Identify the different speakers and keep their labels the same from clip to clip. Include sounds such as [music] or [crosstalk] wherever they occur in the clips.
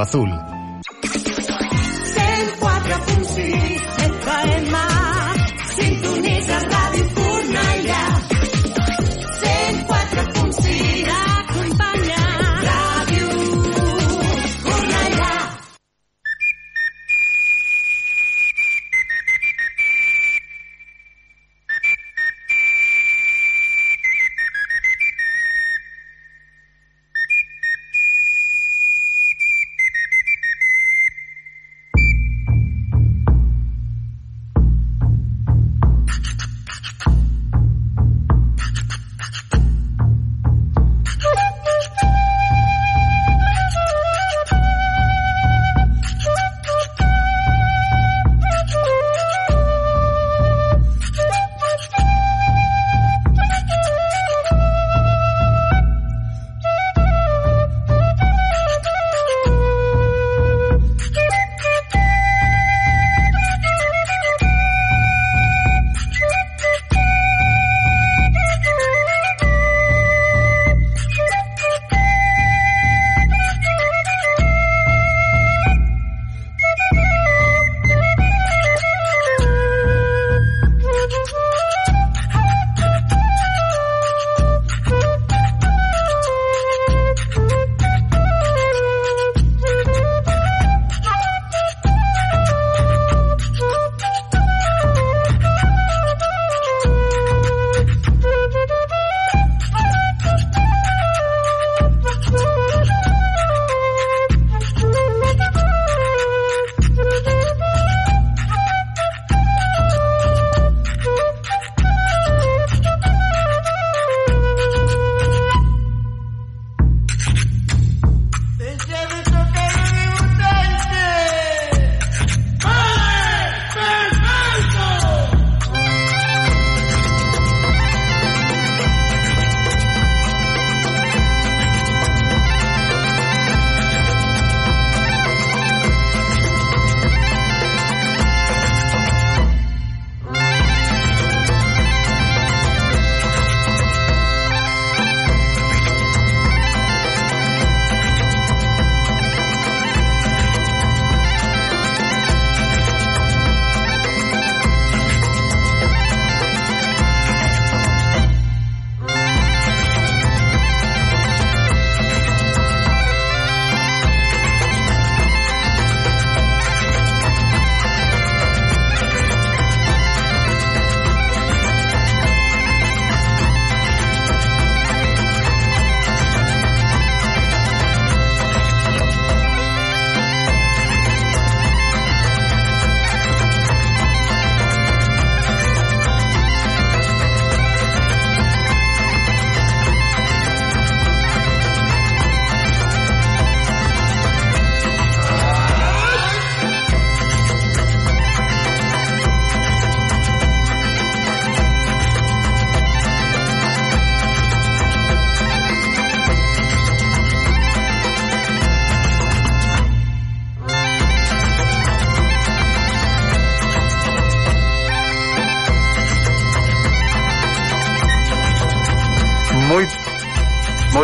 Speaker 1: azul.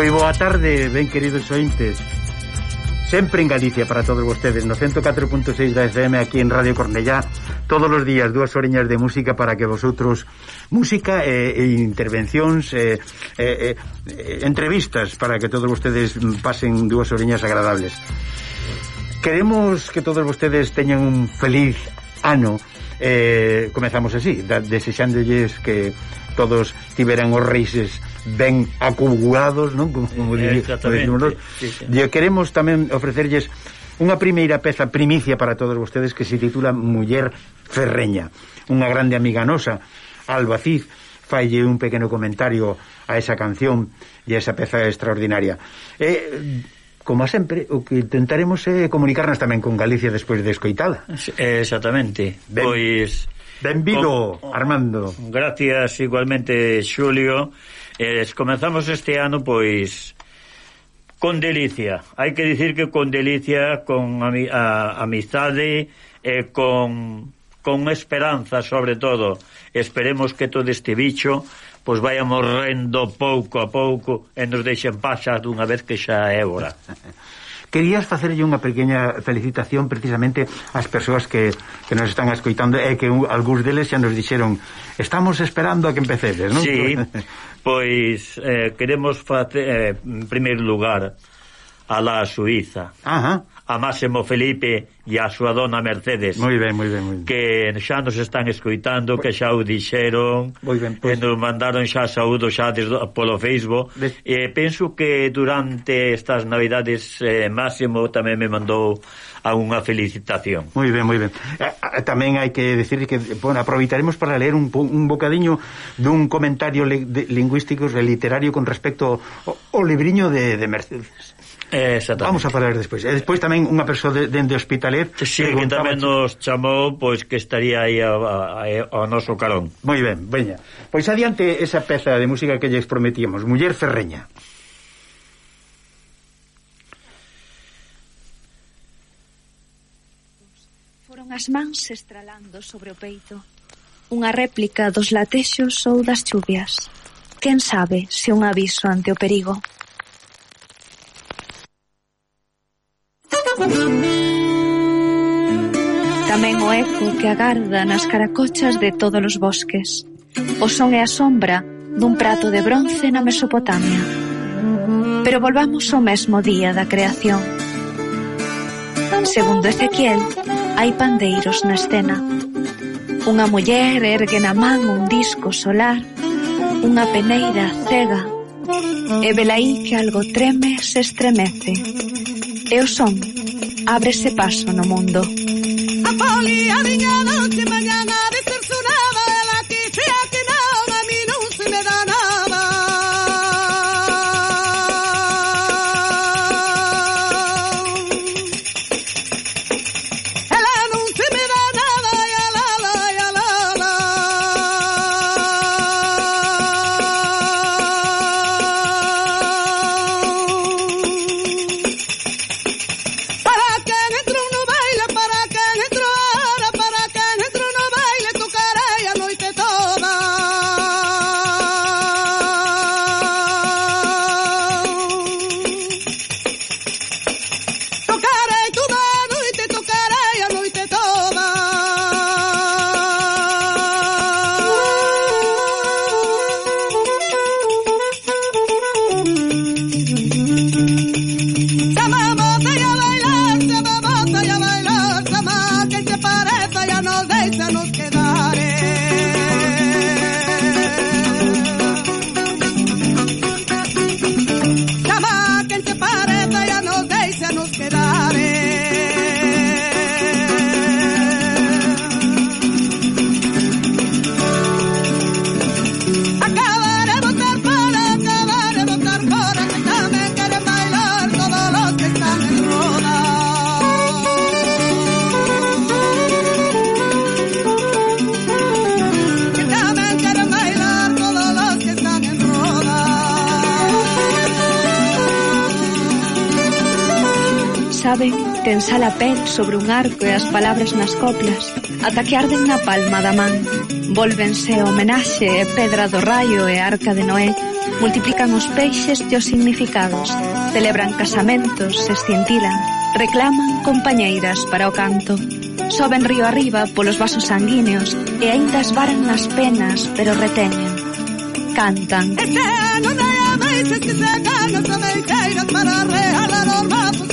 Speaker 2: Moi boa tarde, ben queridos ointes. Sempre en Galicia para todos vostedes No 104.6 da FM aquí en Radio Cornellá Todos os días dúas oreñas de música para que vosotros Música e, eh, e intervencións e, eh, e, eh, Entrevistas para que todos vostedes pasen dúas oreñas agradables. Queremos que todos vostedes teñan un feliz ano eh, Comezamos así, desexándolles que todos tiveran os reixes ben acumulados, non? Como, eh, como
Speaker 3: eh, dicimos nós.
Speaker 2: Sí, sí. Queremos tamén ofrecerlles unha primeira peza primicia para todos vostedes que se titula Muller Ferreña. Unha grande amiga nosa, Alba Cid, falle un pequeno comentario a esa canción e a esa peza extraordinaria. E, como sempre, o que intentaremos é comunicarnos tamén con Galicia despois de escoitada.
Speaker 3: Exactamente. Ben, pois...
Speaker 2: Benvido, Armando.
Speaker 3: Gracias igualmente, Xulio. Eh, comenzamos este ano, pois, con delicia. Hai que dicir que con delicia, con ami a, amizade, e con, con esperanza, sobre todo. Esperemos que todo este bicho pois vai morrendo pouco a pouco e nos deixen pasar dunha vez que xa é hora. [laughs]
Speaker 2: Querías facerlle unha pequena felicitación precisamente ás persoas que, que nos están escoitando e que algúns deles xa nos dixeron estamos esperando a que empecedes, non?
Speaker 3: Sí, [laughs] Pois eh, queremos facer, eh, en primeiro lugar, a la Suiza.
Speaker 2: Ajá.
Speaker 3: A Máximo Felipe e a súa dona Mercedes.
Speaker 2: Moi ben, moi ben, moi ben.
Speaker 3: Que xa nos están escoitando, que xa o dixeron,
Speaker 2: moi ben,
Speaker 3: pois. que nos mandaron xa saúdo xa desde, polo Facebook. Des... E penso que durante estas Navidades eh, Máximo tamén me mandou a unha felicitación.
Speaker 2: Moi ben, moi ben. Eh, eh tamén hai que decir que, bueno, aproveitaremos para ler un, un bocadiño dun comentario de, lingüístico e literario con respecto ao, ao libriño de, de Mercedes. Exactamente. Vamos a falar despois. E despois tamén unha persoa dende de, de Hospitalet
Speaker 3: sí, que tamén nos chamou pois que estaría aí ao noso carón.
Speaker 2: Moi ben, veña. Pois adiante esa peza de música que lles prometíamos, Muller Ferreña.
Speaker 1: as mans estralando sobre o peito. Unha réplica dos latexos ou das chuvias. Quen sabe se un aviso ante o perigo. Tamén o eco que agarda nas caracochas de todos os bosques. O son e a sombra dun prato de bronce na Mesopotamia. Pero volvamos ao mesmo día da creación Segundo Ezequiel, hai pandeiros na escena. Unha muller ergue na man un disco solar, unha peneira cega, e velaí que algo treme se estremece. E o son ábrese paso no mundo. A poli, a viña, noche, mañana, papel sobre un arco e as palabras nas coplas ata que arden na palma da man. Volvense homenaxe e pedra do raio e arca de Noé multiplican os peixes e os significados, celebran casamentos, se escintilan, reclaman compañeiras para o canto. Soben río arriba polos vasos sanguíneos e aínda esvaran nas penas, pero reteñen. Cantan. Este ano de a que se ganan para regalar os vasos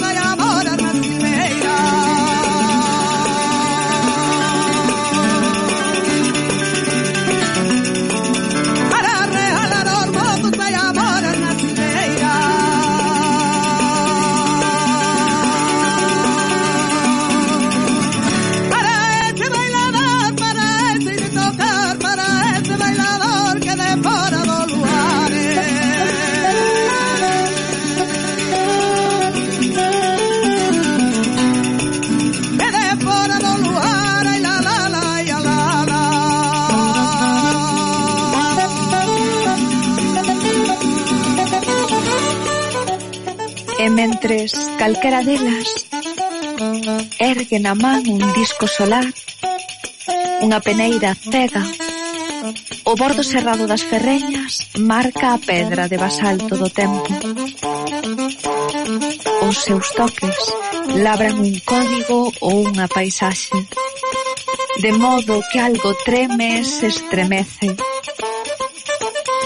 Speaker 1: Entonces, calquera delas ergue na man un disco solar, unha peneira cega, o bordo serrado das ferreñas marca a pedra de basalto do tempo. Os seus toques labran un código ou unha paisaxe, de modo que algo treme e se estremece.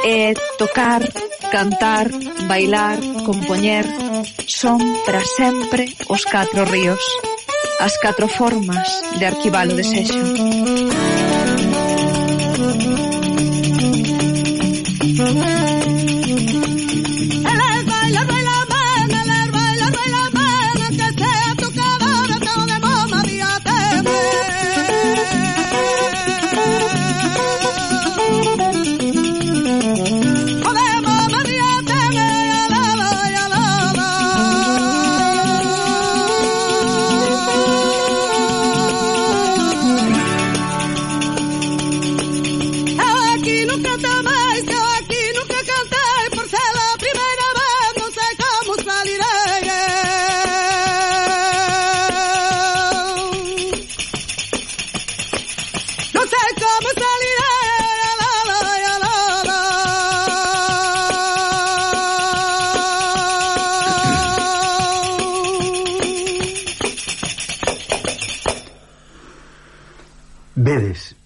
Speaker 1: E tocar, cantar, bailar, compoñer, son para sempre os catro ríos, as catro formas de arquivar o desexo.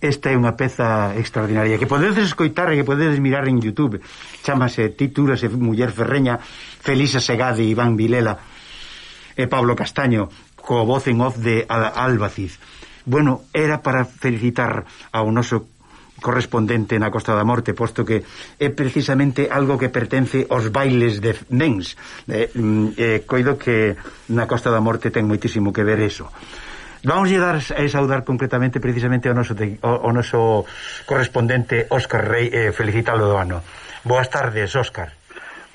Speaker 2: Esta é unha peza extraordinaria que podedes escoitar e que podedes mirar en Youtube chamase Títulos e Muller Ferreña Felisa Segade, Iván Vilela e Pablo Castaño co voz en off de Albaciz Bueno, era para felicitar ao noso correspondente na Costa da Morte, posto que é precisamente algo que pertence aos bailes de nens. Eh, mm, eh, coido que na Costa da Morte ten moitísimo que ver eso. Vamos a dar a saudar concretamente precisamente ao noso, de, ao, ao noso correspondente Óscar Rey, eh, felicitalo do ano. Boas tardes, Óscar.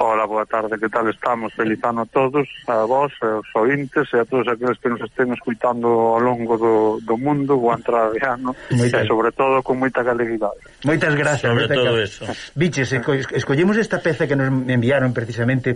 Speaker 4: Hola, boa tarde, que tal estamos? Feliz ano a todos, a vos, aos ointes e a todos aqueles que nos estén escuitando ao longo do, do mundo, boa entrada de ano, Moita... e sobre todo con moita galeguidade.
Speaker 2: Moitas gracias.
Speaker 3: Sobre todo cal... eso.
Speaker 2: Biches, escollemos esta peza que nos enviaron precisamente,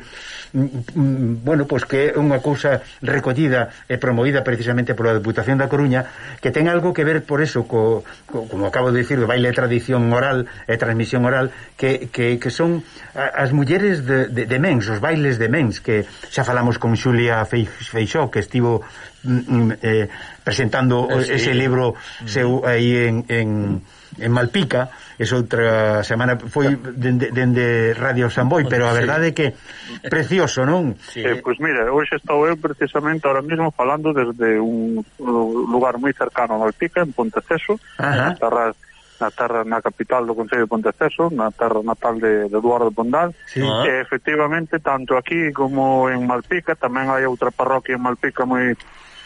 Speaker 2: mm, mm, bueno, pois pues que é unha cousa recollida e promovida precisamente pola Deputación da Coruña, que ten algo que ver por eso, co, co, como acabo de dicir, o baile de tradición oral e transmisión oral, que, que, que son as mulleres de de, de, de Mens, os bailes de Mens, que xa falamos con Xulia Feixó, que estivo mm, mm eh, presentando eh, sí. ese libro seu mm. aí en, en, en Malpica, es outra semana foi dende, dende Radio Samboy, pero a verdade é que precioso, non?
Speaker 4: Sí. Eh, pois pues mira, hoxe estou eu precisamente ahora mesmo falando desde un lugar moi cercano a Malpica, en Ponteceso, Terras na terra na capital do Concello de Ponteceso, na terra natal de, de Eduardo Pondal. Sí. E, ah. efectivamente, tanto aquí como en Malpica, tamén hai outra parroquia en Malpica moi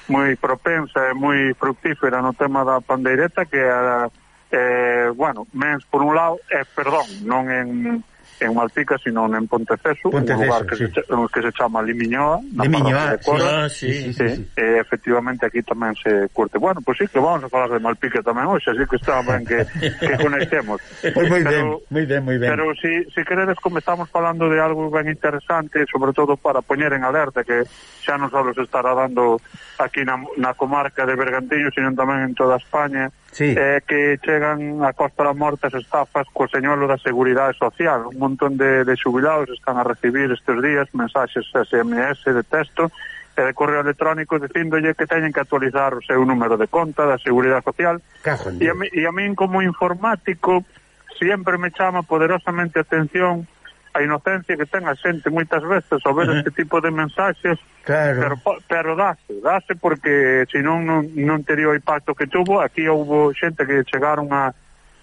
Speaker 4: moi propensa e moi fructífera no tema da pandeireta que é, eh, bueno, mens por un lado eh, perdón, non en en Malpica, sino en Ponteceso, Ponteceso un lugar que, sí. se, que se chama Limiñoa,
Speaker 2: na Limiñoa, de
Speaker 4: Cora, ah, sí, sí, sí, sí, sí. E, efectivamente aquí tamén se curte. Bueno, pois pues sí, que vamos a falar de Malpica tamén hoxe, así que está ben que, que [laughs] conectemos.
Speaker 2: Pois moi ben, moi ben, moi ben.
Speaker 4: Pero si, si queredes comezamos falando de algo ben interesante, sobre todo para poñer en alerta que xa non só se estará dando aquí na, na comarca de Bergantiño, sino tamén en toda España, sí. eh, que chegan a Costa da Morte as estafas co señuelo da Seguridade Social. Un montón de, de xubilados están a recibir estes días mensaxes SMS de texto e de correo electrónico dicíndolle que teñen que actualizar o seu número de conta da Seguridade Social. E a, mí, e a min como informático sempre me chama poderosamente atención a inocencia que ten a xente moitas veces ao ver uh -huh. este tipo de mensaxes
Speaker 2: claro.
Speaker 4: pero, pero dase, dase porque senón non, non teria o impacto que tuvo aquí houbo xente que chegaron a,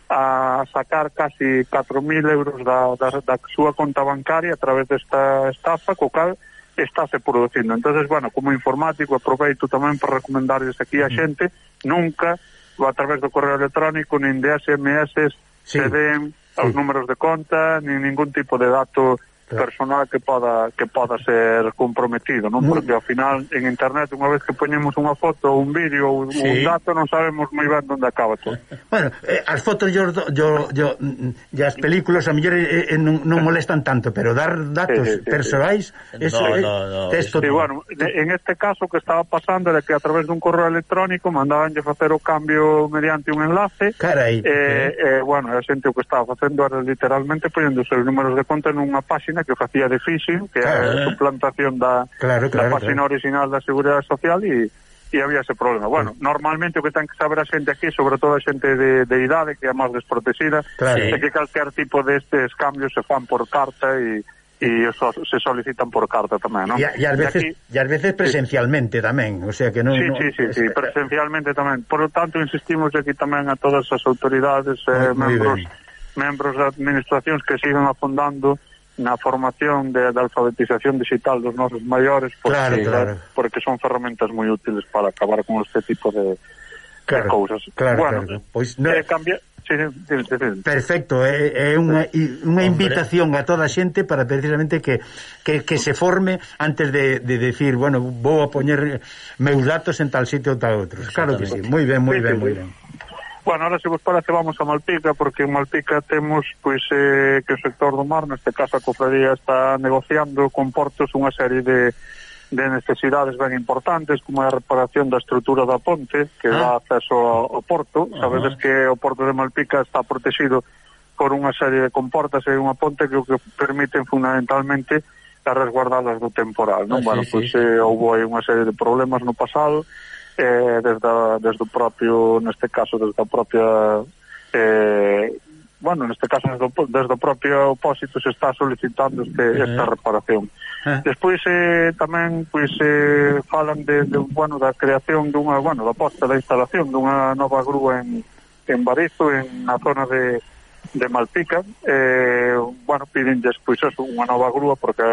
Speaker 4: a sacar casi 4.000 euros da, da, da súa conta bancaria a través desta estafa co cal estáse producindo entonces bueno, como informático aproveito tamén para recomendarles aquí a xente nunca a través do correo electrónico nin de SMS sí. se den os números de conta, nin ningún tipo de dato personal que poda que poda ser comprometido, non? Mm. Porque ao final en internet unha vez que poñemos unha foto ou un vídeo ou sí. un dato non sabemos moi ben onde acaba todo. [laughs]
Speaker 2: Bueno, eh, as fotos yo, yo, yo, mm, e as películas a mellor eh, eh, non, non molestan tanto, pero dar datos sí, sí, persoais
Speaker 3: sí. eso no, no, no,
Speaker 4: texto. Sí, bueno, en este caso que estaba pasando era que a través dun correo electrónico mandabanlle facer o cambio mediante un enlace.
Speaker 2: Carai.
Speaker 4: Eh, eh, eh bueno, a xente o que estaba facendo era literalmente poñendo os seus números de conta nunha páxina que facía de phishing, que claro, é a eh. suplantación da,
Speaker 2: claro, claro,
Speaker 4: da página
Speaker 2: claro.
Speaker 4: original da Seguridade Social e e había ese problema. Bueno, sí. normalmente o que ten que saber a xente aquí, sobre todo a xente de, de idade que é máis desprotexida, claro. é que calquer tipo destes cambios se fan por carta e e so, se solicitan por carta tamén, non?
Speaker 2: E, e ás veces, e ás veces presencialmente sí. tamén, o sea que non...
Speaker 4: Sí,
Speaker 2: no...
Speaker 4: sí, sí, sí, presencialmente tamén. Por lo tanto, insistimos aquí tamén a todas as autoridades, eh, ah, muy, membros, muy membros da administracións que sigan afondando na formación de, de alfabetización digital dos nosos maiores porque,
Speaker 2: claro, claro.
Speaker 4: Eh, porque son ferramentas moi útiles para acabar con este tipo de,
Speaker 2: claro,
Speaker 4: de cousas.
Speaker 2: Claro,
Speaker 4: bueno,
Speaker 2: claro. Pois no...
Speaker 4: eh, cambia... Sí, sí, sí, sí.
Speaker 2: Perfecto, é, é unha, unha invitación a toda a xente para precisamente que, que, que se forme antes de, de decir, bueno, vou a poñer meus datos en tal sitio ou tal outro. Claro que sí, moi ben, moi ben, moi ben.
Speaker 4: Bueno, ahora se vos parece vamos a Malpica porque en Malpica temos pois eh, que o sector do mar, neste caso a cofradía está negociando con portos unha serie de de necesidades ben importantes como a reparación da estrutura da ponte que ah. dá acceso ao, ao porto sabedes uh -huh. que o porto de Malpica está protegido por unha serie de comportas e unha ponte que o que permiten fundamentalmente a resguardadas do temporal non? Ah, bueno, sí, pois sí. eh, houve aí unha serie de problemas no pasado eh, desde, a, desde o propio, neste caso, desde a propia eh, bueno, neste caso desde o, desde o propio opósito se está solicitando este, esta reparación. Eh. Despois eh, tamén pois eh, falan de, de bueno, da creación dunha, bueno, da posta da instalación dunha nova grúa en en Barizo, en na zona de de Malpica. Eh, bueno, piden despois eso, unha nova grúa porque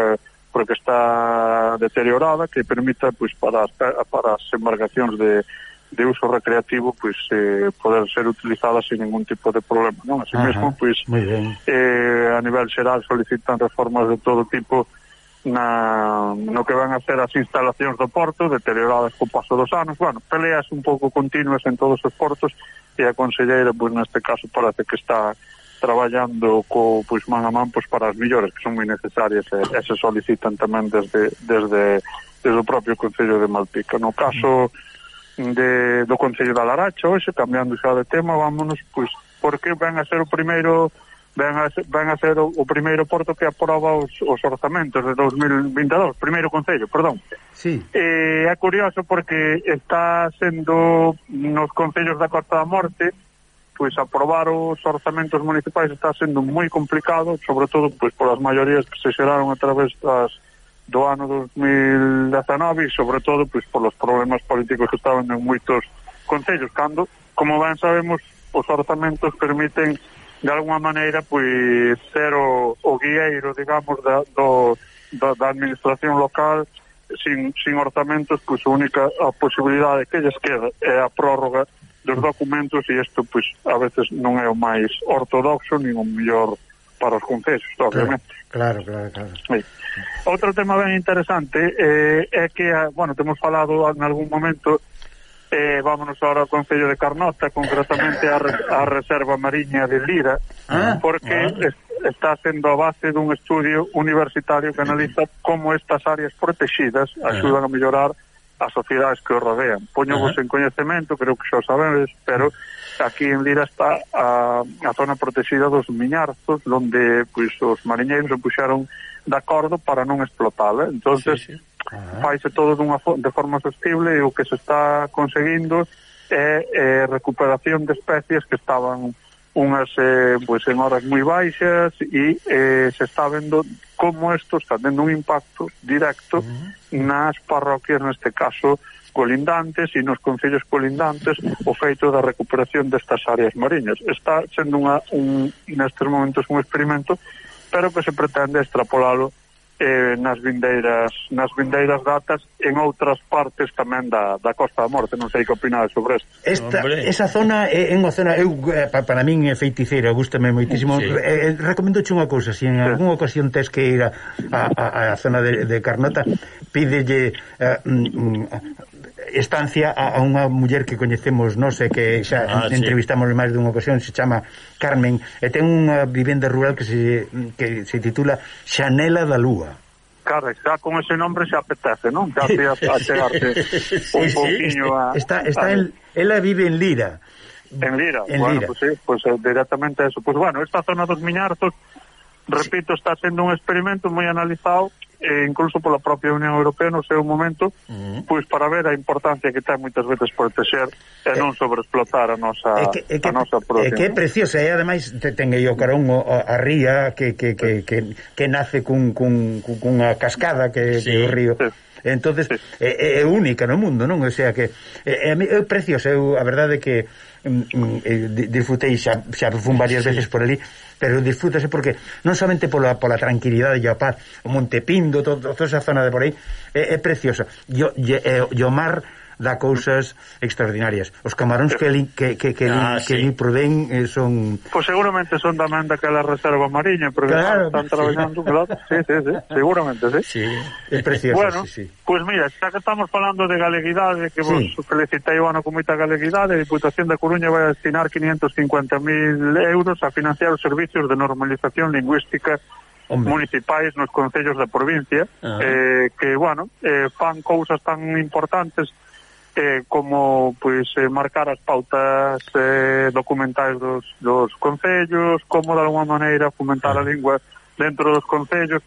Speaker 4: porque está deteriorada que permita pois para as, para as embarcacións de de uso recreativo pois eh, poder ser utilizadas sin ningún tipo de problema, non? Así Ajá, mesmo, pois eh, a nivel xeral solicitan reformas de todo tipo na, no que van a ser as instalacións do porto, deterioradas co paso dos anos, bueno, peleas un pouco continuas en todos os portos e a conselleira, pois neste caso parece que está traballando co pois man a man pois para as melloras que son moi necesarias e, e se solicitan tamén desde desde desde o propio Concello de Malpica. No caso de, do Concello da Laracha, hoxe cambiando xa de tema, vámonos pois porque ven a ser o primeiro ven a, ven a ser o, o primeiro porto que aproba os, os orzamentos de 2022, primeiro Concello, perdón.
Speaker 2: Sí.
Speaker 4: Eh, é curioso porque está sendo nos Concellos da Costa da Morte pois aprobar os orzamentos municipais está sendo moi complicado, sobre todo pois polas maiorías que se xeraron a través das do ano 2019 e sobre todo pois polos problemas políticos que estaban en moitos concellos cando, como ben sabemos, os orzamentos permiten de alguma maneira pois ser o, o guieiro, digamos, da, do, da, da administración local sin, sin orzamentos pois a única a posibilidade que lles queda é a prórroga dos documentos e isto pois a veces non é o máis ortodoxo nin o mellor para os concesos, obviamente.
Speaker 2: Claro, claro, claro.
Speaker 4: Sí. Outro tema ben interesante eh, é que, ah, bueno, temos falado en algún momento, eh, vámonos ahora ao Concello de Carnota, concretamente a, a Reserva Mariña de Lira, ah, ah. porque ah. está sendo a base dun estudio universitario que analiza como estas áreas protegidas ah. axudan a mellorar as sociedades que os rodean. Poño vos uh -huh. en coñecemento, creo que xa sabedes, pero aquí en Lira está a, a zona protegida dos Miñarzos, onde pois, os mariñeiros se puxaron de acordo para non explotala. entonces sí, sí. Uh -huh. faise todo dunha de forma sostible e o que se está conseguindo é, é recuperación de especies que estaban unhas eh, pois en horas moi baixas e eh, se está vendo como isto está tendo un impacto directo uh -huh. nas parroquias neste caso colindantes e nos concellos colindantes o feito da recuperación destas áreas mariñas. Está sendo unha, un, nestes momentos un experimento pero que se pretende extrapolalo eh, nas vindeiras nas vindeiras datas en outras partes tamén da, da Costa da Morte, non sei que opinades sobre isto.
Speaker 2: Esta, esa zona é, é unha zona eu eh, para min é feiticeira, gustame moitísimo. Sí. Eh, eh, recomendoche unha cousa, se si en sí. algunha ocasión tes que ir a, a, a, a zona de, de Carnota, pídelle eh, mm, mm estancia a, a unha muller que coñecemos non sei que xa ah, entrevistamos sí. máis dunha ocasión se chama Carmen e ten unha vivenda rural que se, que se titula Xanela da Lúa
Speaker 4: Claro, xa con ese nombre se apetece, non? Xa te chegarte un sí, pouquinho a...
Speaker 2: Está, está a... En, ela vive en Lira.
Speaker 4: En Lira, en bueno, Lira. pues, sí, pues eh, directamente eso. Pues bueno, esta zona dos Miñarzos, repito, está sendo un experimento moi analizado e incluso pola propia Unión Europea no seu momento, uh -huh. pois para ver a importancia que ten moitas veces protexer e eh, non sobreexplotar a nosa
Speaker 2: que, é que,
Speaker 4: a nosa
Speaker 2: produción. É que é preciosa, e ademais te ten aí o carón a, a ría que, que, que, que, que nace cun, cun, cunha cascada que, sí. que o río. Sí entonces sí. é, é única no mundo, non? O sea que é, é, é preciosa, eu a verdade que mm, mm eh, disfrutei xa, xa fun varias sí. veces por ali pero disfrútase porque non somente pola, pola tranquilidade e a paz, o Monte Pindo, todo, toda esa zona de por aí, é, eh, é preciosa. E eh, o mar dá cousas extraordinarias. Os camaróns que li, que, que, que, ah, li, sí. que li provén eh, son...
Speaker 4: Pois pues seguramente son tamén daquela reserva mariña, porque claro, están traballando, sí. claro, sí, sí, sí, seguramente, sí.
Speaker 2: sí é precioso, bueno, sí, sí.
Speaker 4: Pois pues mira, xa que estamos falando de galeguidade, que vos sí. felicitei o ano con moita galeguidade, a Diputación da Coruña vai destinar 550.000 euros a financiar os servicios de normalización lingüística Hombre. municipais nos concellos da provincia ah. eh, que, bueno, eh, fan cousas tan importantes eh, como pois eh, marcar as pautas eh, documentais dos, dos concellos, como de alguma maneira fomentar a lingua dentro dos concellos.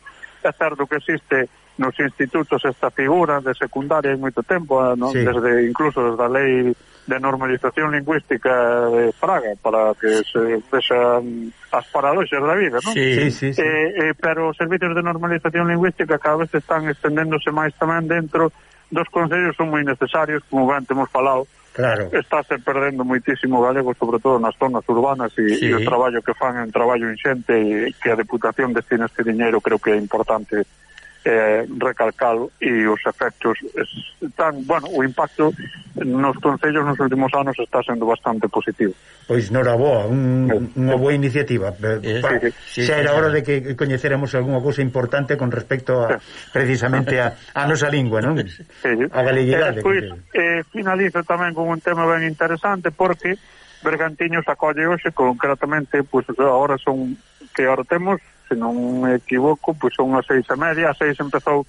Speaker 4: É certo que existe nos institutos esta figura de secundaria hai moito tempo, ah, non? Sí. desde incluso desde a lei de normalización lingüística de Fraga para que se vexan as paradoxas da vida, non?
Speaker 2: Sí, sí, sí.
Speaker 4: Eh, eh, pero os servicios de normalización lingüística cada vez están estendéndose máis tamén dentro dos concellos son moi necesarios, como ben temos falado,
Speaker 2: Claro.
Speaker 4: Estáse perdendo moitísimo galego, sobre todo nas zonas urbanas e, sí. e o traballo que fan é un traballo inxente e que a Deputación destine este diñeiro creo que é importante eh, recalcalo e os efectos están, bueno, o impacto nos concellos nos últimos anos está sendo bastante positivo.
Speaker 2: Pois noraboa, un, unha boa iniciativa. Eh, pa, sí, sí, xa era hora de que coñeceramos algunha cousa importante con respecto a, precisamente a, a nosa lingua, non? A galeguidade.
Speaker 4: Eh, pois, eh, finalizo tamén con un tema ben interesante porque Bergantiños acolle hoxe concretamente, pois pues, agora son que ahora temos se non me equivoco, pois son as seis e media, as seis empezou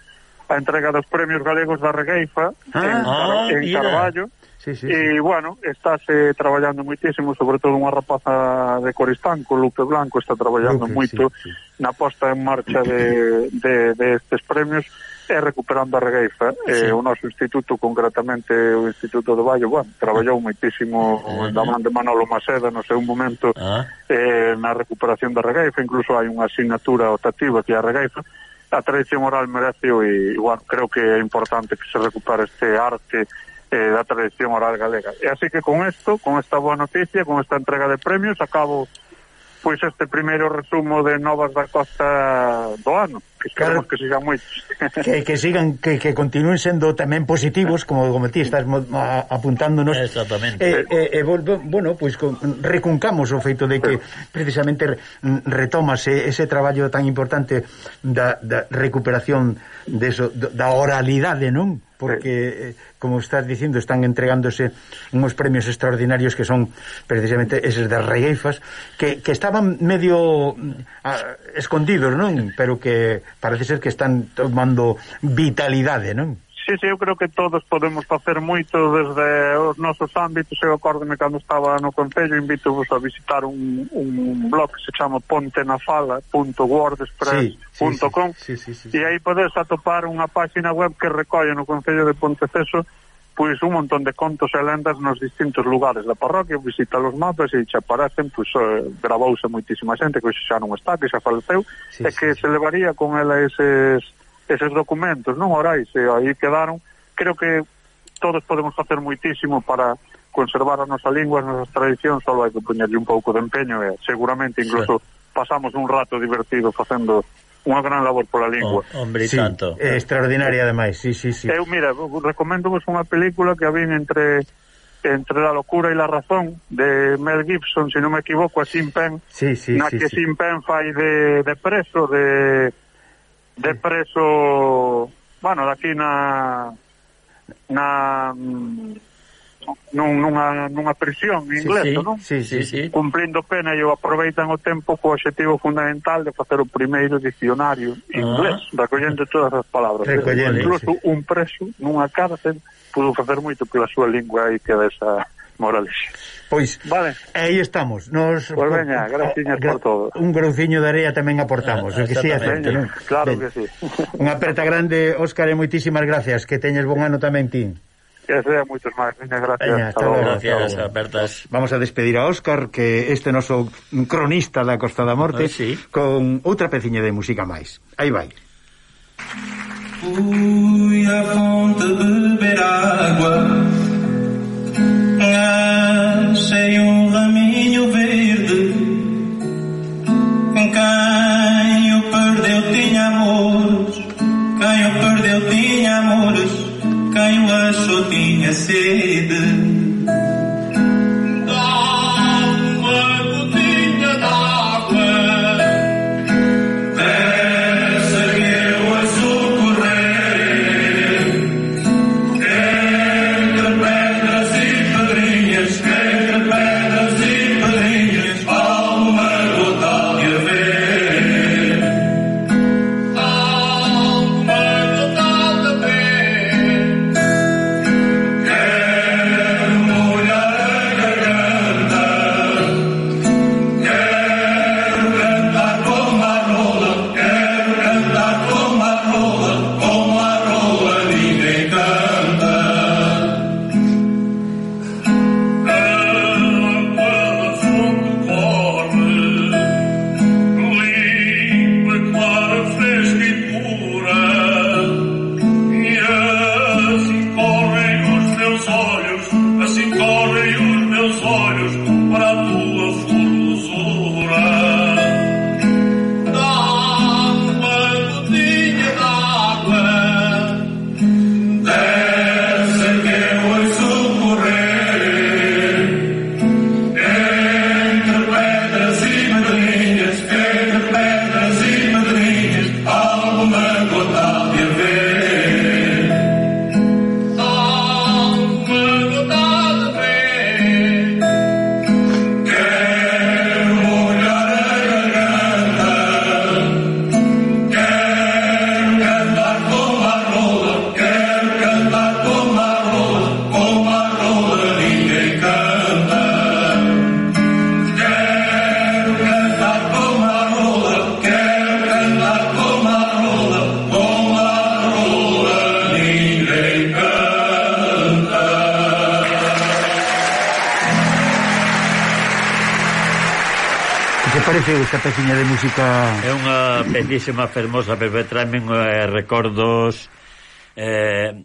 Speaker 4: a entrega dos premios galegos da Regueifa ah, en, Car ah, en Carballo. Sí, sí, e, sí. bueno, estáse traballando moitísimo, sobre todo unha rapaza de Coristanco, Lupe Blanco, está traballando Lupe, moito sí, sí. na posta en marcha de, de, de estes premios e recuperando a regueifa ah, sí. eh, o noso instituto, concretamente o Instituto do Valle, bueno, traballou moitísimo uh -huh. da eh. man de Manolo Maceda no seu momento uh -huh. eh, na recuperación da regueifa, incluso hai unha asignatura optativa que é a regueifa a tradición oral merece e, bueno, creo que é importante que se recupere este arte eh, da tradición oral galega. E así que con isto, con esta boa noticia, con esta entrega de premios, acabo pois este primeiro resumo de novas da costa do ano que claro, que sigan moitos [laughs]
Speaker 2: que, que sigan, que, que continúen sendo tamén positivos como, como ti estás apuntándonos.
Speaker 3: Exactamente.
Speaker 2: E, eh, eh, eh bueno, pois pues, recuncamos o feito de que precisamente retomase ese traballo tan importante da, da recuperación de eso, da oralidade, non? porque, eh, como estás dicindo, están entregándose unos premios extraordinarios que son precisamente eses das regueifas, que, que estaban medio mm, a, escondidos, non? Pero que parece ser que están tomando vitalidade, non?
Speaker 4: Sí, sí, eu creo que todos podemos facer moito desde os nosos ámbitos. Eu acordome cando estaba no Concello, invito vos a visitar un, un blog que se chama pontenafala.wordpress.com sí, sí, sí, sí, sí, sí. e aí podes atopar unha páxina web que recolle no Concello de Ponteceso pois un montón de contos e lendas nos distintos lugares da parroquia, visita os mapas e xa aparecen, pois eh, gravouse moitísima xente que xa non está, que xa faleceu, sí, e que sí, se levaría con ela eses eses documentos non orais e aí quedaron creo que todos podemos facer moitísimo para conservar a nosa lingua, as nosas tradicións só hai que poñerlle un pouco de empeño e seguramente incluso sí. pasamos un rato divertido facendo unha gran labor pola lingua.
Speaker 3: Oh, hombre,
Speaker 2: sí,
Speaker 3: tanto.
Speaker 2: É extraordinaria, ademais, sí, sí, sí.
Speaker 4: Eu, mira, recomendo vos unha película que a entre entre la locura e la razón de Mel Gibson, se si non me equivoco, a Sin Pen,
Speaker 2: sí, sí,
Speaker 4: na
Speaker 2: sí,
Speaker 4: que
Speaker 2: sí.
Speaker 4: Sin Pen fai de, de preso, de de preso bueno, daqui na na mm, nun, nunha, nunha prisión inglesa,
Speaker 3: sí, sí,
Speaker 4: non?
Speaker 3: Sí, sí, sí.
Speaker 4: Cumplindo pena e o aproveitan o tempo co objetivo fundamental de facer o primeiro dicionario ah. inglés,
Speaker 3: ah.
Speaker 4: recollendo todas as palabras.
Speaker 2: Recollendo,
Speaker 4: Incluso
Speaker 2: sí.
Speaker 4: un preso nunha cárcel pudo facer moito pola súa lingua e que desa moralexa.
Speaker 2: Pois,
Speaker 4: vale.
Speaker 2: aí estamos. Nos,
Speaker 4: pois pues veña, graciñas por todo.
Speaker 2: Un grociño de area tamén aportamos.
Speaker 3: Ah,
Speaker 2: que sí, acepte, non?
Speaker 4: Claro
Speaker 2: ben.
Speaker 4: que sí. [laughs]
Speaker 2: Unha aperta grande, Óscar, e moitísimas gracias. Que teñes bon ano tamén ti.
Speaker 4: Que sea moitos máis. Muchas gracias.
Speaker 2: Veña, hasta
Speaker 3: gracias,
Speaker 2: hasta.
Speaker 3: Apertas.
Speaker 2: Vamos a despedir a Óscar, que este noso cronista da Costa da Morte,
Speaker 3: ah, sí.
Speaker 2: con outra peciña de música máis. Aí vai.
Speaker 5: Fui a fonte beber água Achei um raminho verde Quem o perdeu tinha amores Quem o perdeu tinha amores Quem o achou tinha sede
Speaker 2: peciña de música...
Speaker 3: É unha pecísima fermosa, pero traeme eh, recordos eh,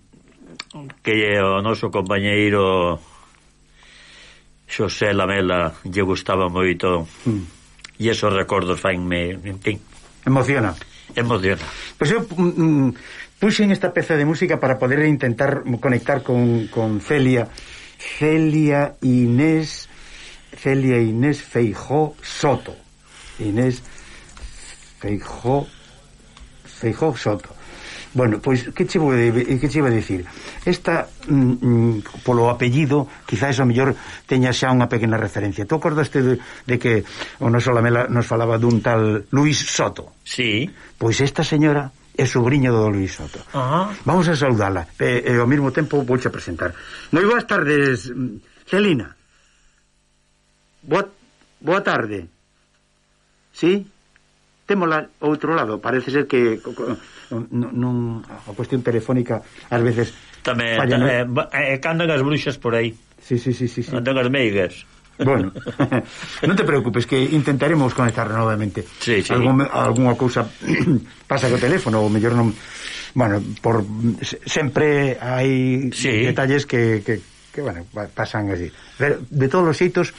Speaker 3: que o noso compañeiro Xosé Lamela lle gustaba moito
Speaker 2: mm.
Speaker 3: e esos recordos fainme, en fin...
Speaker 2: Emociona.
Speaker 3: Emociona.
Speaker 2: Pois pues eu mm, mm, puxen esta peza de música para poder intentar conectar con, con Celia. Celia Inés... Celia Inés Feijó Soto. Inés Feijó Feijó Soto. Bueno, pois, que che vou, eh, que che vou dicir? Esta, mm, mm polo apellido, quizás o mellor teña xa unha pequena referencia. Tú acordaste de, de que o noso Lamela nos falaba dun tal Luis Soto?
Speaker 3: Sí.
Speaker 2: Pois esta señora é sobrinho do Luis Soto.
Speaker 3: Uh -huh.
Speaker 2: Vamos a saudala. E, e ao mesmo tempo vouche a presentar. Moi boas tardes, mm, Celina. Boa, boa tarde. Sí? Témola outro lado, parece ser que non a cuestión telefónica ás veces
Speaker 3: tamén,
Speaker 2: falla, tamén
Speaker 3: eh, eh candan as bruxas por aí.
Speaker 2: Sí, sí, sí, sí, sí.
Speaker 3: Andan as meigas.
Speaker 2: Bueno, [laughs] non te preocupes que intentaremos conectar novamente.
Speaker 3: Sí, sí.
Speaker 2: Algún, alguna cousa [clears throat] pasa co teléfono ou mellor non Bueno, por sempre hai
Speaker 3: sí.
Speaker 2: detalles que, que, que bueno, pasan así. Pero de todos os xeitos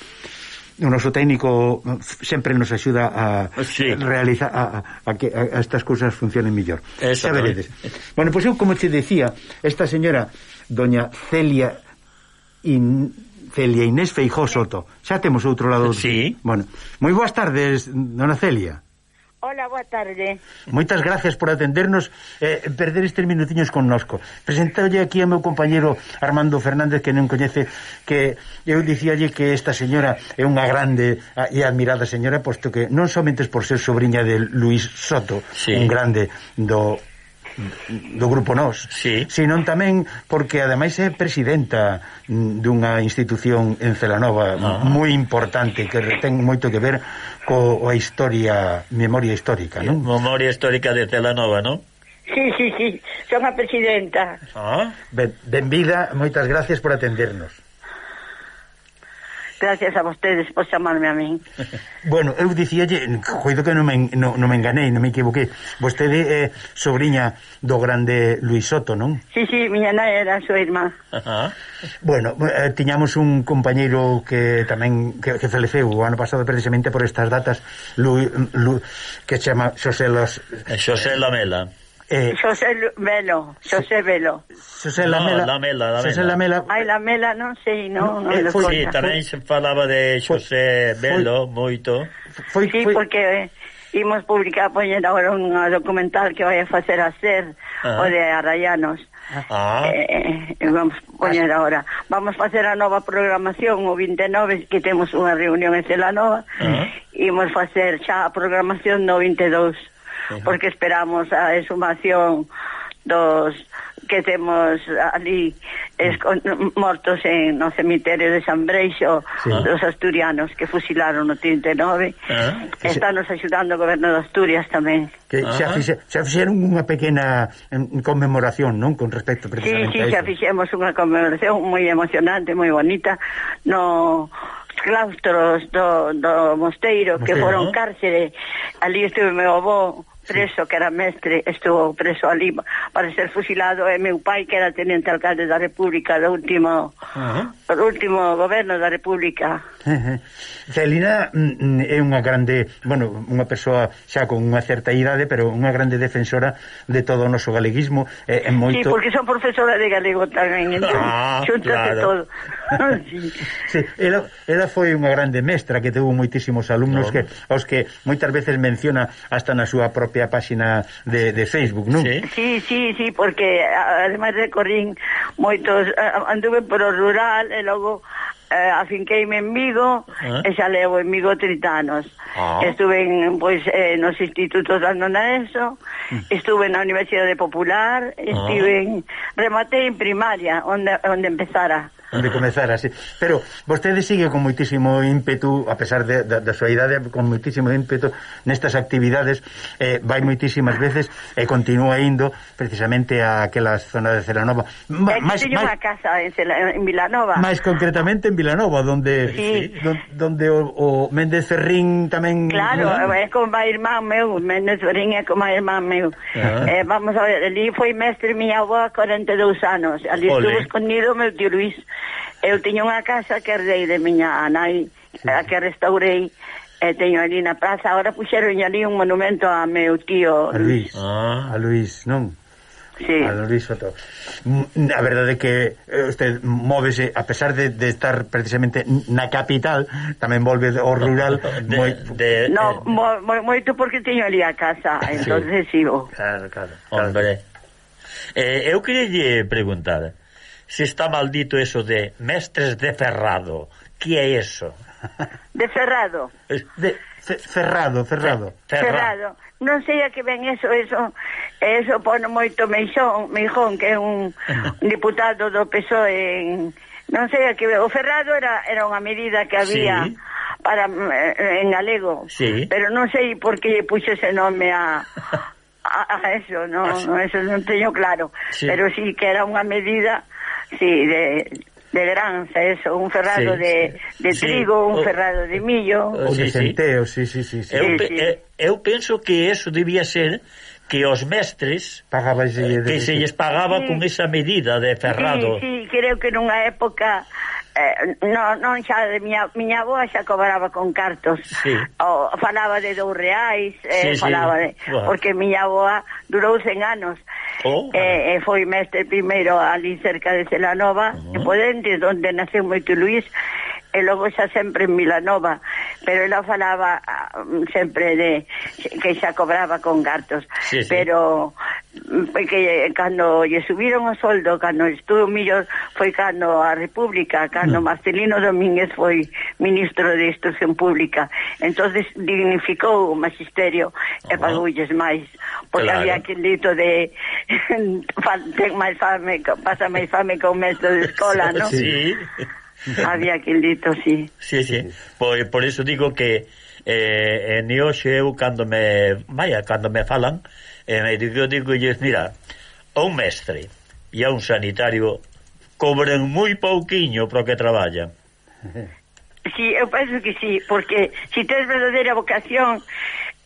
Speaker 2: o noso técnico eh, sempre nos axuda a eh, sí. realizar a, a, a que a, a estas cousas funcionen mellor. Xa veredes. Bueno, pois pues eu como te decía, esta señora doña Celia in, Celia Inés Feijó Soto. Xa temos outro lado.
Speaker 3: Sí.
Speaker 2: Bueno, moi boas tardes, dona Celia.
Speaker 6: Hola, boa tarde.
Speaker 2: Moitas gracias por atendernos eh, perder estes minutiños connosco. Presentoulle aquí ao meu compañeiro Armando Fernández que non coñece que eu dicíalle que esta señora é unha grande ah, e admirada señora posto que non somente por ser sobrinha de Luis Soto, sí. un grande do do Grupo Nós,
Speaker 3: sí.
Speaker 2: senón tamén porque ademais é presidenta dunha institución en Celanova ah. moi importante que ten moito que ver coa historia, memoria histórica, non?
Speaker 3: Memoria histórica de Celanova, non?
Speaker 6: Sí, sí, sí, son a presidenta.
Speaker 2: Ah, ben, benvida, moitas gracias por atendernos.
Speaker 6: Gracias a vostedes por chamarme a min. [laughs]
Speaker 2: Bueno, eu dicíalle, coido que non me, non, non me enganei, non me equivoquei. Vostede é eh, sobrinha do grande Luis Soto, non?
Speaker 6: Sí, sí, miña nai era a súa irmá.
Speaker 2: Ajá. Bueno, eh, tiñamos un compañeiro que tamén que, que faleceu o ano pasado precisamente por estas datas, Lu, Lu, que chama Xosé Los...
Speaker 3: Xosé Lamela.
Speaker 6: Eh, Xosé Velo, Xosé Velo.
Speaker 2: Xosé Lamela.
Speaker 3: No, Lamela, Lamela.
Speaker 2: Xosé Lamela.
Speaker 6: Ai, Lamela, non sei, non, non
Speaker 3: eh, foi, Sí, tamén se falaba de Xosé Velo moito.
Speaker 6: Foi, sí, foi... porque eh, imos publicar, poñer agora un documental que vai a facer a ser, ah. o de Arrayanos. Ah. ah. Eh, eh, vamos poñer ah. agora vamos facer a nova programación o 29 que temos unha reunión en Celanova ah. imos facer xa a programación no 22 porque esperamos a exhumación dos que temos ali escon, mortos en no cemiterio de San Breixo sí. dos asturianos que fusilaron no 39 ah. está nos axudando o goberno de Asturias tamén.
Speaker 2: Que ah. xa, fixe, xa fixeron unha pequena conmemoración non? Con respecto precisamente
Speaker 6: sí, sí, a xa fixemos unha conmemoración moi emocionante, moi bonita no claustros do, do mosteiro, mosteiro. que foron cárcere. Ali estuve meu avó preso, que era mestre, estuvo preso ali para ser fusilado, e meu pai, que era tenente alcalde da República, do último, uh -huh. do último goberno da República. Uh -huh.
Speaker 2: Celina mm, mm, é unha grande, bueno, unha persoa xa con unha certa idade, pero unha grande defensora de todo o noso galeguismo, é, é moito...
Speaker 6: Sí, porque son profesora de galego tamén, entón, ah, xuntas claro. de todo
Speaker 2: sí. sí. Ela, ela foi unha grande mestra que teve moitísimos alumnos no. que aos que moitas veces menciona hasta na súa propia páxina de, de Facebook, non?
Speaker 6: Sí, sí, sí, sí porque ademais recorrín moitos, anduve por o rural e logo eh, afinqueime en Vigo ah. e xa levo en Vigo 30 anos. Ah. Estuve en, pois, eh, nos institutos dando na ESO, mm. estuve na Universidade Popular, estive ah. en, rematei en primaria, onde, onde empezara
Speaker 2: de comezar así. Pero vostede sigue con moitísimo ímpetu, a pesar de, da, da súa idade, con moitísimo ímpetu nestas actividades, eh, vai moitísimas veces e eh, continúa indo precisamente a aquela zona de Celanova.
Speaker 6: Ma, máis, máis, unha casa en, Cela, en Vilanova.
Speaker 2: Máis concretamente en Vilanova, donde, sí. donde, donde o, o Méndez Ferrín tamén...
Speaker 6: Claro, é como a irmán meu, Méndez Ferrín é como a irmán meu. Ah. Eh, vamos a ver, ali foi mestre miña avó 42 anos, ali estuvo escondido meu tío Luís. Eu tiño unha casa que herdei de miña nai, sí. a que restaurei, e teño ali na praza. Agora puxeron ali un monumento a meu tío.
Speaker 2: A Luís, ah. a Luís non?
Speaker 6: Sí.
Speaker 2: A Luis Soto. Mm, a verdade é que eh, usted móvese, a pesar de, de estar precisamente na capital, tamén volve ao rural [laughs]
Speaker 6: de, moi... De, no, de, mo, mo, moito porque teño ali a casa, entonces sí. sigo.
Speaker 2: Claro, claro.
Speaker 3: claro. Hombre. Eh, eu queria preguntar, se está maldito eso de mestres de ferrado. Que é eso? [laughs]
Speaker 6: De ferrado.
Speaker 2: De ferrado, ferrado.
Speaker 6: Ferrado. Non sei a que ven eso, eso, eso pone moito Meixón, Meijón, que é un [laughs] diputado do PSOE en... Non sei a que ven. O ferrado era, era unha medida que había... Sí para eh, en galego, sí. pero non sei por que puxo ese nome a [laughs] a, a eso, non, ah, no, eso non teño claro, sí. pero sí que era unha medida Sí, de, de granza, eso, un ferrado sí, de, de sí, trigo, un o, ferrado de millo.
Speaker 2: Oh, o de centeo, sí, sí, sí. sí,
Speaker 3: eu, sí. Eu, eh, eu penso que eso debía ser que os mestres
Speaker 2: Pagabas,
Speaker 3: eh, eh, que se lles pagaba sí. con esa medida de ferrado.
Speaker 6: Sí, sí, creo que nunha época eh, non, non xa de miña, miña avoa xa cobraba con cartos sí. o, falaba de dous reais eh, sí, falaba de, sí. Wow. porque miña avoa durou 100 anos oh, eh, eh, foi mestre primeiro ali cerca de Celanova uh -huh. en Podentes, onde naceu moito Luís e logo xa sempre en Milanova pero ela falaba ah, mm, sempre de que xa cobraba con gartos sí, sí. pero mm, que eh, cando lle subiron o soldo cando estuvo millor foi cando a República cando no. Mm. Marcelino Domínguez foi ministro de Instrucción Pública entonces dignificou o magisterio oh. e pagoulles máis porque claro. había aquel dito de [laughs] ten máis fame pasa máis fame con mestre de escola, non?
Speaker 3: Sí [laughs] [laughs]
Speaker 6: Había dito, sí.
Speaker 3: Sí, sí. Por, por iso digo que eh, en hoxe eu cando me, vaya, cando me falan, eh, me digo, digo, mira, un mestre e a un sanitario cobren moi pouquiño pro que traballan.
Speaker 6: Sí, eu penso que sí, porque se si tens verdadeira vocación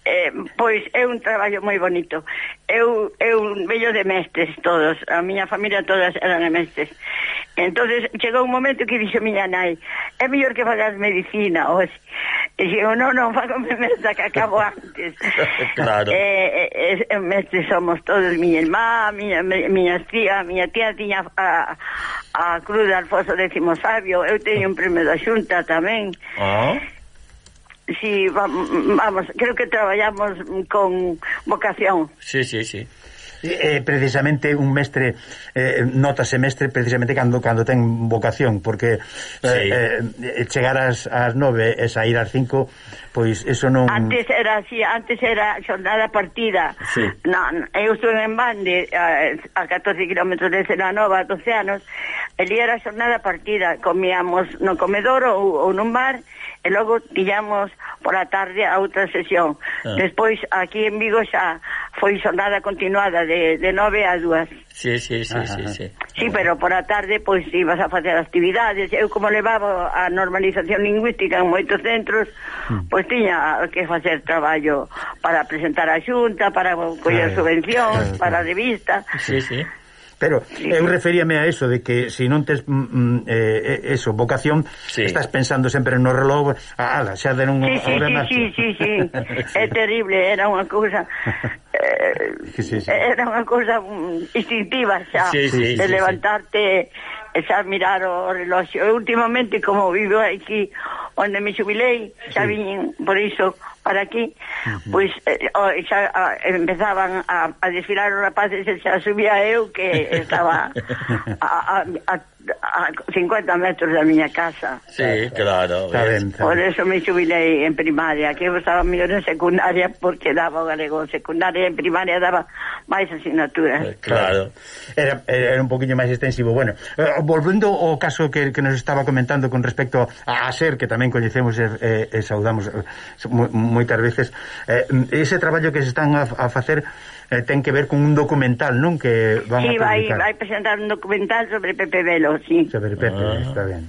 Speaker 6: eh, pois é un traballo moi bonito. Eu, eu vello de mestres todos, a miña familia todas eran de mestres. entonces chegou un momento que dixo miña nai, é mellor que fagas medicina, hoxe. E dixo, non, non, fago [laughs] mestra que acabo antes. [laughs]
Speaker 3: claro.
Speaker 6: Eh, eh, eh, mestres somos todos, miña irmá, miña, miña tía, miña tía tiña a, a Cruz de Alfonso X Sabio, eu teño un premio da xunta tamén.
Speaker 3: Ah.
Speaker 6: Sí, vamos, creo que traballamos con vocación.
Speaker 3: Sí, sí, sí.
Speaker 2: Eh, eh, precisamente un mestre eh, nota semestre precisamente cando cando ten vocación porque eh, sí. eh, chegar ás, ás nove e sair ás cinco pois eso non
Speaker 6: Antes era así, antes era xornada partida.
Speaker 2: Sí.
Speaker 6: Na, eu estuve en Bande a, a 14 km de Celanova, 12 anos, Elí era xornada partida, comíamos no comedor ou, ou nun bar e logo tiñamos pola tarde a outra sesión. Ah. Despois aquí en Vigo xa foi xornada continuada de, de 9 a 2.
Speaker 3: Sí, sí, sí, Ajá. sí, sí.
Speaker 6: Sí, pero por a tarde pois ibas a facer actividades. Eu como levaba a normalización lingüística en moitos centros, mm. pois tiña que facer traballo para presentar a Xunta, para coller ah, subvencións, para revista.
Speaker 3: Sí, sí.
Speaker 2: Pero eu referíame a eso de que se si non tes mm, mm eh, eh, eso, vocación, sí. estás pensando sempre no reloj, ala, xa den un
Speaker 6: sí, sí. Sí, sí, sí, sí. é terrible, era unha cousa eh, sí, sí. Eh, era unha cousa mm, instintiva xa,
Speaker 3: sí, sí,
Speaker 6: de sí, levantarte sí. xa mirar o reloxo. Eu, últimamente como vivo aquí onde me xubilei, xa sí. vin por iso para aquí, uh -huh. pois eh, oh, xa a, empezaban a, a desfilar os rapaces e xa subía eu que estaba [laughs] a, a, a a 50 metros da miña casa.
Speaker 3: Sí, claro.
Speaker 2: Está ben,
Speaker 6: está. Por eso me xubilei en primaria, que eu estaba mellor en secundaria porque daba o galego en secundaria, en primaria daba máis asignaturas.
Speaker 3: Eh, claro.
Speaker 2: Era, era un poquinho máis extensivo. Bueno, eh, volvendo ao caso que, que nos estaba comentando con respecto a, a ser, que tamén coñecemos e, e, e saudamos eh, moitas veces eh, ese traballo que se están a, a facer eh, ten que ver con un documental, non? Que van
Speaker 6: sí,
Speaker 2: a
Speaker 6: vai, vai presentar un documental sobre Pepe Velo, sí.
Speaker 2: Sobre Pepe, ah. está ben.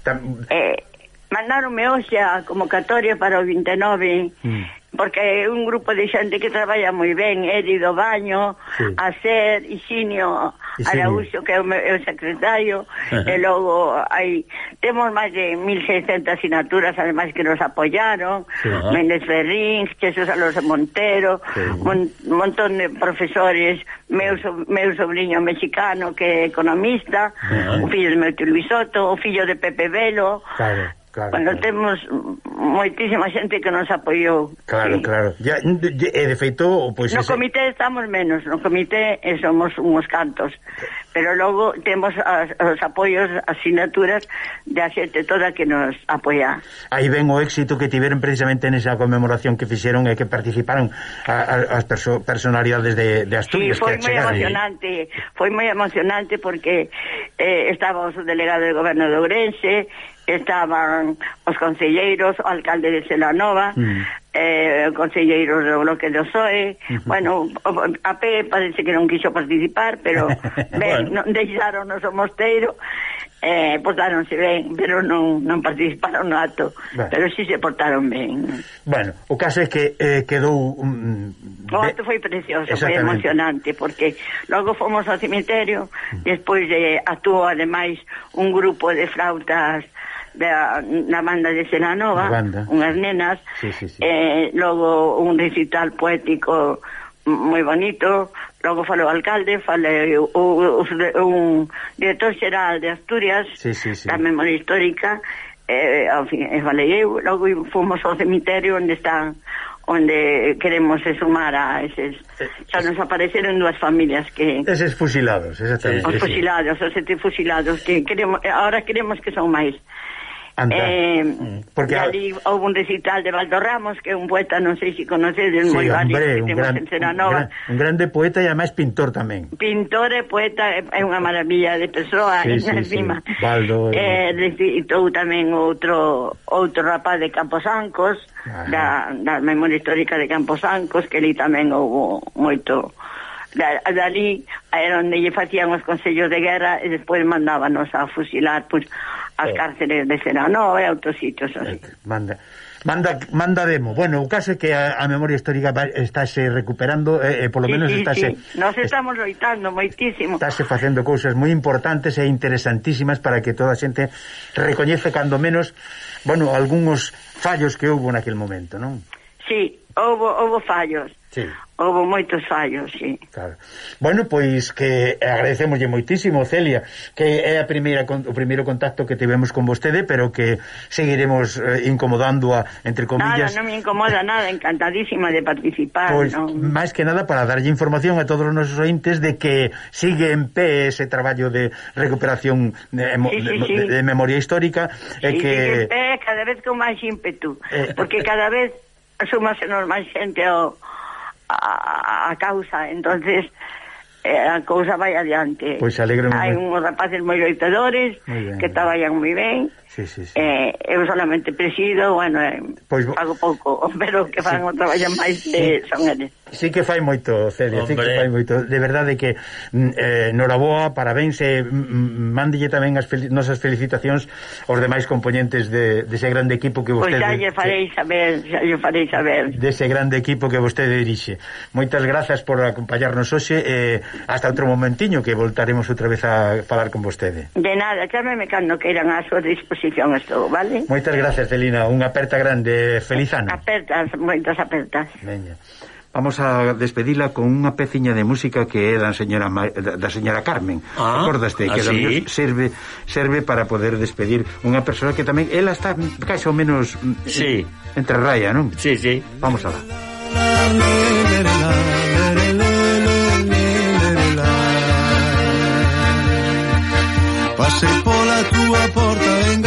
Speaker 6: Tam... Eh, mandaronme hoxe a convocatoria para o 29 mm. porque é un grupo de xente que traballa moi ben Eri do Baño, sí. Acer Isinio Araújo que é o, meu, é o secretario uh -huh. e logo hai temos máis de 1600 asignaturas ademais que nos apoyaron sí, uh -huh. Méndez Ferrín, Jesús Alonso Montero sí. un mon, montón de profesores meu, so, meu sobrinho mexicano que é economista uh -huh. o fillo de meu Luisoto o fillo de Pepe Velo
Speaker 2: claro Claro,
Speaker 6: bueno, claro. temos moitísima xente que nos apoiou.
Speaker 2: Claro, sí. claro. Ya, de, e de feito...
Speaker 6: Pues, pois no ese... comité estamos menos, no comité eh, somos uns cantos, pero logo temos as, os apoios, as sinaturas a xente toda que nos apoia.
Speaker 2: Aí ven o éxito que tiveron precisamente nesa conmemoración que fixeron e que participaron a, a, as perso personalidades de, de Asturias.
Speaker 6: Sí, foi moi emocionante, foi moi emocionante porque eh, estaba o delegado do goberno de Ourense, estaban os conselleiros, o alcalde de Celanova, mm. eh, conselleiros do bloque do PSOE, uh [laughs] -huh. bueno, a P parece que non quiso participar, pero [laughs] ben, bueno. non deixaron o mosteiro, eh, portaronse ben, pero non, non participaron no acto, bueno. pero si sí se portaron ben.
Speaker 2: Bueno, o caso é que eh, quedou... Um,
Speaker 6: o acto foi precioso, foi emocionante, porque logo fomos ao cemiterio, mm. despois eh, actuou ademais un grupo de flautas da, na banda de Seranova, unhas nenas, sí, sí, sí. Eh, logo un recital poético moi bonito, logo falou o alcalde, fale o, o, un director xeral de Asturias, sí, sí, sí. da memoria histórica, eh, ao fin, e falei eu, logo fomos ao cemiterio onde están onde queremos se sumar a eses eh, xa nos apareceron dúas familias que
Speaker 2: eses fusilados, exactamente.
Speaker 6: Os fusilados, os sete fusilados que queremos agora queremos que son máis. Anda. Eh, mm. Porque ali houve un recital de Valdo Ramos, que é un poeta, non sei se conocedes, sí, moi válido, que temos gran, en Seranova.
Speaker 2: Un, gran, un grande poeta e ademais pintor tamén.
Speaker 6: Pintor e poeta é unha maravilla de persoa, sí, [laughs] sí, encima. Sí. Valdo. Eh. eh, recitou tamén outro outro rapaz de Camposancos, da, da memoria histórica de Camposancos, que ali tamén houve moito Claro, a dali era onde lle facían os consellos de guerra e despois mandábanos a fusilar pois, as eh. cárceles de Serano e outros sitios así. Eh,
Speaker 2: manda, manda, demo. Bueno, o caso é que a, a memoria histórica estáse recuperando, e eh, eh, polo sí, menos sí, estáse...
Speaker 6: Sí. Nos estamos loitando moitísimo.
Speaker 2: Estáse facendo cousas moi importantes e interesantísimas para que toda a xente recoñece cando menos, bueno, algúns fallos que houve naquele momento, non?
Speaker 6: Sí, houve, houve fallos. Sí. Houve moitos fallos, sí.
Speaker 2: Claro. Bueno, pois que agradecemoslle moitísimo, Celia, que é a primeira o primeiro contacto que tivemos con vostede, pero que seguiremos eh, incomodando a entre comillas.
Speaker 6: Nada, non me incomoda nada, encantadísima de participar,
Speaker 2: pois,
Speaker 6: non.
Speaker 2: máis que nada para darlle información a todos os nosos ointes de que sigue en pé ese traballo de recuperación de, sí, sí, sí. de, de memoria histórica
Speaker 6: e que sigue en pé cada vez con máis ímpetu, eh, porque eh. cada vez asúmase máis xente ao a, a causa. Entonces eh, a cousa vai adiante.
Speaker 2: Pois alegro
Speaker 6: hai unhos rapaces moi loitadores que traballan moi ben sí, sí, sí. Eh, eu solamente presido, bueno, eh, pois, pues, pouco, [laughs] pero que fan sí, o traballo máis eh, sí, son eles.
Speaker 2: Sí que fai moito, Celia, sí que fai moito. De verdade que mm, eh, noraboa, parabéns, e mm, mm, mándille tamén as fel nosas felicitacións aos demais componentes de, dese de grande equipo que pois vostede...
Speaker 6: Pois pues xa lle farei saber, xa lle farei saber.
Speaker 2: Dese de grande equipo que vostede dirixe. Moitas grazas por acompañarnos hoxe, eh, hasta outro momentiño que voltaremos outra vez a falar con vostede.
Speaker 6: De nada, chámeme cando queiran a súa disposición disposición estou, vale?
Speaker 2: Moitas gracias, Celina, unha aperta grande, feliz ano.
Speaker 6: Apertas, moitas apertas.
Speaker 2: Veña. Vamos a despedila con unha peciña de música que é da señora Ma... da señora Carmen. Ah, Acordaste que ah, sí? serve serve para poder despedir unha persoa que tamén ela está case ou menos mm,
Speaker 3: sí.
Speaker 2: entre raya, non?
Speaker 3: Sí, sí.
Speaker 2: Vamos a la.
Speaker 7: Passei pola túa porta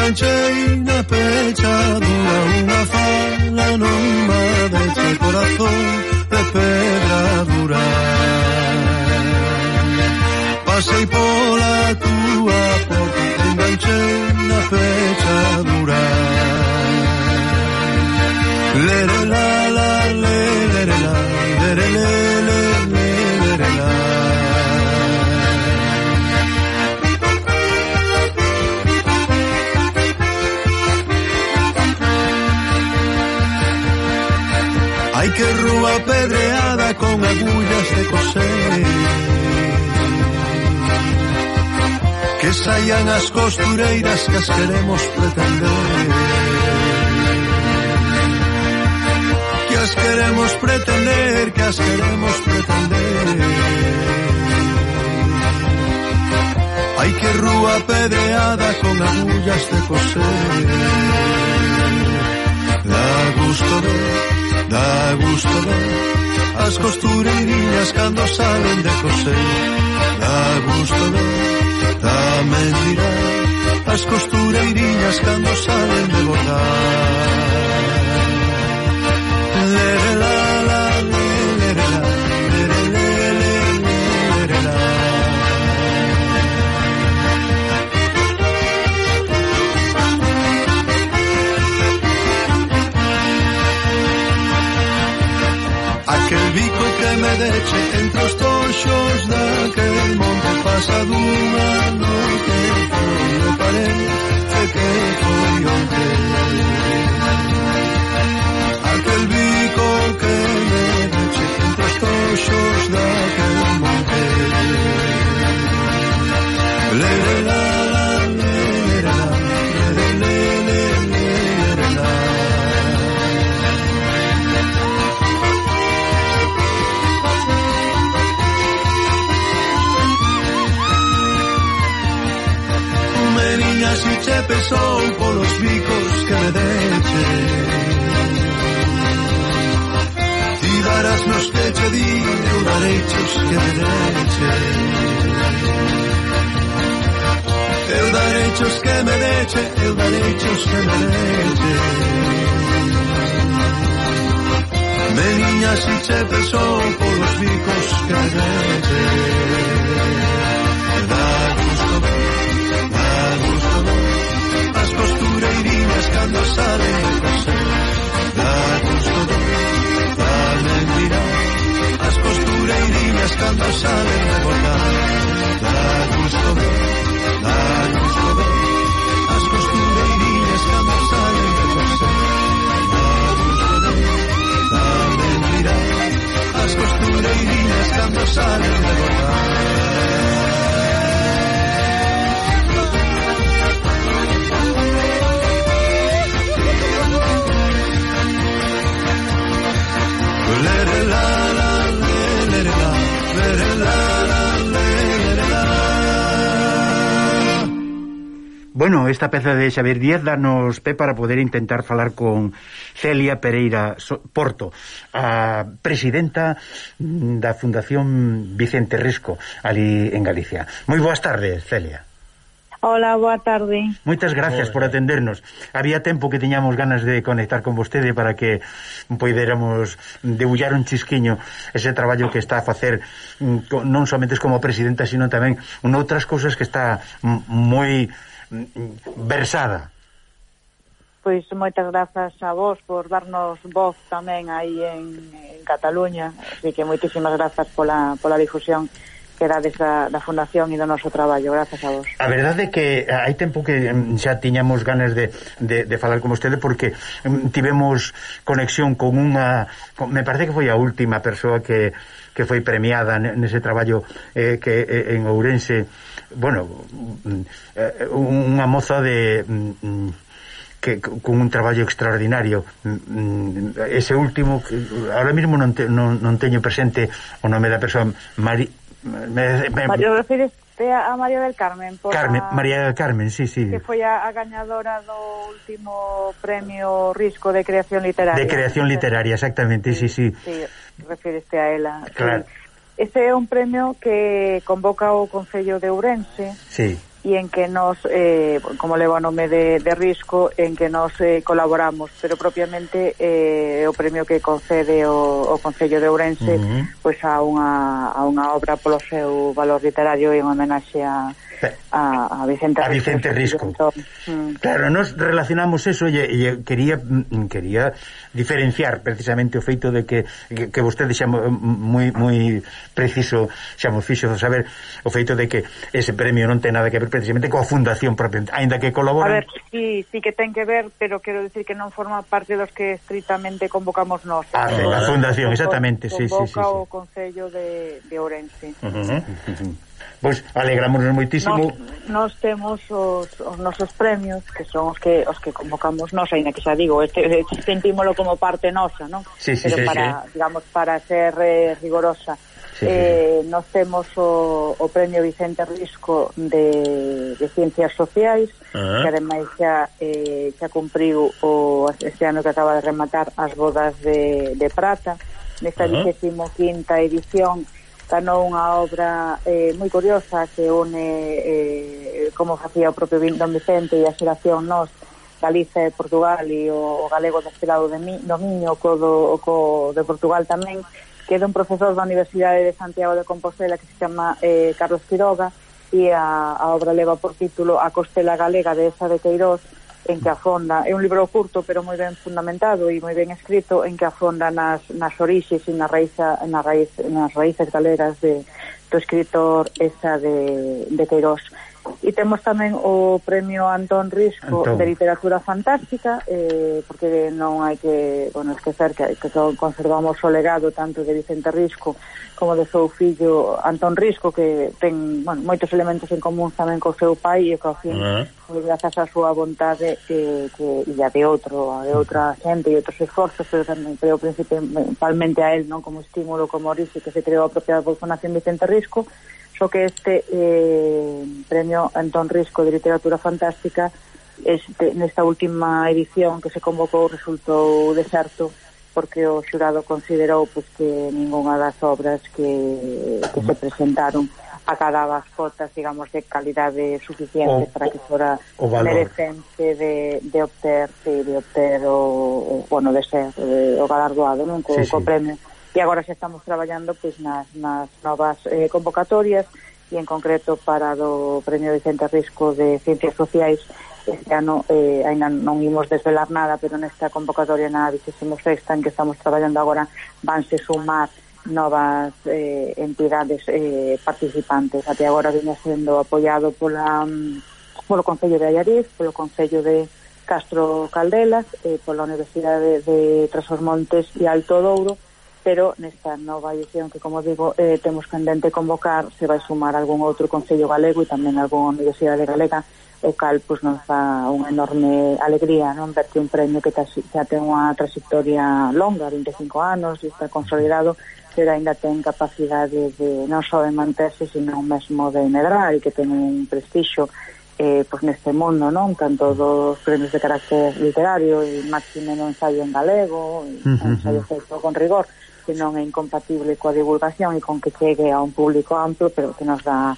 Speaker 7: lancheina pechadura Unha fala nunha deste corazón de pedra dura. Pasei pola túa porta Enganchei na fechadura apedreada con agullas de coser. Que saian as costureiras que as queremos pretender. Que as queremos pretender, que as queremos pretender. Hai que rúa pedeada con agullas de coser Da gusto de Da gusto ver as costureiriñas cando salen de coser. Da gusto ver, tamén dirá As costureiriñas cando salen de bordar que me deche entre os toxos daquel monte pasa dunha noite foi o paré e que foi onte aquel bico que me deche entre os toxos daquel me pesou polos bicos que me deche Ti darás nos que che di eu darei chos que me deche Eu darei chos que me deche eu darei chos que me deche Meniña si che pesou polos bicos que me deche las aretas da gusto da mentira as costureirinhas cando salen a cortar da gusto da gusto as costureirinhas cando salen a cortar da gusto da mentira as costureirinhas cando salen a cortar
Speaker 2: Bueno, esta peza de Xavier Díaz danos pé para poder intentar falar con Celia Pereira Porto, a presidenta da Fundación Vicente Risco, ali en Galicia. Moi boas tardes, Celia.
Speaker 8: Hola, boa tarde.
Speaker 2: Moitas gracias Hola. por atendernos. Había tempo que tiñamos ganas de conectar con vostede para que poidéramos debullar un chisquiño ese traballo que está a facer mm, non somente como presidenta, sino tamén en outras cousas que está mm, moi mm, versada.
Speaker 8: Pois moitas grazas a vos por darnos voz tamén aí en, en Cataluña, así que moitísimas grazas pola, pola difusión que dades da, da Fundación e do noso traballo, grazas a vos.
Speaker 2: A verdade é que eh, hai tempo que xa tiñamos ganas de, de, de falar con vostede porque tivemos conexión con unha... Con, me parece que foi a última persoa que que foi premiada nese traballo eh, que eh, en Ourense bueno mm, eh, unha moza de mm, mm, que con un traballo extraordinario ese último que ahora mismo non, te, non, non teño presente o nome da persoa Mari,
Speaker 8: Me, me... Mario, refiriste a María del Carmen por
Speaker 2: Carmen, a... María del Carmen, sí, sí.
Speaker 8: Que foi a, a gañadora do último premio Risco de Creación Literaria.
Speaker 2: De Creación Literaria, exactamente, sí, sí,
Speaker 8: sí. sí Refiriste a ela
Speaker 2: Claro.
Speaker 8: Sí. Este é un premio que convoca o Concello de Ourense.
Speaker 2: Sí
Speaker 8: e en que nos, eh, como leva o nome de, de risco, en que nos eh, colaboramos, pero propiamente eh, o premio que concede o, o Concello de Ourense uh -huh. pois a unha, a unha obra polo seu valor literario en homenaxe a, a, a Vicente Risco.
Speaker 2: A Vicente Risco. Mm. Claro, nos relacionamos eso e, e quería mm, quería diferenciar precisamente o feito de que que, que vostede xa moi moi preciso xa mo fixo saber o feito de que ese premio non ten nada que ver precisamente coa fundación propia, aínda que colabora.
Speaker 8: A ver, sí, sí que ten que ver, pero quero decir que non forma parte dos que estritamente convocamos nós.
Speaker 2: Ah, eh, la fundación, exactamente, sí, sí, sí. sí.
Speaker 8: o Concello de, de Ourense. Uh -huh. Uh
Speaker 2: -huh. Pois alegrámonos moitísimo.
Speaker 8: Nos, nos temos os, os nosos premios, que son os que os que convocamos nós, aínda que xa digo, este, este sentímolo como parte nosa, non?
Speaker 2: Sí, sí,
Speaker 8: Pero
Speaker 2: sí,
Speaker 8: para,
Speaker 2: sí.
Speaker 8: digamos, para ser eh, rigorosa, Sí, eh, sí. nos temos o, o Premio Vicente Risco de, de Ciencias Sociais, uh -huh. que ademais xa, eh, xa cumpriu o, este ano que acaba de rematar as bodas de, de prata, nesta uh -huh. 25ª edición ganou unha obra eh, moi curiosa que une eh, como facía o propio Don Vicente e a xeración nos Galicia e Portugal e o, o galego destilado de mi, do Miño co, do, co de Portugal tamén que é un profesor da Universidade de Santiago de Compostela que se chama eh, Carlos Quiroga e a, a obra leva por título A Costela Galega de Esa de Queiroz en que afonda, é un libro curto pero moi ben fundamentado e moi ben escrito en que afonda nas, nas orixes e na raíz, na raíz, nas raíces galeras de, do escritor esa de, de Queiroz. E temos tamén o premio Antón Risco Antón. de Literatura Fantástica, eh, porque non hai que bueno, esquecer que, que conservamos o legado tanto de Vicente Risco como de seu fillo Antón Risco, que ten bueno, moitos elementos en común tamén co seu pai e co fin, ah. uh -huh. grazas á súa vontade eh, que, e a de outro, a de outra xente e outros esforzos, pero tamén creo principalmente a él, non como estímulo, como orixe que se creou a propia Fundación Vicente Risco, Só que este eh, premio Antón Risco de Literatura Fantástica este, nesta última edición que se convocou resultou deserto porque o xurado considerou pois, que ningunha das obras que, que se presentaron acababa as cotas, digamos, de calidade suficiente o, para que fora merecente de, de obter, sí, de obter o, o, bueno, de ser eh, o galardoado, non? Co, sí, sí. co premio e agora xa estamos traballando pois nas, nas novas eh, convocatorias e en concreto para do Premio Vicente Risco de Ciencias Sociais este ano eh, ainda non imos desvelar nada pero nesta convocatoria na 26 en que estamos traballando agora vanse sumar novas eh, entidades eh, participantes. Até agora viña sendo apoiado pola, mm, polo Concello de Allariz polo Concello de Castro Caldelas eh, pola Universidade de, de Trasos Montes e Alto Douro pero nesta nova edición que, como digo, eh, temos pendente convocar, se vai sumar algún outro Concello Galego e tamén algunha Universidade Galega, o cal pues, nos dá unha enorme alegría non ver que un premio que xa ten unha trayectoria longa, 25 anos, e está consolidado, pero ainda ten capacidade de non só de manterse, sino mesmo de medrar e que ten un prestixo eh, pues neste mundo, non? Tanto dos premios de carácter literario e máximo no ensayo en galego, e uh -huh. ensayo feito con rigor que non é incompatible coa divulgación e con que chegue a un público amplo, pero que nos dá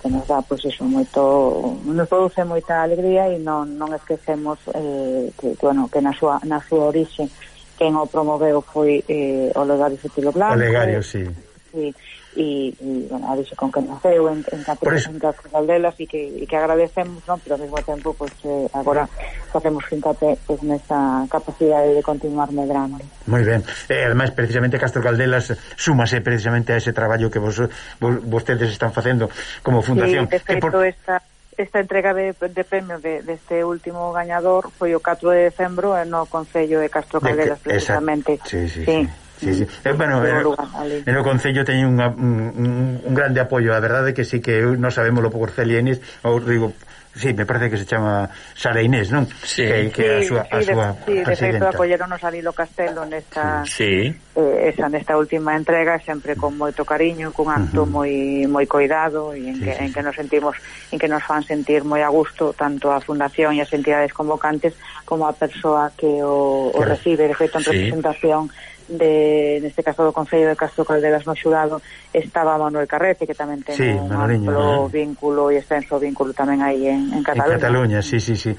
Speaker 8: que nos dá pois pues, eso moito nos produce moita alegría e non non esquecemos eh, que bueno, que na súa na súa orixe quen o promoveu foi eh, o legario Sotilo Blanco. Olegario,
Speaker 2: eh, sí.
Speaker 8: Sí e, e bueno, a con que naceu en, en Catriz, en Catriz e que, e que agradecemos, non? pero ao mesmo tempo pues, eh, agora facemos fincate pues, nesa capacidade de continuar medrando.
Speaker 2: Moi ben, e eh, ademais precisamente Castro Caldelas súmase precisamente a ese traballo que vos, vos vostedes están facendo como fundación.
Speaker 8: Sí, que por... esta esta entrega de, de premio de, deste de último gañador foi o 4 de decembro eh, no Concello de Castro Caldelas, precisamente. De que...
Speaker 2: Sí, sí, sí. sí. Sí, sí. Eh, bueno, eh, en, en no Concello teñen un, un, un grande apoio, a verdade que sí que non sabemos lo por Celienis ou digo, sí, me parece que se chama Sara Inés, non?
Speaker 8: Sí. Que, que a súa, sí, a súa sí, de. Sí, de feito acolleronos a Lilo Castelo nesta,
Speaker 3: sí.
Speaker 8: eh, esa, nesta última entrega, sempre con moito cariño, cun acto uh -huh. moi moi coidado e en, sí, que, sí. en que nos sentimos, en que nos fan sentir moi a gusto tanto a Fundación e as entidades convocantes como a persoa que o, o recibe, de feito en sí. representación de neste caso do Concello de Castro Calderas no xurado estaba Manuel Carrete que tamén ten
Speaker 2: sí,
Speaker 8: un amplo eh. vínculo e extenso vínculo tamén aí en, en Cataluña.
Speaker 2: En Cataluña, sí, sí, sí.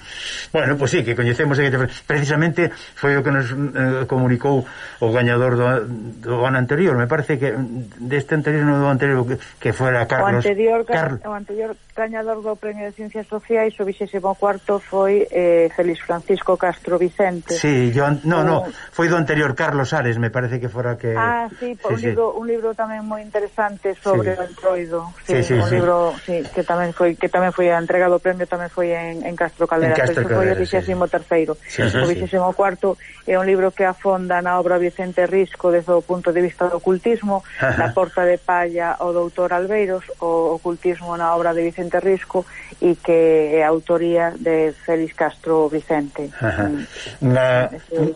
Speaker 2: Bueno, pois pues sí, que coñecemos precisamente foi o que nos eh, comunicou o gañador do, do ano anterior, me parece que mm, deste anterior no do anterior que, que fuera Carlos.
Speaker 8: O anterior, Car o anterior gañador do Premio de Ciencias Sociais o 24º foi eh, Félix Francisco Castro Vicente.
Speaker 2: Sí, yo, no, no, foi do anterior Carlos Ares Me parece que fora que...
Speaker 8: Ah, sí, sí, un, sí. Libro, un libro tamén moi interesante sobre sí. o entroido. Sí, sí, sí, un sí. libro sí, que tamén foi que tamén foi a entrega do premio tamén foi en, en Castro Calera. En Castro Calera, foi o 23 sí. terceiro. Sí, sí, o 24 sí. é un libro que afonda na obra Vicente Risco desde o punto de vista do ocultismo, Ajá. na porta de palla o doutor Albeiros, o ocultismo na obra de Vicente Risco e que é autoría de Félix Castro Vicente. Ajá. Mm.
Speaker 2: Na... un,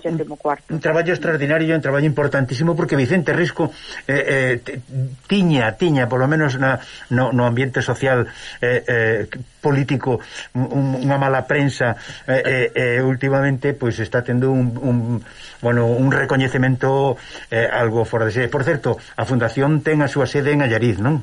Speaker 2: Un traballo extraordinario entre traballo importantísimo porque Vicente Risco eh, eh, tiña, tiña, polo menos na, no, no ambiente social eh, eh, político un, unha mala prensa eh, eh, eh últimamente pois pues, está tendo un, un, bueno, un recoñecemento eh, algo fora de sede. Por certo, a Fundación ten a súa sede en Allariz, non?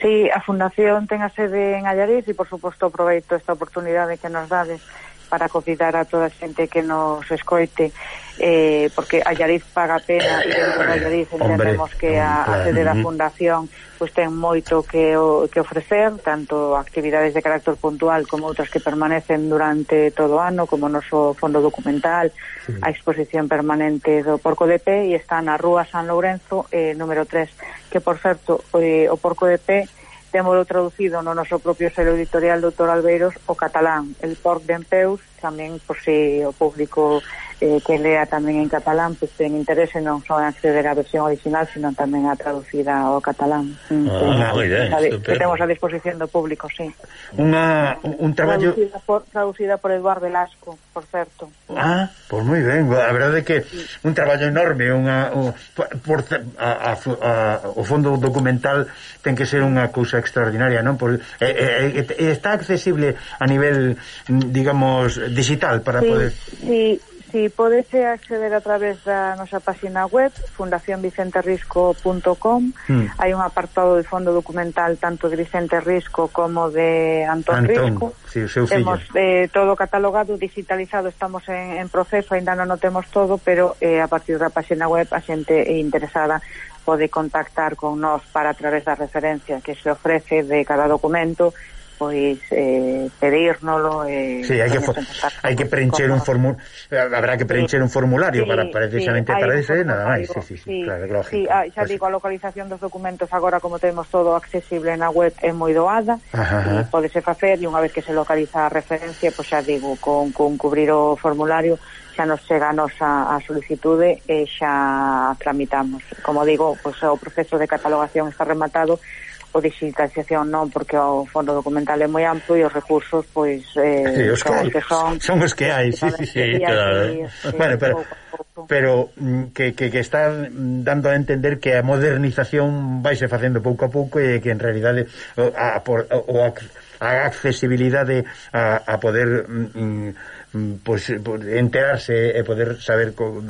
Speaker 8: Sí, a Fundación ten a sede en Allariz e, por suposto, aproveito esta oportunidade que nos dades para convidar a toda a xente que nos escoite eh, porque a Allariz paga pena e dentro da Allariz entendemos que a, a sede da fundación pues, ten moito que, o, que ofrecer tanto actividades de carácter puntual como outras que permanecen durante todo o ano como o noso fondo documental sí. a exposición permanente do Porco de Pé e está na Rúa San Lourenzo eh, número 3 que por certo eh, o Porco de Pé temolo traducido no noso propio selo editorial Doutor Albeiros o catalán, el porc d'empeus, tamén por si o público eh, que lea tamén en catalán pois pues, ten interese non só en acceder á versión original sino tamén a traducida ao catalán.
Speaker 3: Mm, ah, que, bien, a,
Speaker 8: que temos a disposición do público, sí.
Speaker 2: Una, un traballo
Speaker 8: traducida por, traducida por Eduardo Velasco, por certo.
Speaker 2: Ah, pois pues moi ben, a verdade é que un traballo enorme unha, un, por, a, a, a, o fondo documental ten que ser unha cousa extraordinaria non? Por, pois, eh, eh, está accesible a nivel mm, digamos digital para
Speaker 8: sí,
Speaker 2: poder...
Speaker 8: Sí, sí, podese acceder a través da nosa página web fundacionvicenterisco.com mm. hai un apartado de fondo documental tanto de Vicente Risco como de Antón, Antón Risco.
Speaker 2: sí, o seu
Speaker 8: temos eh, todo catalogado, digitalizado estamos en, en proceso, ainda non o temos todo pero eh, a partir da página web a xente interesada pode contactar con nós para a través da referencia que se ofrece de cada documento pois eh, pedírnolo eh,
Speaker 2: sí, hai que hai que preencher un formulario eh, habrá que preencher un formulario sí, para precisamente sí, para ese nada máis sí, sí, sí, sí, claro, lógico,
Speaker 8: sí, ah, xa digo, a localización dos documentos agora como temos todo accesible na web é moi doada e podese facer e unha vez que se localiza a referencia pois xa digo, con, con cubrir o formulario xa nos chega a nosa a solicitude eh, e xa tramitamos. Como digo, pois, o proceso de catalogación está rematado o de digitalización non, porque o fondo documental é moi amplo e os recursos pois eh,
Speaker 2: sí, os son, que son. Son os que hai, sí, sí, sí, claro. Sí, bueno, pero pero mm, que, que, que están dando a entender que a modernización vaise facendo pouco a pouco e que en realidade a, a, por, a, a accesibilidade a, a poder mm, mm pois, enterarse e poder saber co,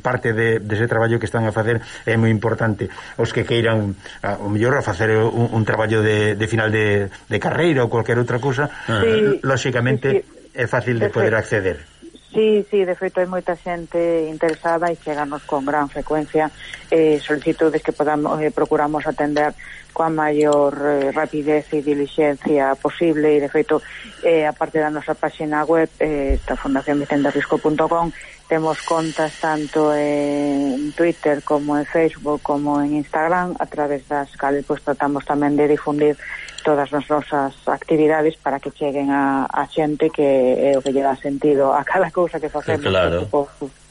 Speaker 2: parte de, dese de traballo que están a facer é moi importante. Os que queiran a, o mellor a facer un, un traballo de, de final de, de carreira ou cualquier outra cousa sí, lóxicamente sí, sí. é fácil de poder acceder.
Speaker 8: Sí, sí, de feito hai moita xente interesada e cheganos con gran frecuencia eh, solicitudes que podamos, eh, procuramos atender coa maior eh, rapidez e diligencia posible e de feito eh, a parte da nosa página web eh, da Fundación temos contas tanto en Twitter como en Facebook como en Instagram. A través das cales pues, tratamos tamén de difundir todas as nosas actividades para que cheguen a, a xente que é o que lle dá sentido a cada cousa que facemos.
Speaker 3: Eh, claro.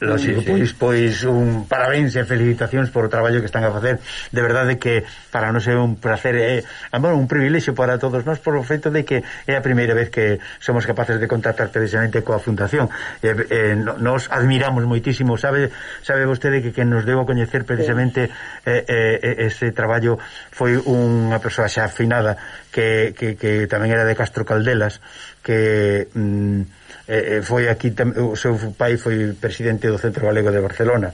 Speaker 2: Lo sí, sí. pois, pois un parabéns e felicitacións por o traballo que están a facer. De verdade que para nós é un placer, é bueno, un privilexio para todos nós por o feito de que é a primeira vez que somos capaces de contactar precisamente coa Fundación. E, eh, nos admiramos moitísimo, sabe, sabe vostede que que nos debo coñecer precisamente sí. eh, eh, ese traballo foi unha persoa xa afinada que, que, que tamén era de Castro Caldelas que... Mm, Eh, eh, foi aquí tam, o seu pai foi presidente do Centro Galego de Barcelona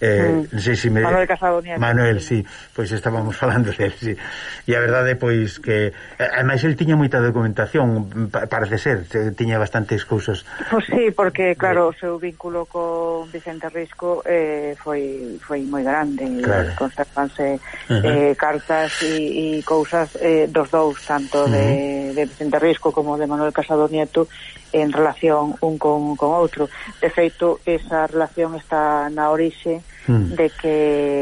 Speaker 8: eh, mm. sei si me... Manuel Casado Nieto
Speaker 2: Manuel, sí, pois estábamos [laughs] falando del sí. e a verdade pois que eh, ademais el tiña moita documentación parece ser, tiña bastantes cousas
Speaker 8: Pois sí, porque claro o seu vínculo con Vicente Risco eh, foi, foi moi grande claro. conservanse uh -huh. eh, cartas e, e cousas eh, dos dous, tanto uh -huh. de, de Vicente Risco como de Manuel Casado Nieto en relación un con, con outro. De feito, esa relación está na orixe mm. de que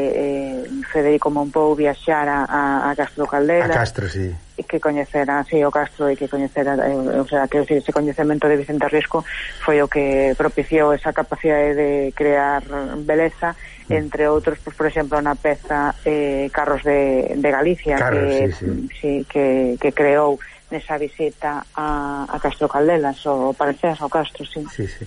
Speaker 8: eh, Federico Monpou viaxara a, a Castro Caldera.
Speaker 2: A Castro, sí.
Speaker 8: E que coñecera, sí, o Castro e que coñecera, eh, o sea, que ese coñecemento de Vicente Riesco foi o que propiciou esa capacidade de crear beleza hmm. entre outros, pues, por exemplo, na peza eh, Carros de, de Galicia
Speaker 2: Carros,
Speaker 8: que,
Speaker 2: sí, sí.
Speaker 8: Sí, que, que creou nesa visita a, a Castro Caldelas ou parecer ao Castro, sí.
Speaker 2: sí, sí.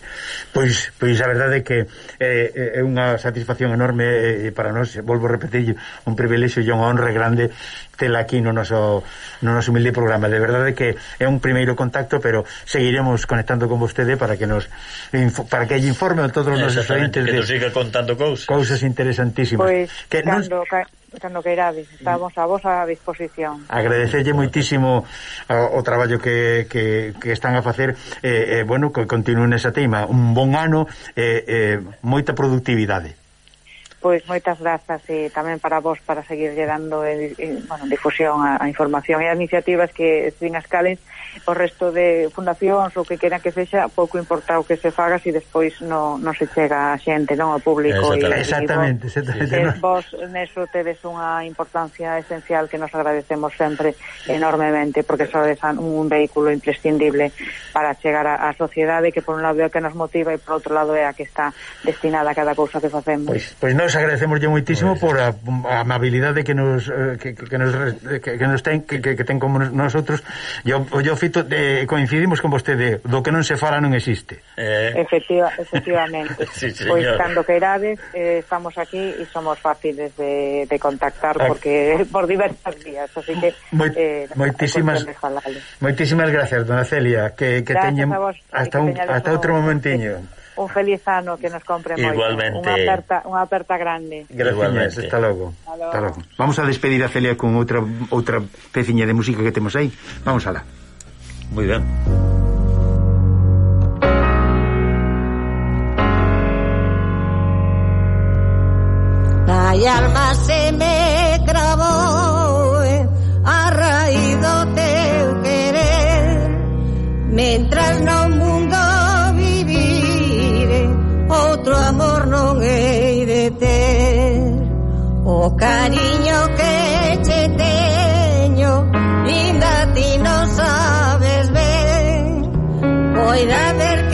Speaker 2: Pois, pois a verdade é que eh, eh é unha satisfacción enorme eh, para nós, volvo a repetir un privilexio e unha honra grande tela aquí no noso, no noso humilde programa de verdade que é un primeiro contacto pero seguiremos conectando con vostede para que nos para que lle informe a todos os nosos
Speaker 3: ointes de, siga contando cousas
Speaker 2: cousas interesantísimas
Speaker 8: pois, que cando, nos cando queirades, estamos a vosa disposición.
Speaker 2: Agradecerlle moitísimo o, o traballo que, que, que están a facer, eh, eh, bueno, que continúen esa teima, un bon ano, eh, eh, moita productividade.
Speaker 8: Pois moitas grazas e eh, tamén para vos para seguir dando eh, eh, bueno, difusión a, a información e a iniciativas que estin as cales o resto de fundacións ou que queran que sexa pouco importa o que se faga se si despois non no se chega a xente, non ao público
Speaker 2: exactamente, e, exactamente,
Speaker 8: vos,
Speaker 2: exactamente,
Speaker 8: no. vos neso tedes unha importancia esencial que nos agradecemos sempre enormemente porque sodes un vehículo imprescindible para chegar á sociedade que por un lado é a que nos motiva e por outro lado é a que está destinada a cada cousa que facemos.
Speaker 2: Pois, pois nos agradecemoslle moitísimo pois. por a, a amabilidade que nos eh, que, que nos que, que nos ten que, que ten como nosotros. Yo yo feito de, coincidimos con vostede, do que non se fala non existe.
Speaker 8: Eh... Efectiva, efectivamente. [laughs] sí, pois cando queirades eh, estamos aquí e somos fáciles de, de contactar ah. porque [laughs] por diversas vías, así que
Speaker 2: Moi, eh, moitísimas moitísimas gracias, dona Celia, que que teñen hasta un, hasta outro momentiño.
Speaker 8: Un feliz ano que nos compre moito.
Speaker 3: Igualmente.
Speaker 8: Unha aperta, unha aperta grande.
Speaker 2: Gracias, hasta logo. Hasta logo. Vamos a despedir a Celia con outra outra peciña de música que temos aí. Vamos alá.
Speaker 3: Muy bien.
Speaker 9: La alma se me grabó eh, a raíz querer Mientras no mundo vivire Outro amor non hei de ter O cariño Soy la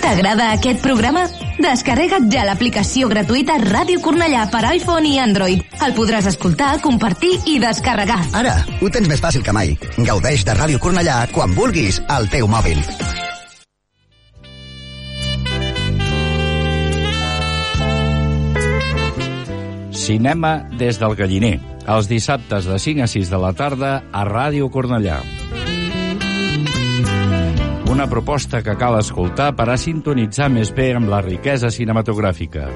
Speaker 10: T'agrada aquest programa? Descarrega't ja l'aplicació gratuïta Ràdio Cornellà per iPhone i Android. El podràs escoltar, compartir i descarregar.
Speaker 11: Ara, ho tens més fàcil que mai. Gaudeix de Ràdio Cornellà quan vulguis al teu mòbil.
Speaker 12: Cinema des del Galliner. Els dissabtes de 5 a 6 de la tarda a Ràdio Cornellà una proposta que cal escoltar per a sintonitzar més bé amb la riquesa cinematogràfica.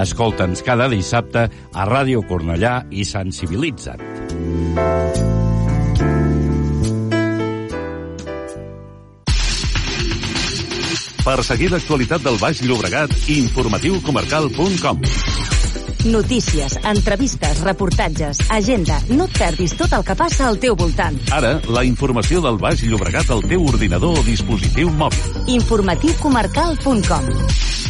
Speaker 12: Escolta'ns cada dissabte a Ràdio Cornellà i sensibilitza't.
Speaker 13: Per seguir l'actualitat del Baix Llobregat, informatiucomarcal.com.
Speaker 10: Notícies, entrevistes, reportatges, agenda. No et perdis tot el que passa al teu voltant.
Speaker 13: Ara, la informació del Baix Llobregat al teu ordinador o dispositiu mòbil.
Speaker 10: Informatiucomarcal.com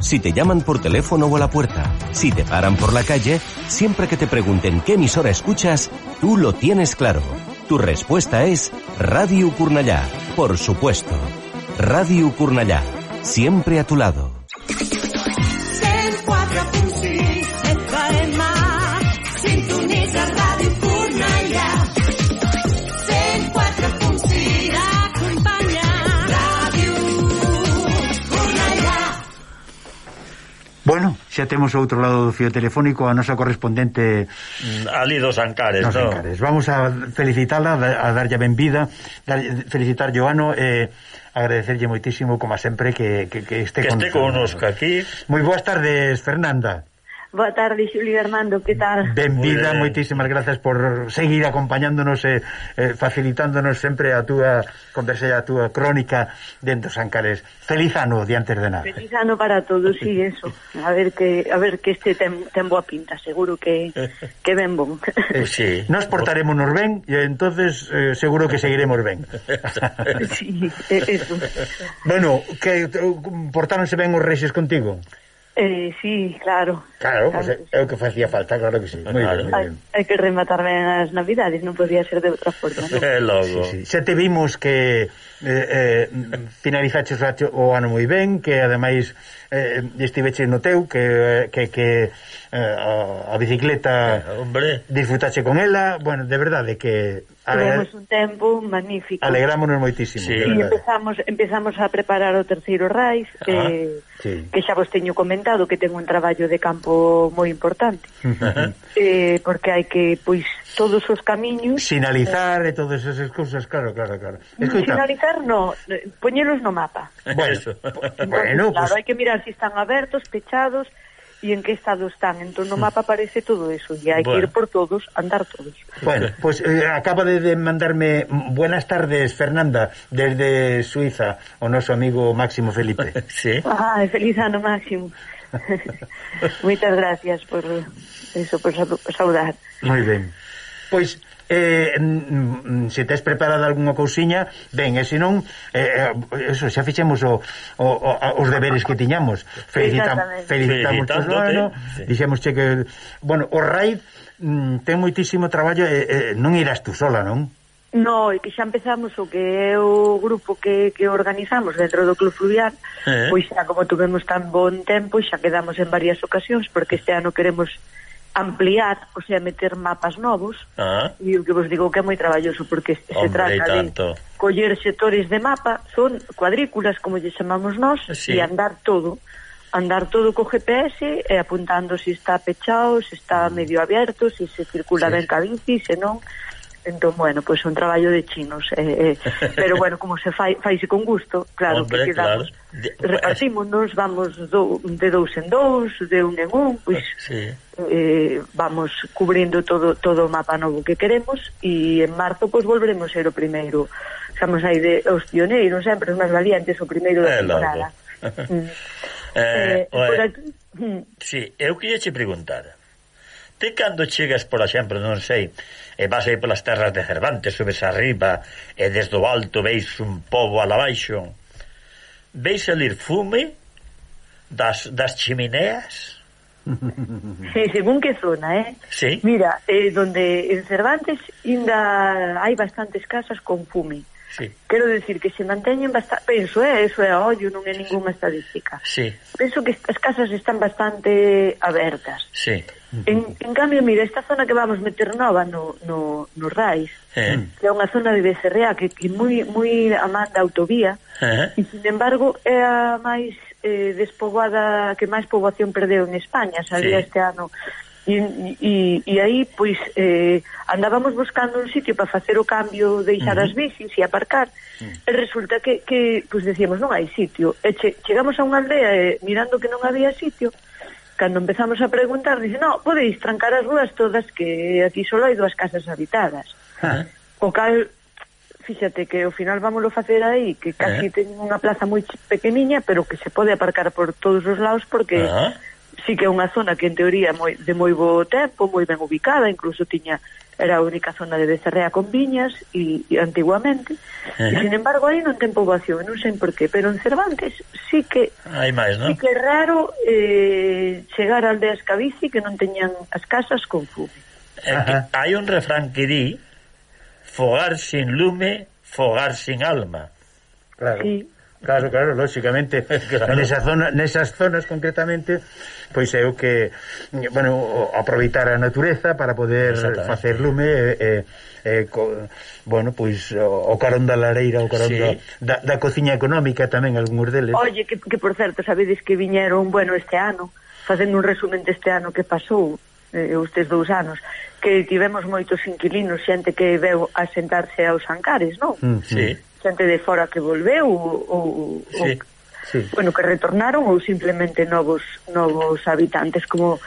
Speaker 14: Si te llaman por teléfono o a la puerta, si te paran por la calle, siempre que te pregunten qué emisora escuchas, tú lo tienes claro. Tu respuesta es Radio Curnallá, por supuesto. Radio Curnallá, siempre a tu lado.
Speaker 2: xa temos outro lado do fio telefónico a nosa correspondente
Speaker 3: mm, Ali dos Ancares,
Speaker 2: dos
Speaker 3: no?
Speaker 2: Ancares. Vamos a felicitarla, a darlle a benvida, dar, felicitar Joano e eh, agradecerlle moitísimo como sempre que, que, que este
Speaker 3: que este connosco aquí.
Speaker 2: Moi boas tardes, Fernanda.
Speaker 15: Boa tarde, Xulio Armando, que tal?
Speaker 2: Benvida, eh... moitísimas grazas por seguir acompañándonos e eh, facilitándonos sempre a túa conversa e a túa crónica dentro San Carés. Feliz ano diante de nada.
Speaker 15: Feliz ano para todos, sí, eso. A ver que a ver que este ten, ten boa pinta, seguro que que ben bon.
Speaker 2: Eh, sí. Nos portarémonos ben e entonces eh, seguro que seguiremos ben.
Speaker 15: sí, eso.
Speaker 2: Bueno, que portáronse ben os reixes contigo?
Speaker 15: Eh, sí, claro.
Speaker 2: Claro, claro. Pues é, o que facía falta, claro que sí. Muy claro. bien, muy bien.
Speaker 15: Hai que rematar ben as navidades, non podía ser de outra forma. ¿no? [laughs]
Speaker 3: Eh, logo.
Speaker 2: Sí, sí. Xa te vimos que eh, eh, finalizaches o ano moi ben, que ademais eh, estiveche no teu que, que, que eh, a bicicleta
Speaker 3: eh, hombre.
Speaker 2: disfrutache con ela bueno, de verdade que
Speaker 15: Tivemos un tempo magnífico.
Speaker 2: Alegrámonos moitísimo.
Speaker 15: Sí, empezamos, empezamos a preparar o terceiro raíz, ah, que, ah, sí. que xa vos teño comentado que ten un traballo de campo moi importante. [laughs] eh, porque hai que, pois, todos os camiños
Speaker 2: sinalizar eh, e todas esas cousas claro, claro, claro
Speaker 15: Escoita. sinalizar no, poñelos no mapa
Speaker 2: bueno,
Speaker 15: Entonces, bueno claro, pues... hai que mirar se si están abertos, pechados e en que estado están. Entón, no mapa aparece todo eso, e hai bueno. que ir por todos, andar todos.
Speaker 2: Bueno, pues eh, acaba de mandarme buenas tardes, Fernanda, desde Suiza, o noso amigo Máximo Felipe. [laughs]
Speaker 3: sí.
Speaker 15: Ah, feliz ano, Máximo. [laughs] Moitas gracias por eso, por saudar.
Speaker 2: Moi ben pois eh, se tes preparada algunha cousiña, ben, e se non, eh, eh eso, xa fixemos o, o, o, os deberes que tiñamos. [laughs] Felicita, felicitamos o ano, sí. dixemos che que... Bueno, o RAID mm, ten moitísimo traballo, eh, eh, non irás tú sola, non?
Speaker 15: No, e que xa empezamos o que é o grupo que, que organizamos dentro do Club Fluvial, eh. pois xa como tuvemos tan bon tempo, xa quedamos en varias ocasións, porque este ano queremos ampliar, o sea, meter mapas novos ah. e o que vos digo que é moi traballoso porque se Hombre, trata de coller sectores de mapa, son cuadrículas como lle chamamos nós, sí. e andar todo andar todo co GPS e apuntando se está pechado, se está mm. medio abierto, se se circula sí. ben ca bici, se non entón, bueno, pois pues, un traballo de chinos eh, eh, [laughs] pero bueno, como se fai, faise con gusto claro
Speaker 3: Hombre,
Speaker 15: que quedamos
Speaker 3: claro.
Speaker 15: repartimos, vamos do, de dous en dous de un en un, pois pues,
Speaker 3: sí
Speaker 15: eh, vamos cubrindo todo todo o mapa novo que queremos e en marzo pois volveremos ser o primeiro estamos aí de, os pioneiros sempre os máis valientes o primeiro da temporada [laughs] mm.
Speaker 3: eh,
Speaker 15: eh, por aquí mm.
Speaker 3: sí, eu queria che preguntar te cando chegas, por exemplo, non sei e vas aí polas terras de Cervantes subes arriba e desde o alto veis un pobo ala baixo veis salir fume das, das chimineas [laughs]
Speaker 15: Sí, según que zona, eh?
Speaker 3: Sí.
Speaker 15: Mira, eh, donde en Cervantes ainda hai bastantes casas con fume.
Speaker 3: Sí.
Speaker 15: Quero decir que se manteñen bastante, penso, eh, eso é a ollo, non é ninguna estadística.
Speaker 3: Sí.
Speaker 15: Penso que as casas están bastante abertas.
Speaker 3: Sí.
Speaker 15: En, en cambio, mira, esta zona que vamos meter nova no, no, no RAIS,
Speaker 3: eh.
Speaker 15: que é unha zona de Becerrea que, que moi, moi amanda autovía,
Speaker 3: eh.
Speaker 15: e, sin embargo, é a máis eh, despoboada, que máis poboación perdeu en España, sabía
Speaker 3: sí.
Speaker 15: este ano. E, e, e aí, pois, eh, andábamos buscando un sitio para facer o cambio, deixar
Speaker 3: uh -huh.
Speaker 15: as bicis e aparcar, uh -huh. e resulta que, que pois, decíamos, non hai sitio. E che, chegamos a unha aldea, eh, mirando que non había sitio, Cando empezamos a preguntar, dice, no, podeis trancar as rúas todas que aquí só hai dúas casas habitadas.
Speaker 3: Ah.
Speaker 15: O cal, fíxate que ao final vámoslo facer aí, que casi
Speaker 3: eh.
Speaker 15: ten unha plaza moi pequeniña, pero que se pode aparcar por todos os lados porque
Speaker 3: ah.
Speaker 15: sí que é unha zona que en teoría moi, de moi bo tempo, moi ben ubicada, incluso tiña era a única zona de Becerrea con viñas e, e antiguamente. Uh
Speaker 3: e
Speaker 15: sin embargo aí non ten poboación non sei por qué, pero en Cervantes sí que
Speaker 3: hai máis, non?
Speaker 15: Sí que é raro eh, chegar a aldeas cabici que non teñan as casas con fume.
Speaker 3: Hai un refrán que di fogar sin lume, fogar sin alma
Speaker 2: claro.
Speaker 15: sí.
Speaker 2: Claro, claro, lógicamente [laughs]
Speaker 3: claro.
Speaker 2: Nesa zona, nesas zonas concretamente Pois é o que Bueno, aproveitar a natureza Para poder facer lume E, e, e co, bueno, pois O, o carón da lareira O carón
Speaker 3: sí.
Speaker 2: da, da, da cociña económica tamén Algúns deles
Speaker 15: Oye, que, que por certo, sabedes que viñeron Bueno, este ano Facendo un resumen deste ano que pasou eh, estes dous anos que tivemos moitos inquilinos xente que veu a sentarse aos ancares, non?
Speaker 2: Mm,
Speaker 3: sí.
Speaker 15: sí xente de fora que volveu ou, ou,
Speaker 3: sí,
Speaker 2: sí.
Speaker 15: bueno, que retornaron ou simplemente novos novos habitantes como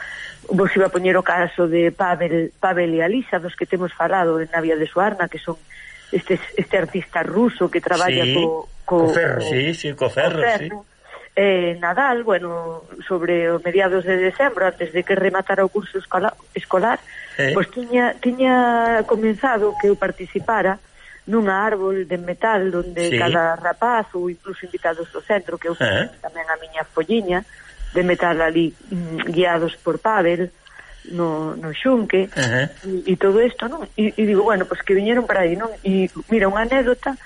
Speaker 15: vos iba a poñer o caso de Pavel, Pavel e Alisa dos que temos falado en Navia de Suarna que son este, este artista ruso que traballa
Speaker 3: sí,
Speaker 15: co, co,
Speaker 2: co ferro, co,
Speaker 3: sí, sí, co ferro, co ferro. Sí.
Speaker 15: Eh, Nadal, bueno, sobre o mediados de decembro, antes de que rematara o curso escolar, escolar
Speaker 3: eh.
Speaker 15: pois tiña, tiña comenzado que eu participara nunha árbol de metal onde
Speaker 3: sí.
Speaker 15: cada rapaz ou incluso invitados do centro que eu
Speaker 3: eh.
Speaker 15: tamén a miña folliña de metal ali mm, guiados por Pavel no, no xunque
Speaker 3: uh -huh.
Speaker 15: e, e todo isto, non? E, e digo, bueno, pois pues que viñeron para aí, non? E mira, unha anécdota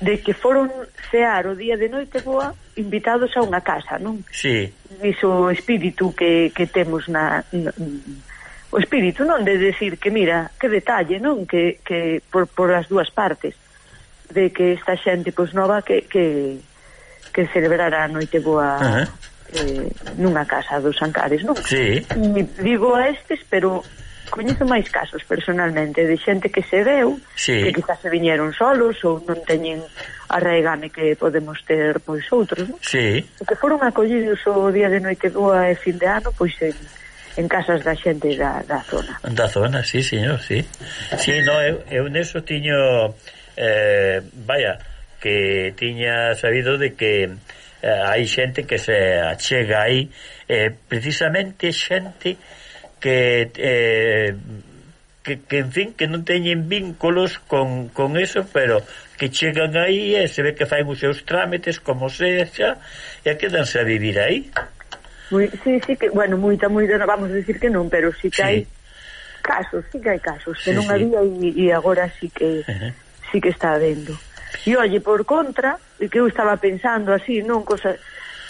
Speaker 15: de que foron cear o día de noite boa invitados a unha casa, non?
Speaker 3: Sí.
Speaker 15: Iso espírito que, que temos na, na o espírito, non? De decir que, mira, que detalle, non? Que, que por, por as dúas partes de que esta xente pois nova que, que, que celebrará a noite boa
Speaker 3: uh -huh.
Speaker 15: eh, nunha casa dos Ancares, non?
Speaker 3: Sí.
Speaker 15: E digo a estes, pero coñezo máis casos personalmente de xente que se veu,
Speaker 3: sí.
Speaker 15: que quizás se viñeron solos ou non teñen a raigame que podemos ter pois outros, non?
Speaker 3: Sí.
Speaker 15: Que foron acollidos o día de noite boa e fin de ano, pois en en casas da xente da, da zona.
Speaker 3: Da zona, sí, señor, sí. Sí, no, eu, eu neso tiño eh, vaya, que tiña sabido de que eh, hai xente que se achega aí eh, precisamente xente que eh, que, que en fin, que non teñen vínculos con, con eso, pero que chegan aí e se ve que fai os seus trámites como sexa e quedanse a vivir aí.
Speaker 15: Muy, sí, sí que, bueno, moita, moita, vamos a decir que non, pero sí que
Speaker 3: sí.
Speaker 15: hai casos, sí que hai casos, que
Speaker 3: sí,
Speaker 15: non
Speaker 3: sí.
Speaker 15: había e, e agora sí que
Speaker 3: uh -huh.
Speaker 15: sí que está habendo. E olle, por contra, e que eu estaba pensando así, non, cosa,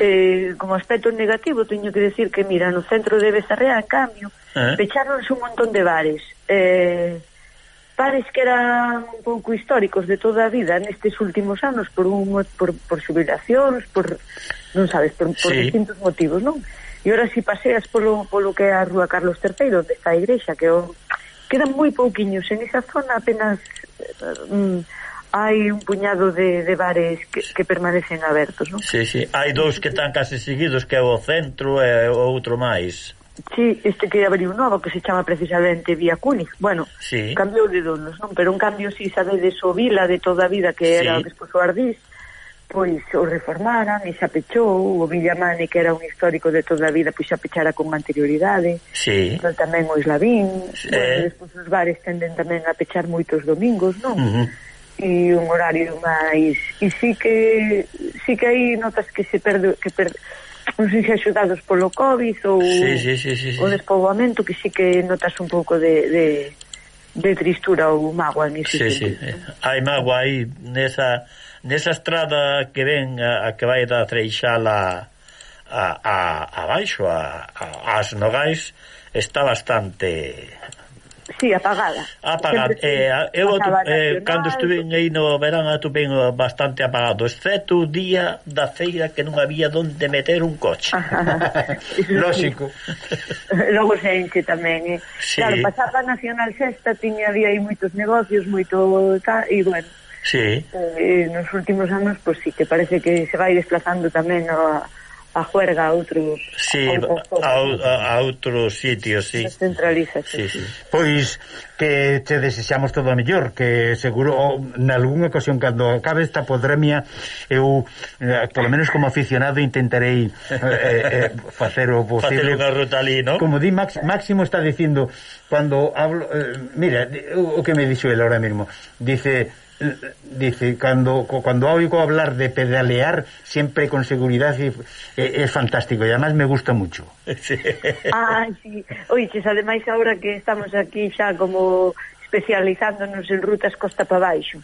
Speaker 15: eh, como aspecto negativo, teño que decir que, mira, no centro de Bezarrea, a cambio,
Speaker 3: uh
Speaker 15: -huh. pecharonse un montón de bares, eh, bares que eran un pouco históricos de toda a vida nestes últimos anos por un, por, por subilacións, por non sabes, por, por
Speaker 3: sí.
Speaker 15: distintos motivos, non? E ora si paseas polo, polo que é a Rúa Carlos III, onde está a igrexa, que o, quedan moi pouquiños, en esa zona apenas eh, mm, hai un puñado de, de bares que, que permanecen abertos, non?
Speaker 3: Sí, sí, hai dous que están case seguidos, que é o centro e o outro máis.
Speaker 15: Sí, este que abriu novo, que se chama precisamente Vía Cúnic. Bueno,
Speaker 3: sí.
Speaker 15: cambiou de donos, non? Pero un cambio, si sí, sabedes, o Vila de toda a vida, que era sí. despois o Ardís, pois o reformaran e xa pechou, o Villamane que era un histórico de toda a vida pois xa pechara con anterioridade
Speaker 3: sí.
Speaker 15: pero tamén o Islavín sí. Despois os bares tenden tamén a pechar moitos domingos, non? Uh -huh. e un horario máis e sí que sí que aí notas que se perde que perde non sei se axudados polo Covid ou
Speaker 3: sí, sí, sí, sí, sí.
Speaker 15: o despoboamento que sí que notas un pouco de, de de tristura ou mágoa nese
Speaker 3: sí. Sí. Hai mágoa aí nesa nesa estrada que ven a, a que vai da Treixala a, a, a baixo a, a, as Nogais está bastante
Speaker 15: Sí, apagada.
Speaker 3: Apagada. Eh, eu eh, cando estuve aí no verán atupen bastante apagado, excepto o día da feira que non había donde meter un coche. [laughs] Lógico. [laughs]
Speaker 15: Logo xente tamén, eh. Sí. Claro, pasaba Nacional Sexta, tiña día aí moitos negocios, moito... E bueno,
Speaker 3: Sí.
Speaker 15: Eh, nos últimos anos, pois pues, sí, que parece que se vai desplazando tamén a, a juerga a outros...
Speaker 3: Sí, a, a, a, outros sitios, sí.
Speaker 15: Se centraliza,
Speaker 3: sí, sí. sí.
Speaker 2: Pois que te desexamos todo a mellor, que seguro nalgúna ocasión cando acabe esta podremia eu, eh, polo menos como aficionado, intentarei eh, eh, facer o [laughs] posible...
Speaker 3: Facer unha ruta ali, ¿no?
Speaker 2: Como di Max, Máximo está dicindo, cando hablo... Eh, mira, o que me dixo el ahora mismo, dice dice, cando, cando oigo hablar de pedalear, siempre con seguridad, y, eh, es fantástico, y además me gusta mucho. [laughs]
Speaker 15: Sí. Ah, sí. Oiches, ademais, ahora que estamos aquí xa como especializándonos en rutas costa para baixo.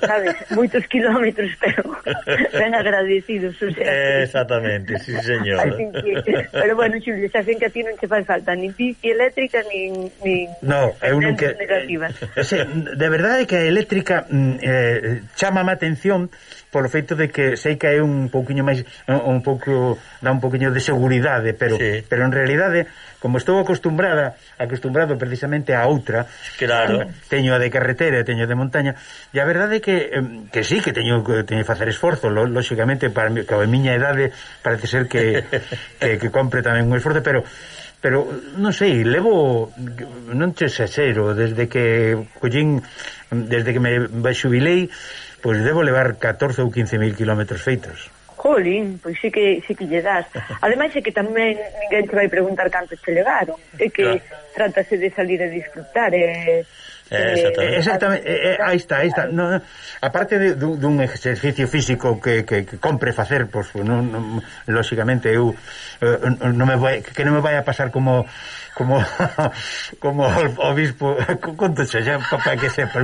Speaker 15: Sabes, [laughs] moitos kilómetros, pero [laughs] ben agradecidos. O
Speaker 3: sea, Exactamente, sí, señor.
Speaker 15: Que, pero bueno, Xulio, xa sen que a ti non te faz falta nin bici eléctrica, nin... nin
Speaker 2: no, eu un que...
Speaker 15: Negativas.
Speaker 2: Eh, sí, de verdade que a eléctrica mm, eh, chama a atención polo feito de que sei que é un pouquiño máis un pouco dá un pouquiño de seguridade, pero sí. pero en realidade como estou acostumbrada, acostumbrado precisamente a outra,
Speaker 3: claro.
Speaker 2: Eh, teño a de carretera, teño a de montaña, e a verdade é que, eh, que sí, que teño, teño que facer esforzo, lógicamente para mi, que a miña edade parece ser que, [laughs] que, que compre tamén un esforzo, pero pero non sei, levo non te xaxero, desde que collín, desde que me xubilei, pois debo levar 14 ou 15 mil kilómetros feitos
Speaker 15: jolín, pois sí que, sí que lle das. Ademais é que tamén ninguén te vai preguntar canto che levaron, é que claro. trátase de salir a disfrutar, e...
Speaker 2: Eh Eh, eh, exactamente. Eh, exactamente. Eh, eh aí está, aí está. No, no. Aparte de, dun exercicio físico que, que, que compre facer, pois, pues, non, non, lógicamente eu eh, non me vai, que non me vai a pasar como como [laughs] como o obispo conto xa, xa papá que sepa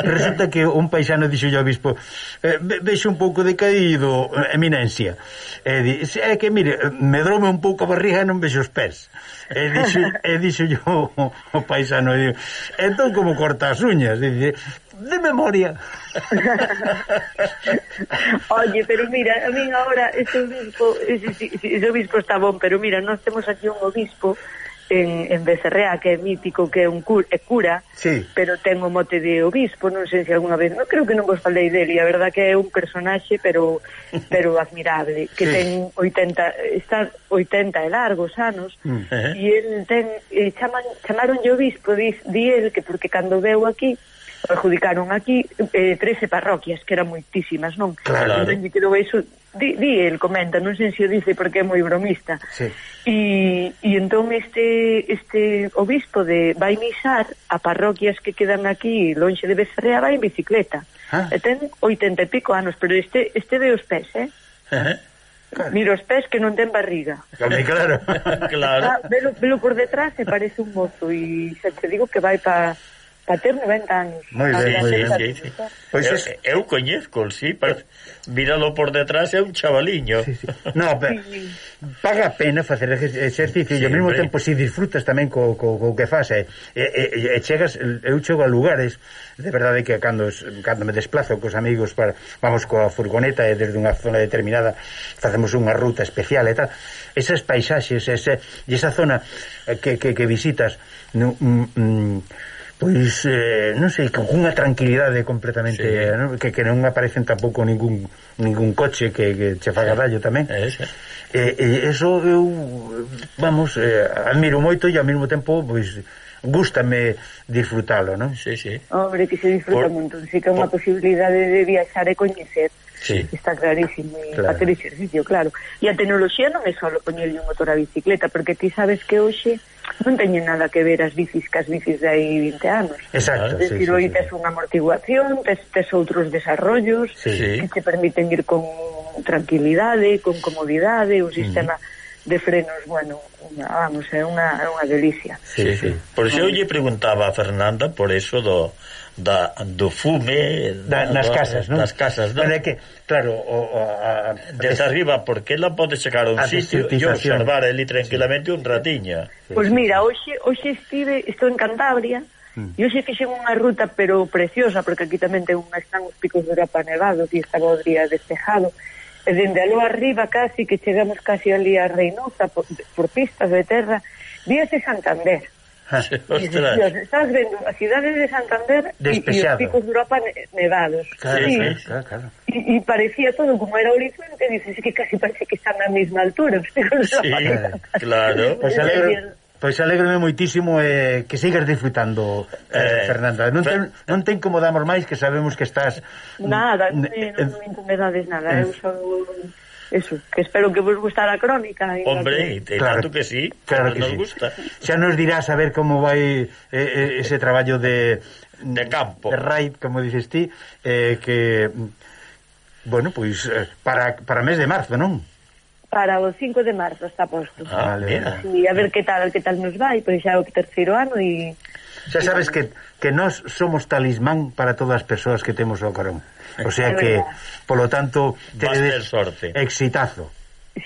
Speaker 2: resulta que un paisano dixo ao obispo eh, vexo un pouco decaído eminencia e eh, di, é que mire me drome un pouco a barriga e non vexo os pés e eh, dixo, eh, dixo yo o, [laughs] o paisano e entón como como corta as uñas, dice, de memoria. [laughs]
Speaker 15: Oye, pero mira, a mí agora este obispo, ese, ese obispo está bon, pero mira, nós temos aquí un obispo en, en Becerrea, que é mítico, que é un cur, é cura,
Speaker 2: sí.
Speaker 15: pero ten o mote de obispo, non sei se alguna vez, non creo que non vos falei dele, a verdad que é un personaxe, pero [laughs] pero admirable, que sí. ten 80, está 80 e largos anos, uh -huh. e el ten, e chaman, chamaron de obispo, di, di el, que porque cando veu aquí, adjudicaron aquí eh, 13 parroquias, que eran moitísimas, non?
Speaker 2: Claro.
Speaker 15: Entón, quedou eso, di, di el comenta, non sei se o dice porque é moi bromista.
Speaker 2: Sí.
Speaker 15: E, e entón este, este obispo de vai misar a parroquias que quedan aquí lonxe de Becerrea vai en bicicleta. Ah. E ten 80 e pico anos, pero este, este ve os pés, eh? Uh -huh. Claro. Miro os pés que non ten barriga.
Speaker 2: Claro, claro. [laughs] claro.
Speaker 15: Ah, velo, velo por detrás e parece un mozo e xa te digo que vai para A ter 90 anos.
Speaker 2: Moi ah, ben, moi ben.
Speaker 3: Sí, sí. Pois eu, eh, eu coñezco, sí, para miralo por detrás é un chavaliño. Sí, sí.
Speaker 2: No, [laughs] pero paga pena facer exercicio sí, e ao mesmo tempo si disfrutas tamén co, co, co que fas eh. e, e, e chegas eu chego a lugares de verdade que cando cando me desplazo cos amigos para vamos coa furgoneta e desde unha zona determinada facemos unha ruta especial e tal. Esas paisaxes, ese, esa zona eh, que, que, que visitas no, mm, mm, pois eh, non sei, con unha tranquilidade completamente sí. Eh, non? Que, que non aparecen tampouco ningún ningún coche que, que che faga dallo tamén
Speaker 3: Eh,
Speaker 2: eh, eh, eso eu vamos, eh, admiro moito e ao mesmo tempo pois gústame disfrutalo, non?
Speaker 3: Sí, sí.
Speaker 15: Hombre, que se disfruta por, montón, sí que é unha posibilidade de viaxar e coñecer.
Speaker 3: Sí.
Speaker 15: Está clarísimo, claro. facer exercicio, claro. E a tecnoloxía non é só poñerle un motor a bicicleta, porque ti sabes que hoxe non teñen nada que ver as bicis que as bicis de aí 20 anos.
Speaker 2: Exacto.
Speaker 15: Es decir, sí, hoy sí, tes unha amortiguación, tes, tes outros desarrollos
Speaker 2: sí, sí.
Speaker 15: que te permiten ir con tranquilidade, con comodidade, o mm. sistema... Mm de frenos, bueno, vamos, é unha, é unha delicia.
Speaker 3: Sí, sí. Por iso ah. eu lle preguntaba a Fernanda por eso do, da, do fume
Speaker 2: da, nas casas, non?
Speaker 3: Das casas, non?
Speaker 2: Pero é que, claro, o, a,
Speaker 3: desde es, arriba, porque ela pode chegar a un a sitio e observar ali tranquilamente sí. un ratiña.
Speaker 15: Pois pues mira, hoxe, hoxe estive, estou en Cantabria, mm. e hoxe fixen unha ruta pero preciosa, porque aquí tamén ten unha, están os picos de Europa nevados e estaba o día despejado, e dende alo arriba casi que chegamos casi ali a Reinosa por, por pistas de terra víase Santander Ah,
Speaker 3: ostras.
Speaker 15: Estás vendo a cidade de Santander e os picos de Europa nevados.
Speaker 2: Claro, sí. sí, claro, claro.
Speaker 15: E, parecía todo como era horizonte, dices que casi parece que están na mesma altura os picos
Speaker 3: de Europa. Sí, claro.
Speaker 2: Pois [laughs] pues alegro, Pois alegrome moitísimo eh, que sigas disfrutando, eh, eh, Fernanda. Eh, non ten, non ten como damos máis que sabemos que estás...
Speaker 15: Nada, eh, non, non me incomodades nada. Eh, eu sou eso, que espero que vos gustara a crónica.
Speaker 3: Hombre, que... claro, tanto que sí,
Speaker 2: claro
Speaker 3: que
Speaker 2: nos
Speaker 3: sí. gusta.
Speaker 2: Xa nos dirás a ver como vai eh, eh, ese traballo de
Speaker 3: de campo.
Speaker 2: De raid, como dices ti, eh, que bueno, pois pues, eh, para para mes de marzo, non?
Speaker 15: Para o 5 de marzo está posto.
Speaker 2: Ah, vale.
Speaker 15: E a ver que tal, que tal nos vai, pois xa o terceiro ano e
Speaker 2: Xa sabes que que nós somos talismán para todas as persoas que temos o carón. O sea que, polo tanto,
Speaker 3: tedes sorte.
Speaker 2: exitazo.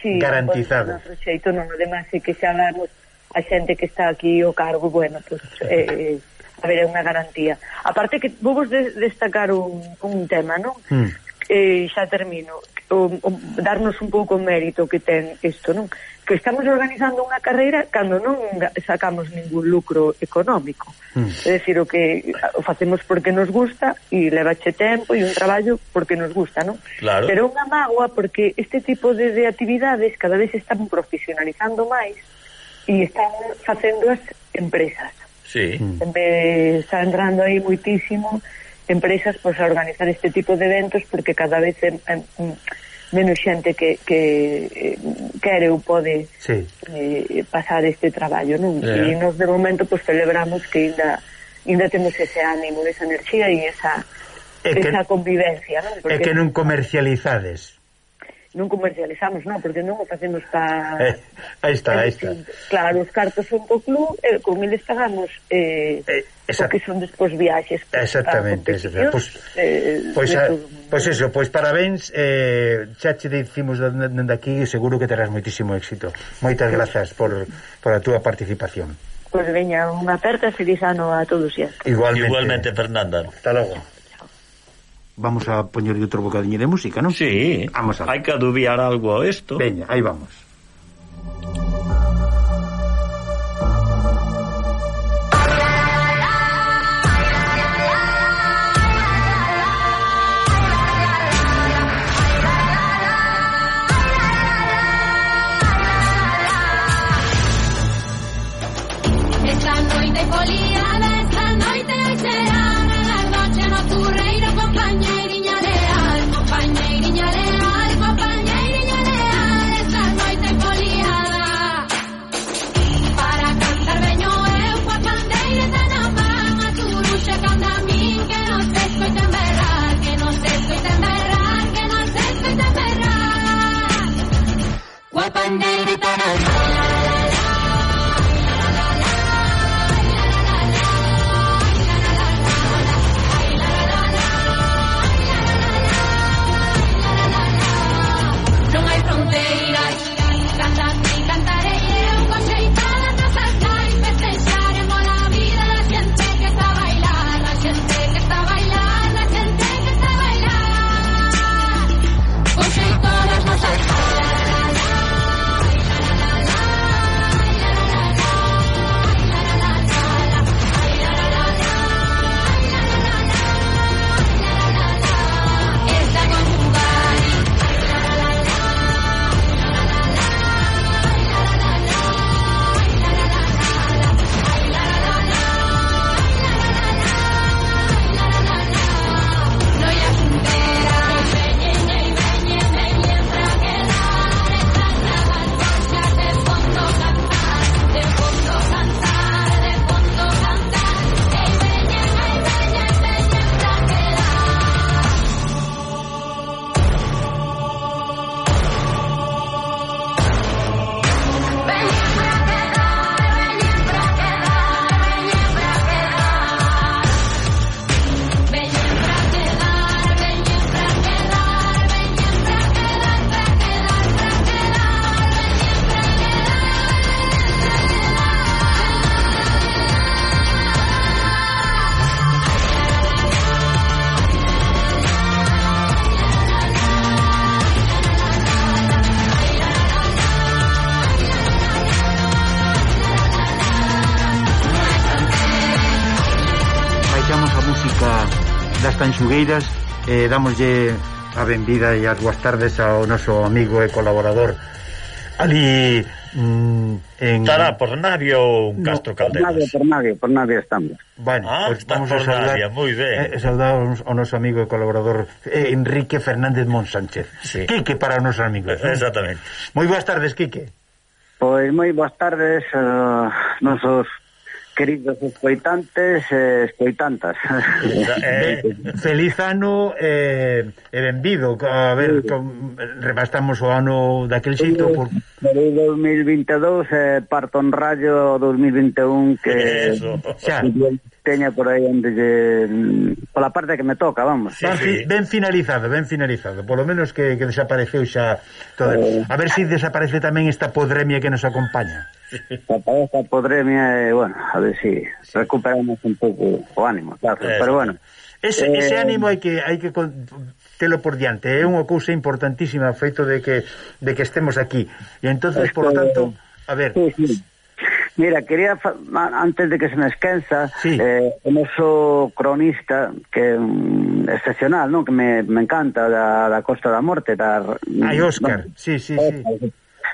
Speaker 15: Sí,
Speaker 2: garantizado.
Speaker 15: Pois, xeito, non, además, é que xa damos a xente que está aquí o cargo, bueno, pues, [laughs] eh, a ver, é unha garantía. Aparte que vos de destacar un, un tema, non?
Speaker 2: Mm.
Speaker 15: Eh, xa termino. O, o, darnos un pouco o mérito que ten isto, non? que estamos organizando unha carreira cando non sacamos ningún lucro económico. Mm. É dicir, o que o facemos porque nos gusta e levache tempo e un traballo porque nos gusta, non?
Speaker 3: Claro.
Speaker 15: Pero unha mágoa porque este tipo de, de actividades cada vez están profesionalizando máis e están facendo as empresas.
Speaker 3: Sí.
Speaker 15: Mm. Está entrando aí moitísimo empresas pois, a organizar este tipo de eventos porque cada vez... Em, em, menos xente que, que eh, quere ou pode
Speaker 2: sí.
Speaker 15: eh, pasar este traballo non?
Speaker 2: Yeah.
Speaker 15: e nos de momento pues, celebramos que ainda, ainda temos ese ánimo esa enerxía e esa, e esa que, esa convivencia non?
Speaker 2: Porque, e que non comercializades
Speaker 15: non comercializamos, non, porque non o facemos pa...
Speaker 2: Eh, aí está, aí está.
Speaker 15: Claro, os cartos son co club, e eh, con eles pagamos eh, eh, o que son despois viaxes.
Speaker 2: Exactamente, pois eh, pois, a, pois eso, pois parabéns, eh, xa che dicimos dende aquí e seguro que terás moitísimo éxito. Moitas grazas por, por a túa participación.
Speaker 15: Pois pues veña, unha aperta feliz ano a todos e a todos.
Speaker 3: Igualmente. Igualmente, Fernanda.
Speaker 2: Hasta logo vamos a poñer outro bocadiño de música, non?
Speaker 3: Sí,
Speaker 2: vamos a...
Speaker 3: hai que adubiar algo a isto.
Speaker 2: Veña, aí vamos. Nogueiras eh, Damoslle a benvida e as boas tardes ao noso amigo e colaborador Ali mm, en...
Speaker 3: Estará por Navia ou Castro
Speaker 16: no, Calderas? Por Navia, por Navia, por Navia estamos.
Speaker 2: Bueno,
Speaker 3: ah,
Speaker 2: pues
Speaker 3: vamos a saudar, Navia, moi ben.
Speaker 2: Eh, eh saudamos ao noso amigo e colaborador eh, Enrique Fernández Monsánchez. Sí. Quique para os nosos amigos. Eh?
Speaker 3: Exactamente.
Speaker 2: Moi boas tardes, Quique.
Speaker 16: Pois moi boas tardes, uh, nosos queridos escoitantes e eh, [laughs] escoitantas.
Speaker 2: Eh, feliz ano eh, e benvido. A ver, sí. com, repastamos o ano daquel xito. Por...
Speaker 16: 2022 eh, parto en rayo 2021 que
Speaker 3: Eso.
Speaker 2: xa
Speaker 16: teña por aí onde lle... pola parte que me toca, vamos.
Speaker 2: Sí, ben, sí. ben finalizado, ben finalizado. Por lo menos que, que desapareceu xa todo. Eh... A ver se si desaparece tamén esta podremia que nos acompaña.
Speaker 16: Esta cabeza podremia e, eh, bueno, a ver si recuperamos un pouco o ánimo, claro, Eso. pero bueno.
Speaker 2: Ese, eh... ese ánimo hai que hai que telo por diante, é unha cousa importantísima o feito de que de que estemos aquí. E entonces, Esto... por tanto, a ver,
Speaker 16: sí, sí. Mira, quería, antes de que se me esquenza,
Speaker 2: sí.
Speaker 16: eh, o noso cronista, que um, excepcional, non? que me, me encanta, da, da Costa da Morte. Da,
Speaker 2: Ai, Óscar, no, sí, sí, eh, sí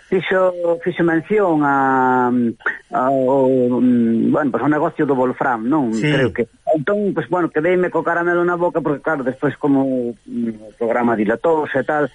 Speaker 16: fixo, fixo mención a, a, o, mm, bueno, pues o negocio do Wolfram, non?
Speaker 2: Sí.
Speaker 16: Creo que entón, pues, bueno, quedeime co caramelo na boca, porque claro, despois como mm, o programa dilatouse e tal,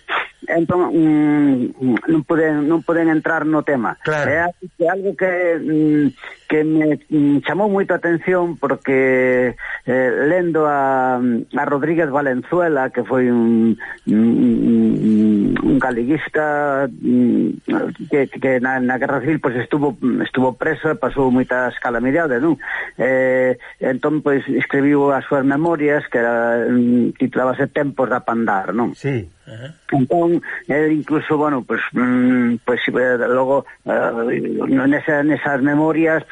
Speaker 16: entón mm, non poden, non poden entrar no tema.
Speaker 2: Claro.
Speaker 16: É algo que, mm, que me mm, chamou moito a atención porque eh, lendo a, a Rodríguez Valenzuela, que foi un, un, un galeguista mm, que, que na, na Guerra Civil pues, estuvo, estuvo preso e pasou moitas calamidades, non? Eh, entón, pois, escribiu as súas memorias que era, mm, titulábase Tempos da Pandar, non?
Speaker 2: Sí.
Speaker 16: -huh. Entón, el incluso, bueno, pues, mm, pues eh, logo uh, nesa, nesas memorias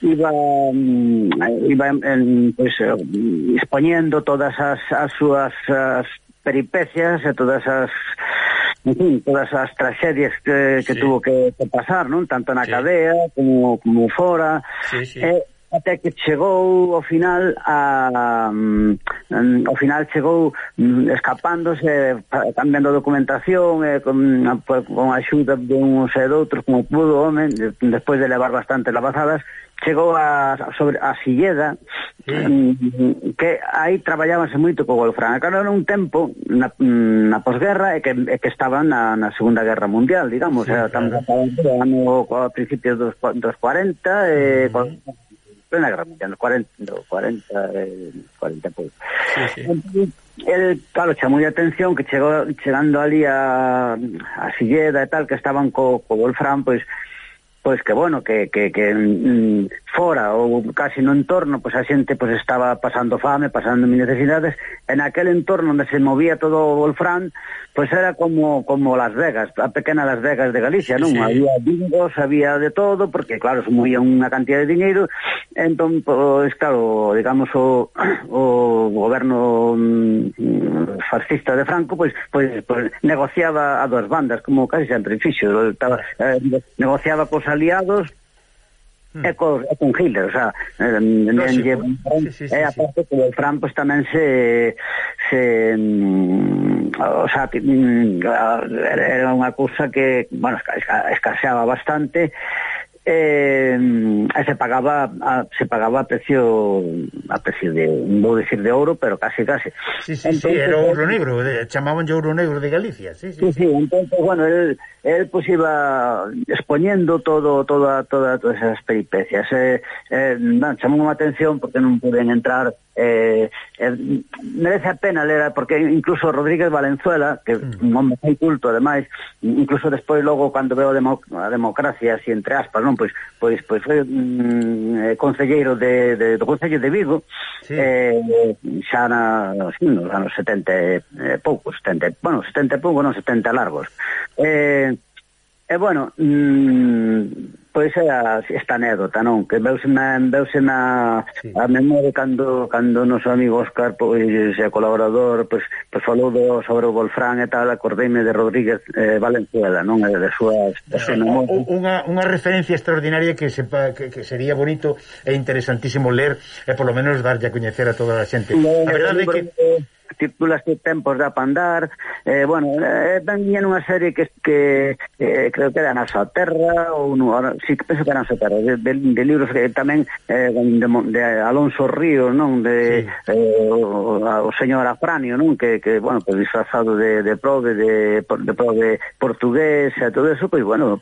Speaker 16: iba mm, iba en, pues, eh, expoñendo todas as, as súas as peripecias e todas as en fin, todas as tragedias que, que sí. tuvo que, que pasar, non? Tanto na sí. cadea como, como fora.
Speaker 3: Sí, sí.
Speaker 16: Eh, até que chegou ao final a, um, ao final chegou um, escapándose cambiando documentación e con, a, con a axuda de uns e doutros como pudo home despois de levar bastante lavazadas chegou a, sobre a Silleda sí. que aí traballábase moito co Golfrán. Claro, era un tempo na, na posguerra e que, e que estaban na, na Segunda Guerra Mundial, digamos, sí, era tan claro. ano a principios dos, dos 40 e uh -huh plena guerra mundial, no, 40, no, 40, eh, 40 pues. Sí, sí. El, claro, chamou a atención que chegou, chegando ali a, a Silleda e tal, que estaban co, co Wolfram, pois, pues, pois que bueno, que, que, que mm, fora ou casi no entorno, pois a xente pois estaba pasando fame, pasando mil necesidades, en aquel entorno onde se movía todo o Wolfram, pois era como como Las Vegas, a pequena Las Vegas de Galicia, non? Sí. Había bingos, había de todo, porque claro, se movía unha cantidad de dinheiro, entón, pois claro, digamos, o, o goberno mm, fascista de Franco, pois, pois, pois negociaba a dos bandas, como casi sempre fixo, estaba, eh, negociaba cosas aliados mm. e, co, e con Hitler, o sea, Lógico, eh, sí, sí, sí, e eh, aparte sí. que o Fran pues, tamén se se mm, o sea, que, mm, era unha cousa que, bueno, escaseaba bastante eh, se pagaba a, se pagaba a precio a precio de, vou decir de ouro, pero casi case.
Speaker 2: Sí, sí, entonces, sí, era ouro eh, negro, chamaban ouro negro de Galicia, sí, sí.
Speaker 16: Sí, sí, sí. entonces, bueno, él él pues iba exponiendo todo toda toda todas esas peripecias. Eh, eh no, chamou atención porque non puden entrar eh, eh, merece a pena ler porque incluso Rodríguez Valenzuela que mm. un hombre moi culto ademais incluso despois logo cando veo a, democ a democracia así entre aspas non Pois, pois pois pois foi mm, eh, concelleiro de, de do Concello de Vigo sí. eh, xa na, sí, nos anos 70 eh, poucos, 70, bueno, 70 poucos, pouco, non 70 largos. Eh, e eh, bueno, mm, pois é a, esta anécdota, non? Que veuse na, veuse na sí. a memoria cando, cando o noso amigo Óscar, pois, é colaborador, pois, pois falou do, sobre o Wolfram e tal, acordeime de Rodríguez eh, Valenzuela, non? E de súas...
Speaker 2: No, unha, unha referencia extraordinaria que, sepa, que, que sería bonito e interesantísimo ler, e polo menos darlle a coñecer a toda a xente.
Speaker 16: A verdade é que... que titúlase Tempos da Pandar, eh, bueno, eh, venía unha serie que, que eh, creo que era na súa terra, ou no, si, sí, penso que era na súa terra, de, de, de libros que tamén eh, de, de Alonso Ríos, non? De, sí. eh, o, o señor Afranio, non? Que, que bueno, pues, disfrazado de, de prove, de, de prove portugués, e todo eso, pois, pues, bueno,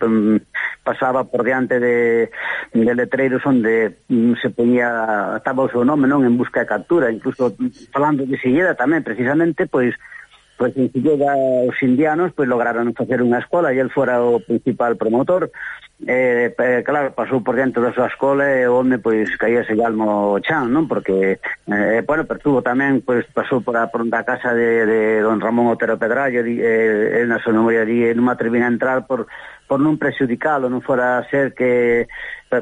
Speaker 16: pasaba por diante de, de letreiros onde mm, se poñía, estaba o seu nome, non? En busca de captura, incluso falando de Silleda tamén, tamén precisamente pois pois en Silloga os indianos pois lograron facer unha escola e el fora o principal promotor. Eh, eh, claro, pasou por dentro da súa escola e o home pois caía ese galmo chan, non? Porque eh, bueno, pertuvo tamén pois pasou por a pronta casa de, de don Ramón Otero Pedrallo, di, eh, na súa memoria di, non me atrevín a entrar por por non prejudicalo, non fora a ser que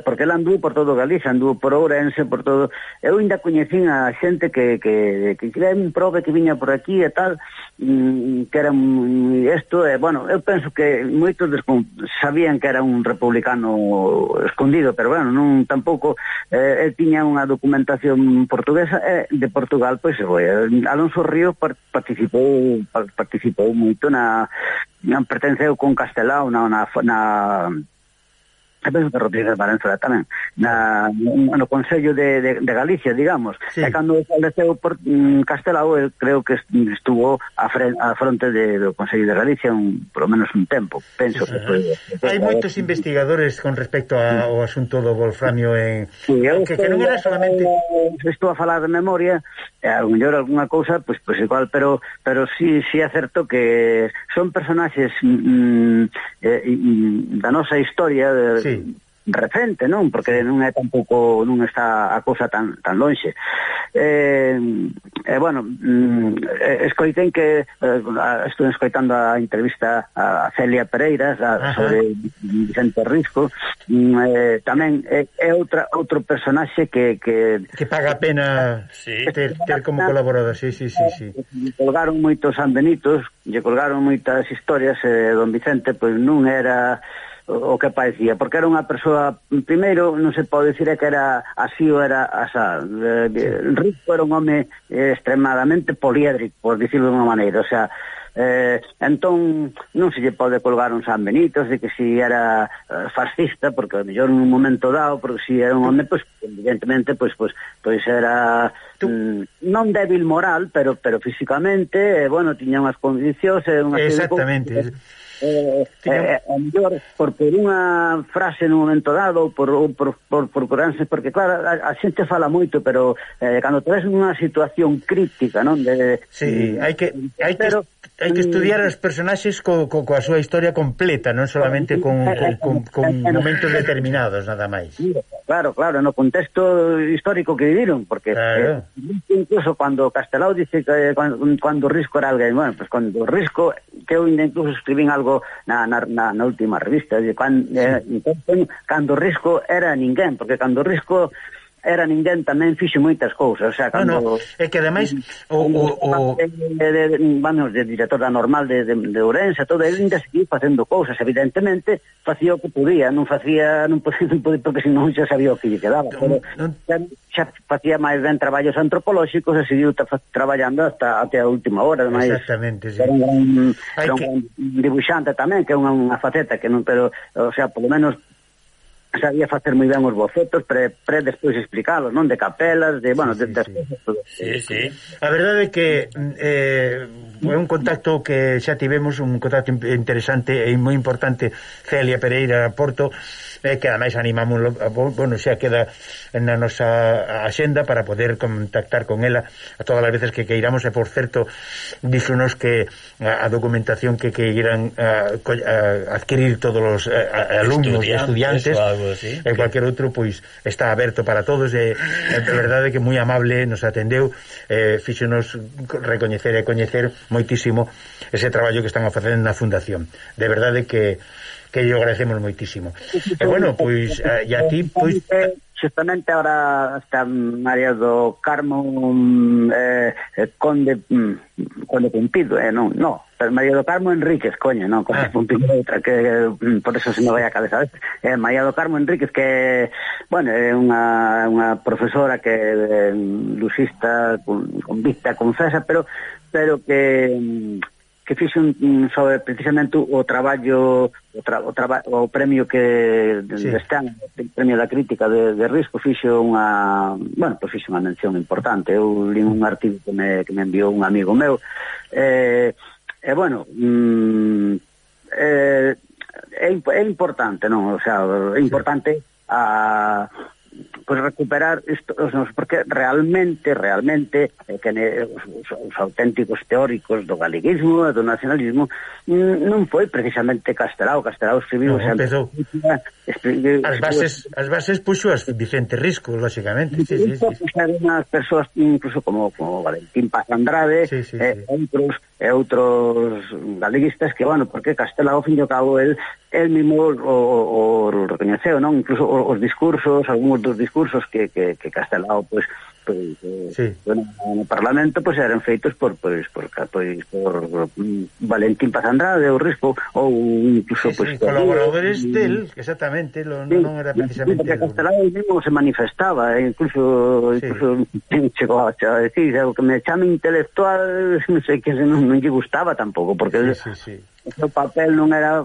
Speaker 16: porque ela andou por todo Galicia, andou por Ourense, por todo. Eu ainda coñecín a xente que que que, que un prove que viña por aquí e tal, mm, que era un, isto, e, bueno, eu penso que moitos sabían que era un republicano republicano escondido, pero bueno, non tampouco eh, el tiña unha documentación portuguesa eh, de Portugal, pois pues, Alonso Río participou participou moito na, na pertenceu con Castelao na, na, na a penso que Rodríguez Valenzuela tamén na, no Consello de, de, de Galicia digamos, sí. e cando faleceu por mm, Castelao, el creo que estuvo a, fre, a fronte de, do Consello de Galicia un, por lo menos un tempo penso sí, que foi
Speaker 2: hai moitos investigadores con respecto ao sí. asunto do Wolframio en, sí, que, que non era solamente
Speaker 16: estou a falar de memoria Eh, a mellor algunha cousa, pois pois igual, pero pero sí, sí é certo que son personaxes mm, mm eh, da nosa historia de, sí recente, non? Porque non é tampouco non está a cousa tan tan lonxe. Eh, eh bueno, mm, escoiten que eh, estou escoitando a entrevista a Celia Pereiras a, sobre Vicente Risco, mm, eh, tamén é, é outra outro personaxe que que
Speaker 2: que paga pena sí. ter, ter como colaborador, sí, sí, sí, sí.
Speaker 16: Eh, colgaron moitos andenitos, lle colgaron moitas historias eh, don Vicente pois non era o que parecía, porque era unha persoa, primeiro, non se pode dicir que era así ou era asá. Eh, sí. Rico era un home eh, extremadamente poliédrico, por dicirlo de unha maneira, o sea, Eh, entón, non se lle pode colgar un San Benito de que si era eh, fascista, porque a mellor nun momento dado, porque si era un home, pois, pues, evidentemente, pois, pues, pois, pues, pois era mm, non débil moral, pero pero físicamente, eh, bueno, tiña unhas condicións... Eh, unha
Speaker 2: Exactamente.
Speaker 16: De eh, eh, a mellor por, por unha frase nun momento dado ou por, por, por, por curarse, porque claro, a, a xente fala moito, pero eh, cando te ves nunha situación crítica, non? De,
Speaker 2: sí, hai que, hai que, hai que mm, estudiar os personaxes co, co, coa súa historia completa, non solamente con, con, con, con momentos determinados, nada máis.
Speaker 16: Claro, claro, no contexto histórico que viviron, porque claro. eh, incluso cuando Castelao dice que eh, cuando, cuando Risco era alguén, bueno, pues cuando Risco, que eu incluso escribín algo na, na, na, na última revista, de cuando, eh, sí. cando Risco era ninguén, porque cando Risco era ninguén tamén fixe moitas cousas, o sea, ah, cando
Speaker 2: no, no. é que ademais o o o
Speaker 16: de, de, vamos, de director da normal de de, de Ourense, todo el ainda seguía facendo cousas, evidentemente facía o que podía, non facía, non [laughs] podía, non podía porque senón xa sabía o que lle quedaba, pero xa, xa facía máis ben traballos antropolóxicos e seguiu tra, traballando hasta até a última hora, ademais.
Speaker 2: Exactamente, sí.
Speaker 16: Era un, era un, que... un dibuixante tamén, que é unha, unha faceta que non, pero o sea, polo menos sabía facer moi ben os bocetos pre, pre despois explicalos, non? De capelas, de, bueno, sí, de, de,
Speaker 3: sí, de, de, sí, sí.
Speaker 2: A verdade é que eh, foi un contacto que xa tivemos un contacto interesante e moi importante Celia Pereira Porto eh, que ademais animamos bueno, xa queda na nosa axenda para poder contactar con ela a todas as veces que queiramos. E por certo díxonos que a, a documentación que queiran a, a, adquirir todos os a, alumnos e estudiantes
Speaker 3: así,
Speaker 2: e cualquier outro pois está aberto para todos. E de verdade que moi amable nos atendeu. Eh, fíxonos recoñecer e coñecer moitísimo ese traballo que están a facer na fundación. De verdade que que lle agradecemos moitísimo. E eh, bueno, pois, eh, e a ti, pois...
Speaker 16: Justamente eh, ahora está María do Carmo mm, eh, eh, Conde mm, Conde Pumpido, eh, non, no, María do Carmo Enríquez, coño, non, Conde ah. Pumpido, outra que mm, por eso se me vai a cabeza. Eh, María do Carmo Enríquez que, bueno, é unha, unha profesora que eh, luxista, con, con vista confesa, pero pero que que fixen mm, sobre precisamente o traballo o, tra, o, traba, o premio que sí. deste ano, o premio da crítica de, de risco fixo unha, bueno, pois fixo unha mención importante. Eu li un artigo que me, que me enviou un amigo meu. Eh, e eh, bueno, mm, eh, é, é importante, non? O sea, é importante a pues recuperar isto, porque realmente, realmente eh, que ne, os, os, os auténticos teóricos do galeguismo e do nacionalismo mm, non foi precisamente Castelao, Castelao escribiu
Speaker 2: no, empezou. As bases, as bases puxo as Vicente Risco, lógicamente. Sí, sí, sí.
Speaker 16: Unhas persoas incluso como, como Valentín Paz Andrade, sí, sí, eh, sí. outros e outros galeguistas que, bueno, porque Castelao, fin de cabo, el, el mismo o, o, o recoñeceu, non? Incluso os discursos, algúns dos discursos que, que, que Castelao pois, pois eh, sí. bueno, no Parlamento pois eran feitos por pois por pois por, Valentín Paz Andrade ou Rispo ou incluso
Speaker 2: sí, pois sí, colaboradores y, del, exactamente, lo, sí, non era precisamente
Speaker 16: porque Castelao mismo se manifestaba, eh, incluso sí. incluso [laughs] chegou a, a decir o que me chame intelectual, [laughs] non sei que non, non lle gustaba tampouco, porque sí, sí, sí. o papel non era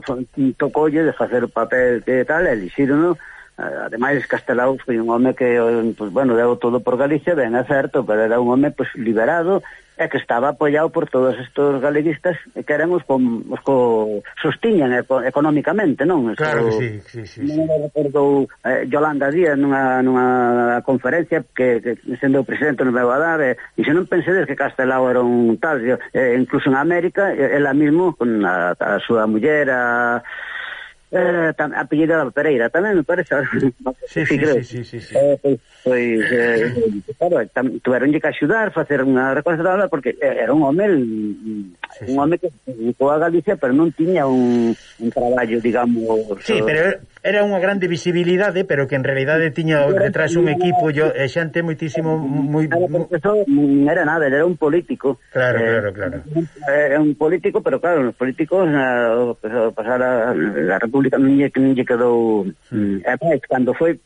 Speaker 16: tocolle de facer o papel que tal, elixir non? Eh, ademais, Castelao foi un home que, eh, pues, bueno, deu todo por Galicia, ben é certo, pero era un home pues, liberado e que estaba apoiado por todos estes galeguistas que eran os, com, os co sostiñan eco, económicamente, non?
Speaker 2: Claro Esto, que sí, sí, sí.
Speaker 16: Non sí. recordou eh, Yolanda Díaz nunha, nunha conferencia que, que sendo o presidente non veu a dar e, e se non pensedes que Castelao era un tal, eh, incluso en América, ela mismo, con a, a súa muller, a eh, tam, apellido da Pereira tamén me parece ahora,
Speaker 2: sí, sí, creo. sí, sí, sí, sí.
Speaker 16: Eh, pois, pois eh, claro, tam, tuveronlle que axudar facer unha reconstrucción porque era un home sí, un home que se dedicou a Galicia pero non tiña un, un traballo, digamos...
Speaker 2: Sí, pero era unha grande visibilidade, pero que en realidade tiña detrás un equipo yo, e xante moitísimo... Moi,
Speaker 16: non era nada, era un político.
Speaker 2: Claro, eh, claro, claro.
Speaker 16: Eh, era un político, pero claro, os políticos eh, na, pasar a, a República non lle, non lle quedou... Mm. Eh, cando foi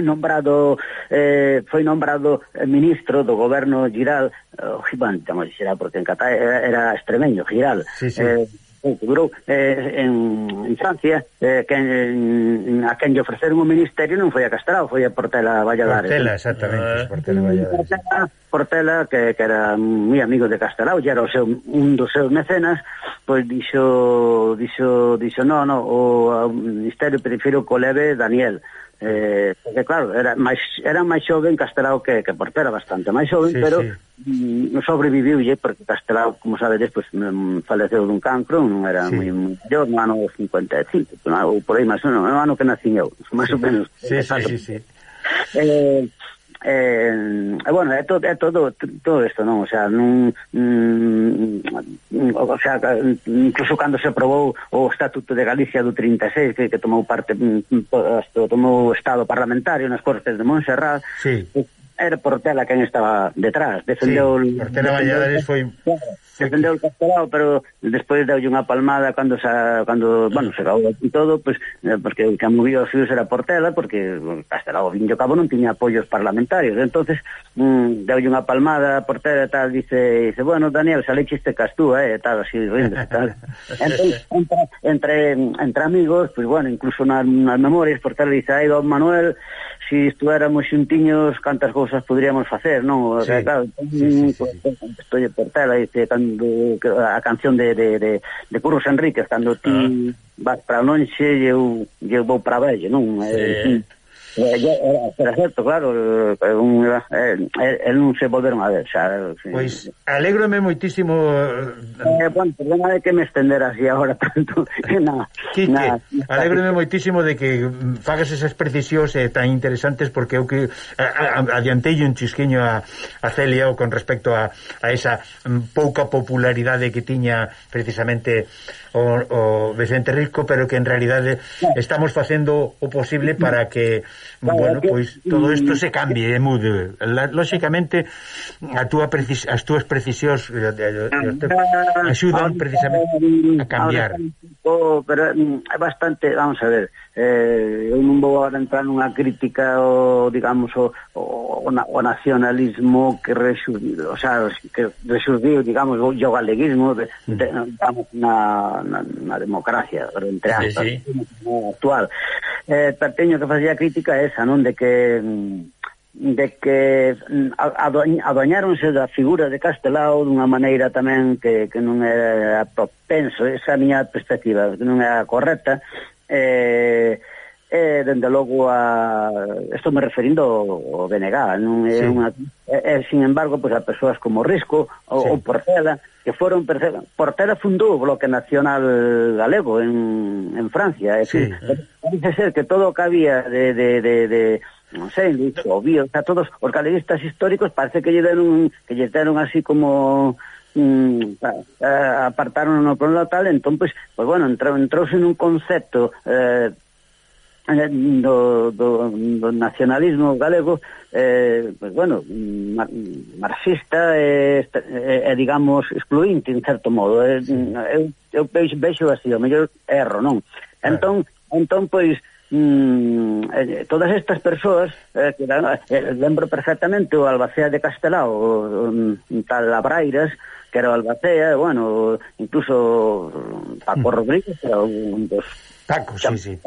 Speaker 16: nombrado eh, foi nombrado eh, ministro do goberno Giral, oh, bueno, tamén xera porque en Catá era, era extremeño, Giral.
Speaker 2: Sí, sí. Eh,
Speaker 16: eh figurou eh, en, en Francia eh, que en, a quen lle ofreceron o ministerio non foi a Castrao, foi a Portela Valladares.
Speaker 2: Portela, exactamente, uh, Portela Valladares.
Speaker 16: Portela, Portela que, que era moi amigo de Castelao, e era o seu, un dos seus mecenas, pois dixo, dixo, dixo, no, no, o, o ministerio prefiro co leve Daniel, eh, porque claro, era máis, era máis xoven Castelao que, que Portera, bastante máis xoven, sí, pero sí. Mm, sobreviviulle, porque Castelao, como sabedes, pues, mm, faleceu dun cancro, non era sí. moi maior, no ano 55, ou por aí, máis no ano que nacín eu, máis sí. ou menos.
Speaker 2: Sí, sí, sí, sí.
Speaker 16: Eh, eh, bueno, é, to, é todo todo isto, non? O sea, nun, mm, mm o sea, incluso cando se aprobou o Estatuto de Galicia do 36 que, que tomou parte mm, tomou Estado parlamentario nas Cortes de Montserrat
Speaker 2: sí
Speaker 16: era Portela quen estaba detrás. Defendeu
Speaker 2: sí, Portela Valladares foi
Speaker 16: defendeu o Castelao, pero despois deu unha palmada cando sa, cando, bueno, se caou e todo, pues, eh, porque o que movió os fios era Portela, porque Castelao Viño Cabo non tiña apoios parlamentarios. entonces mm, deu unha palmada a Portela tal, dice, dice, bueno, Daniel, sale chiste castúa, eh, tal, así, rindo, tal. [laughs] entonces, entre, entre, entre amigos, pues, bueno, incluso nas, nas memorias, Portela dice, ai, don Manuel, si estuéramos xuntiños cantas cousas podríamos facer, non?
Speaker 2: O sea, sí.
Speaker 16: claro,
Speaker 2: sí, sí, sí.
Speaker 16: estoy por tela este, cando, a canción de, de, de, de Curros Enríquez, cando ti ah. vas para lonxe e eu, eu vou para vello, non?
Speaker 2: Sí. Eh,
Speaker 16: Eh, ya, eh, pero certo, claro, un, el, el, non eh, se volveron a ver, xa.
Speaker 2: Pois, alégrome moitísimo...
Speaker 16: Eh, bueno, perdona de que me estender así agora tanto. [laughs] na,
Speaker 2: Quique, na, alégrome moitísimo de que fagas esas precisións eh, tan interesantes porque eu que adiantei un chisquiño a, a Celia con respecto a, a esa mm, pouca popularidade que tiña precisamente o, o Vicente Risco, pero que en realidade estamos facendo o posible para que bueno, pois todo isto se cambie e mude. Lóxicamente a túa precis, as túas precisións eh, eh, axudan precisamente a cambiar.
Speaker 16: Oh, pero mm, é bastante, vamos a ver, eh, eu non vou agora entrar nunha crítica ao, digamos, o, o, o nacionalismo que resurdiu, o sea, que resurdiu, digamos, o, o galeguismo de, mm. de, digamos, na, na, na democracia, entre aspas, sí, sí. actual. Eh, pero teño que facer a crítica esa, non, de que de que mm, adoñáronse da figura de Castelao dunha maneira tamén que, que non era propenso, esa miña perspectiva, que non era correcta, eh, eh, dende logo a estou me referindo ao BNG, non é sí. unha é, é, sin embargo, pois pues, a persoas como Risco ou, sí. ou Portela, que foron Portela, fundou o Bloque Nacional Galego en, en Francia, é sí. parece ser que todo o que había de, de, de, de non sei, dicho, obvio, sea, todos os galeguistas históricos parece que lle deron que lle deron así como mm, eh, apartaron no problema tal, entón, pois, pois bueno, entrou, entrouse nun concepto eh, eh, do, do, do nacionalismo galego eh, pues bueno mar, marxista e, eh, eh, digamos excluinte en certo modo eh, eu, eu vexo, vexo así o mellor erro, non? entón, claro. entón pois Mm, eh, todas estas persoas eh, que, eh, lembro perfectamente o Albacea de Castelao o, o, tal Labrairas que era o Albacea, e, bueno, incluso Paco mm. Rodríguez, era un dos...
Speaker 2: Paco, sí, sí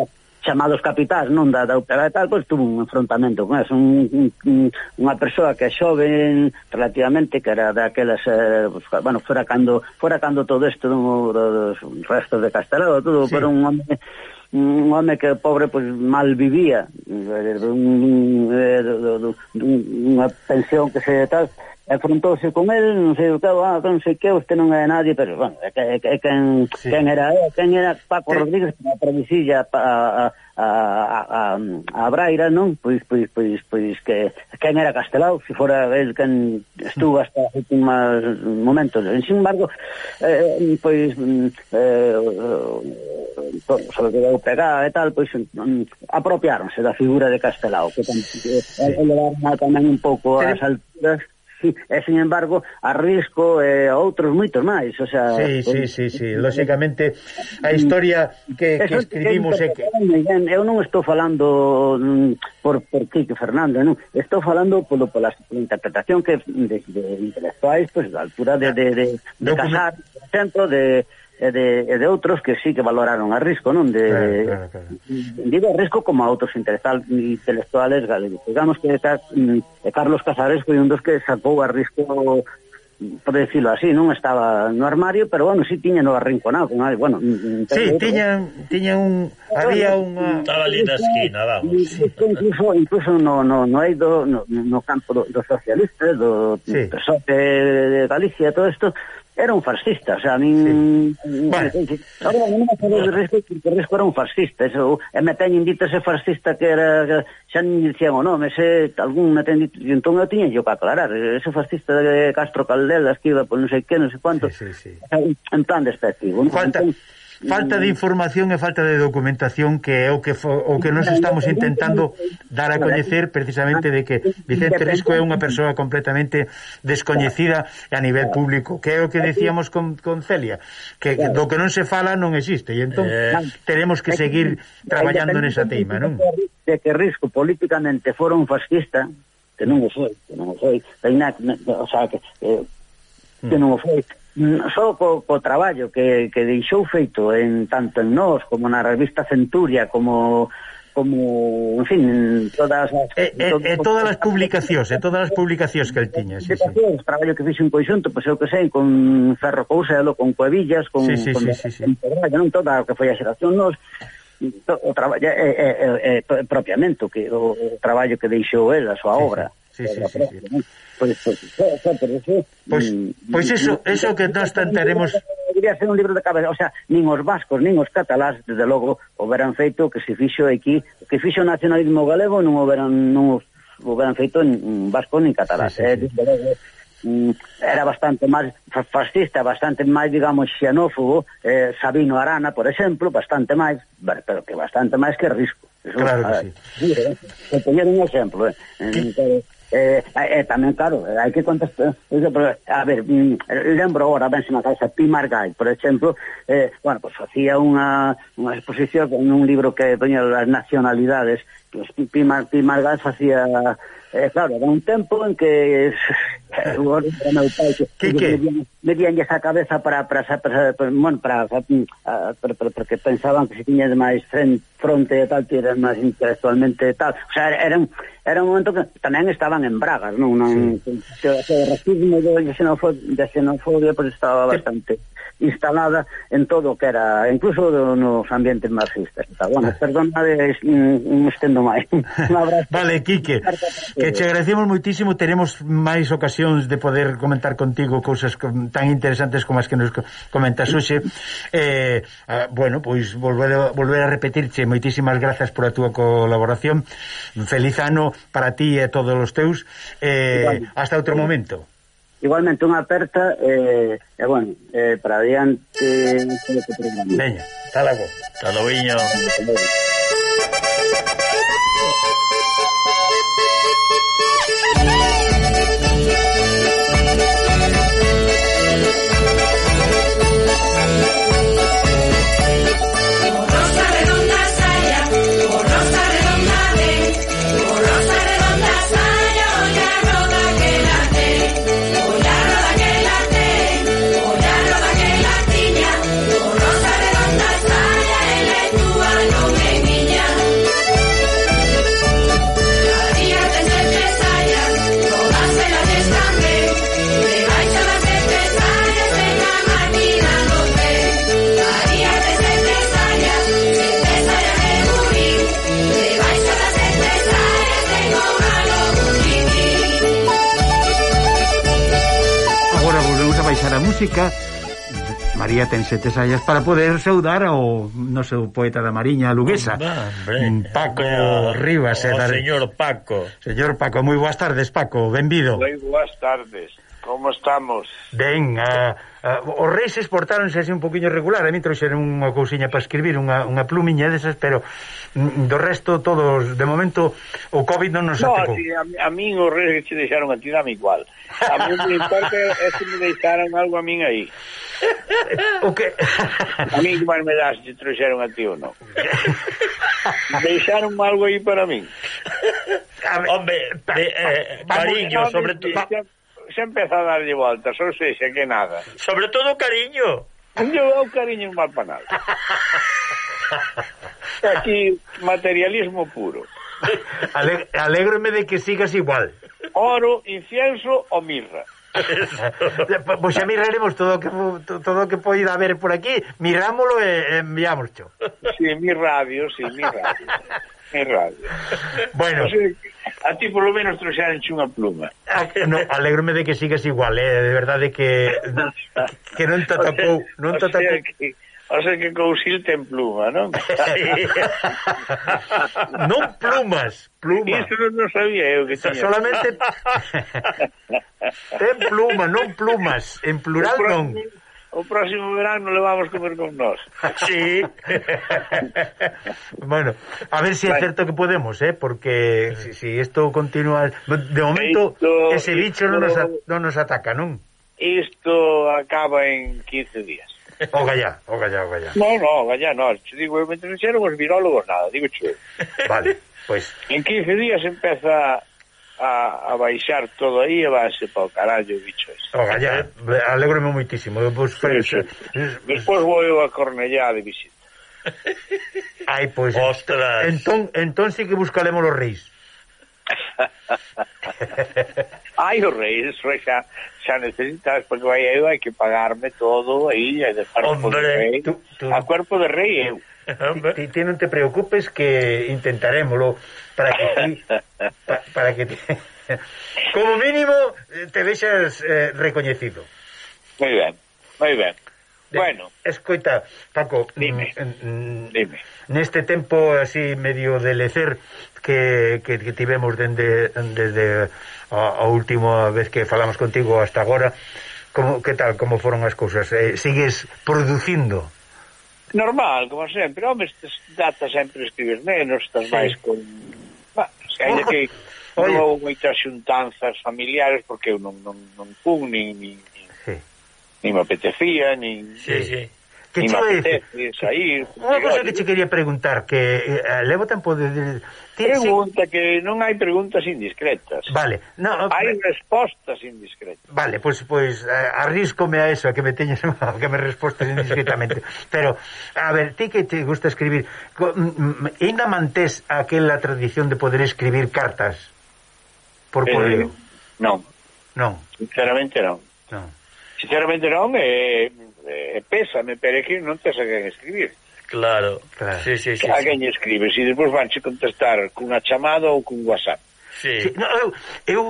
Speaker 16: chamados capitás non da, da UPB e tal, pois tuvo un enfrontamento con eso, un, un, unha persoa que é xoven relativamente, que era daquelas, eh, pues, bueno, fora cando, fora cando todo isto do, dos restos de Castelado, todo, sí. pero un home un home que pobre pois mal vivía, eh, un, un, eh, unha pensión que se tal, afrontouse con el, non sei o que, ah, non sei que, este non é nadie, pero, bueno, é, é, é quen, sí. quen era, é, quen era Paco sí. Rodríguez, a previsilla, a, a, a, a Braira, non? Pois, pois, pois, pois, que quen era Castelao, se fora el quen estuvo hasta os últimos momentos. En Sin embargo, eh, pois, eh, eh todo, sobre que deu pegar e tal, pois, mm, apropiáronse da figura de Castelao, que, que sí. Eh, elevaron tamén un pouco as alturas e sin embargo arrisco e eh, outros moitos máis, o sea,
Speaker 2: Sí, sí, sí, sí, lógicamente a historia que, que escribimos é que
Speaker 16: eu non estou falando mm, por por Quique Fernández, non, estou falando polo pola, pola interpretación que de, de intelectuais, pois pues, a altura de de de, de Document... casar, por exemplo, de e de, e de outros que sí que valoraron a risco, non? De, claro, claro, claro. Digo a risco como a outros intelectuales galegos. Digamos que esta, mm, Carlos Casares foi un dos que sacou a risco por decirlo así, non estaba no armario, pero bueno, si sí tiña no arrinconado, con algo, bueno, si
Speaker 2: sí, tiña, tiña un había unha
Speaker 3: estaba ali na esquina, vamos.
Speaker 16: Incluso incluso no no no hai do no, no campo dos do socialistas, do sí. PSOE de Galicia, todo isto era un fascista, o sea, nin... Sí. Bueno. Ahora, non me de Risco, porque Risco era un fascista, eso, e me teñen dito ese fascista que era, que xa nin dicían o oh, nome, ese, algún me teñen dito, entón eu tiña yo que aclarar, ese fascista de Castro Caldelas que iba por non sei que, non sei cuánto, sí, sí, sí. en plan despectivo.
Speaker 2: ¿no? Entón, falta de información e falta de documentación que é o que o que nos estamos intentando dar a coñecer precisamente de que Vicente Risco é unha persoa completamente descoñecida a nivel público, que é o que decíamos con, con Celia, que, do que non se fala non existe, e entón eh, que seguir traballando nesa teima, non?
Speaker 16: De que Risco políticamente fora un fascista, que non o foi, que non o foi, que, o sea, que, que, que non o foi, Mm, só co, co traballo que, que deixou feito en tanto en nós como na revista Centuria como como, en fin, todas as...
Speaker 2: E, e, e todas as publicacións, e todas as publicacións que el tiña, sí, sí.
Speaker 16: traballo que fixe en conxunto, pois eu que sei, con Ferro Couselo, con Cuevillas, con...
Speaker 2: Sí, sí,
Speaker 16: con
Speaker 2: sí, sí, sí.
Speaker 16: non toda o que foi a xeración nos, o traballo, é, é, é, é, propiamente, o, que, o, traballo que deixou el, a súa sí, obra.
Speaker 2: Sí sí, sí, sí, sí.
Speaker 16: Pois, pois, pois, pois
Speaker 2: iso, iso que nós tentaremos
Speaker 16: debería ser un libro de cabeza, o sea, nin os vascos, nin os catalás, desde logo, verán feito que se fixo aquí, que fixo o nacionalismo galego non o verán, non o verán feito en vasco nin catalás.
Speaker 2: Sí, sí, sí.
Speaker 16: Eh, desde logo, mm, era bastante máis fascista, bastante máis, digamos, xenófobo, eh, Sabino Arana, por exemplo, bastante máis, pero que bastante máis que Risco. Eso,
Speaker 2: claro que
Speaker 16: a,
Speaker 2: sí.
Speaker 16: Mire, eh, un exemplo. Eh, que, Eh, eh, tamén, claro, eh, hai que contestar... A ver, mm, lembro agora, ben se na cabeza, Pi Margall, por exemplo, eh, bueno, pues facía unha, unha exposición con un libro que poña as nacionalidades pues, Pi, Mar, Pi Margás facía eh, claro, era un tempo en que o meu pai que,
Speaker 2: que,
Speaker 16: que? medían esa cabeza para para, para, para, bueno, para, para, para porque pensaban que se si tiñas máis fronte e tal, que eras máis intelectualmente e tal. O sea, era, un, era un momento que tamén estaban en Bragas, non? non sí. que, que, o racismo de xenofobia, xenofobia, xenofobia pues, estaba bastante instalada en todo o que era, incluso do, nos ambientes marxistas. Está, bueno, perdonade, non estendo máis. [laughs] Un abrazo.
Speaker 2: vale, Quique, que che agradecemos moitísimo, teremos máis ocasións de poder comentar contigo cousas tan interesantes como as que nos comentas hoxe. Eh, ah, bueno, pois volver, volver a repetirche moitísimas grazas por a túa colaboración. Feliz ano para ti e todos os teus. Eh, hasta outro momento.
Speaker 16: Igualmente, unha aperta eh, e, eh, eh, bueno, eh, para adiante... Eh,
Speaker 2: Veña, talago. Talagoiño. Talagoiño. música María ten sete sallas para poder saudar ao noso poeta da Mariña Luguesa.
Speaker 3: Hombre, mm,
Speaker 2: Paco
Speaker 3: o,
Speaker 2: Rivas
Speaker 3: o,
Speaker 2: oh, dar...
Speaker 3: señor Paco.
Speaker 2: Señor Paco, moi boas tardes Paco, benvido.
Speaker 17: Moi boas tardes, como estamos?
Speaker 2: Ben, a, a, os reis exportáronse así un poquinho regular. A mí trouxeron unha cousiña para escribir unha, unha plumiña desas, pero do resto todos, de momento o Covid non nos
Speaker 17: no,
Speaker 2: atacou.
Speaker 17: Si, a, a min os reis que se deixaron a ti dame igual. A min me importa [laughs] é se me deixaron algo a min aí.
Speaker 2: O que
Speaker 17: A min que máis me das se trouxeron a ti ou non. Deixaron algo aí para min.
Speaker 3: Hombre, de, eh, cariño, sobre todo...
Speaker 17: Se empeza a darlle voltas, ou seja, que nada.
Speaker 3: Sobre todo cariño.
Speaker 17: Yo o cariño mal mal nada [laughs] [laughs] Aquí, materialismo puro.
Speaker 2: Ale, alégrome de que sigas igual.
Speaker 17: Oro, incienso ou mirra.
Speaker 2: Pois [laughs] pues xa miraremos todo que todo que poida haber por aquí, mirámolo e enviámoscho.
Speaker 17: Si, sí, mi radio, si, sí, mi radio. Mi radio.
Speaker 2: Bueno,
Speaker 17: o sea, a ti polo menos trouxeran unha pluma.
Speaker 2: Ah, no, alégrome de que sigas igual, eh, de verdade que que non te atacou, non te atacou.
Speaker 17: O sea, que O sea que Cousil ten pluma, non? [laughs]
Speaker 2: non plumas, pluma.
Speaker 17: Iso non sabía eu que tiña.
Speaker 2: Solamente [laughs] ten pluma, non plumas, en plural
Speaker 17: pro...
Speaker 2: non.
Speaker 17: O próximo verano le vamos comer con nós. [laughs]
Speaker 2: Sí. bueno, a ver se si é certo que podemos, eh, porque si si isto continúa, de momento
Speaker 17: esto,
Speaker 2: ese bicho non nos, non nos ataca, non?
Speaker 17: Isto acaba en 15 días.
Speaker 2: O gallá, o gallá, o gallá.
Speaker 17: No, no, o gallá, no. Te digo, eu me trouxeron os virólogos nada, digo che.
Speaker 2: Vale, pois.
Speaker 17: En 15 días empeza a, a baixar todo aí e vase pa o carallo, bicho. Ese.
Speaker 2: O gallá, alégrome moitísimo. Eu
Speaker 17: sí, sí. Despois vou eu a Cornellá de visita.
Speaker 2: Ai, pois.
Speaker 3: Ostras.
Speaker 2: Entón, entón sí que buscaremos os reis.
Speaker 17: Ai, o rei, eso xa, xa necesitas, porque vai eu, hai que pagarme todo aí, de cuerpo
Speaker 2: Hombre, de
Speaker 17: rei,
Speaker 2: tú, tú...
Speaker 17: a cuerpo de rei eu. Eh. [laughs]
Speaker 2: Ti, ti non te preocupes que intentaremoslo para que ti, [laughs] pa, para que ti, [laughs] como mínimo eh, te vexas eh, recoñecido.
Speaker 17: Moi ben, moi ben. Bueno.
Speaker 2: Escoita, Paco,
Speaker 17: dime,
Speaker 2: mm, mm,
Speaker 17: dime.
Speaker 2: Neste tempo así medio de lecer que, que, que tivemos dende, desde a, a última vez que falamos contigo hasta agora, como, que tal, como foron as cousas? Eh, sigues producindo?
Speaker 17: Normal, como sempre. Home, estas datas sempre escribes menos, estás
Speaker 2: sí.
Speaker 17: máis con... Bah, se hai que...
Speaker 2: Oye.
Speaker 17: Non houve moitas xuntanzas familiares porque eu non, non, non pun, nin, nin ni me apetecía, nin...
Speaker 3: Sí, sí.
Speaker 2: Que ni
Speaker 17: me apetece [laughs] sair...
Speaker 2: Unha cosa que che quería preguntar, que eh, levo tempo de... de
Speaker 17: Pregunta que non hai preguntas indiscretas.
Speaker 2: Vale. No,
Speaker 17: hai
Speaker 2: me...
Speaker 17: respostas indiscretas.
Speaker 2: Vale, pois pues, pois pues, arriscome a eso, a que me teñas [laughs] que me respostas indiscretamente. [laughs] Pero a ver, ti que te gusta escribir, ainda mantés aquela tradición de poder escribir cartas por
Speaker 17: eh,
Speaker 2: correo?
Speaker 17: Eh, non.
Speaker 2: Non.
Speaker 17: Sinceramente non.
Speaker 2: Non
Speaker 17: sinceramente non, e, e pésame, pero é que non te saquen quen escribir.
Speaker 3: Claro,
Speaker 2: claro.
Speaker 3: Sí, sí, sí,
Speaker 17: a quen sí. escribes e despois vanche contestar cunha chamada ou cun WhatsApp.
Speaker 3: Sí.
Speaker 2: sí no, eu, eu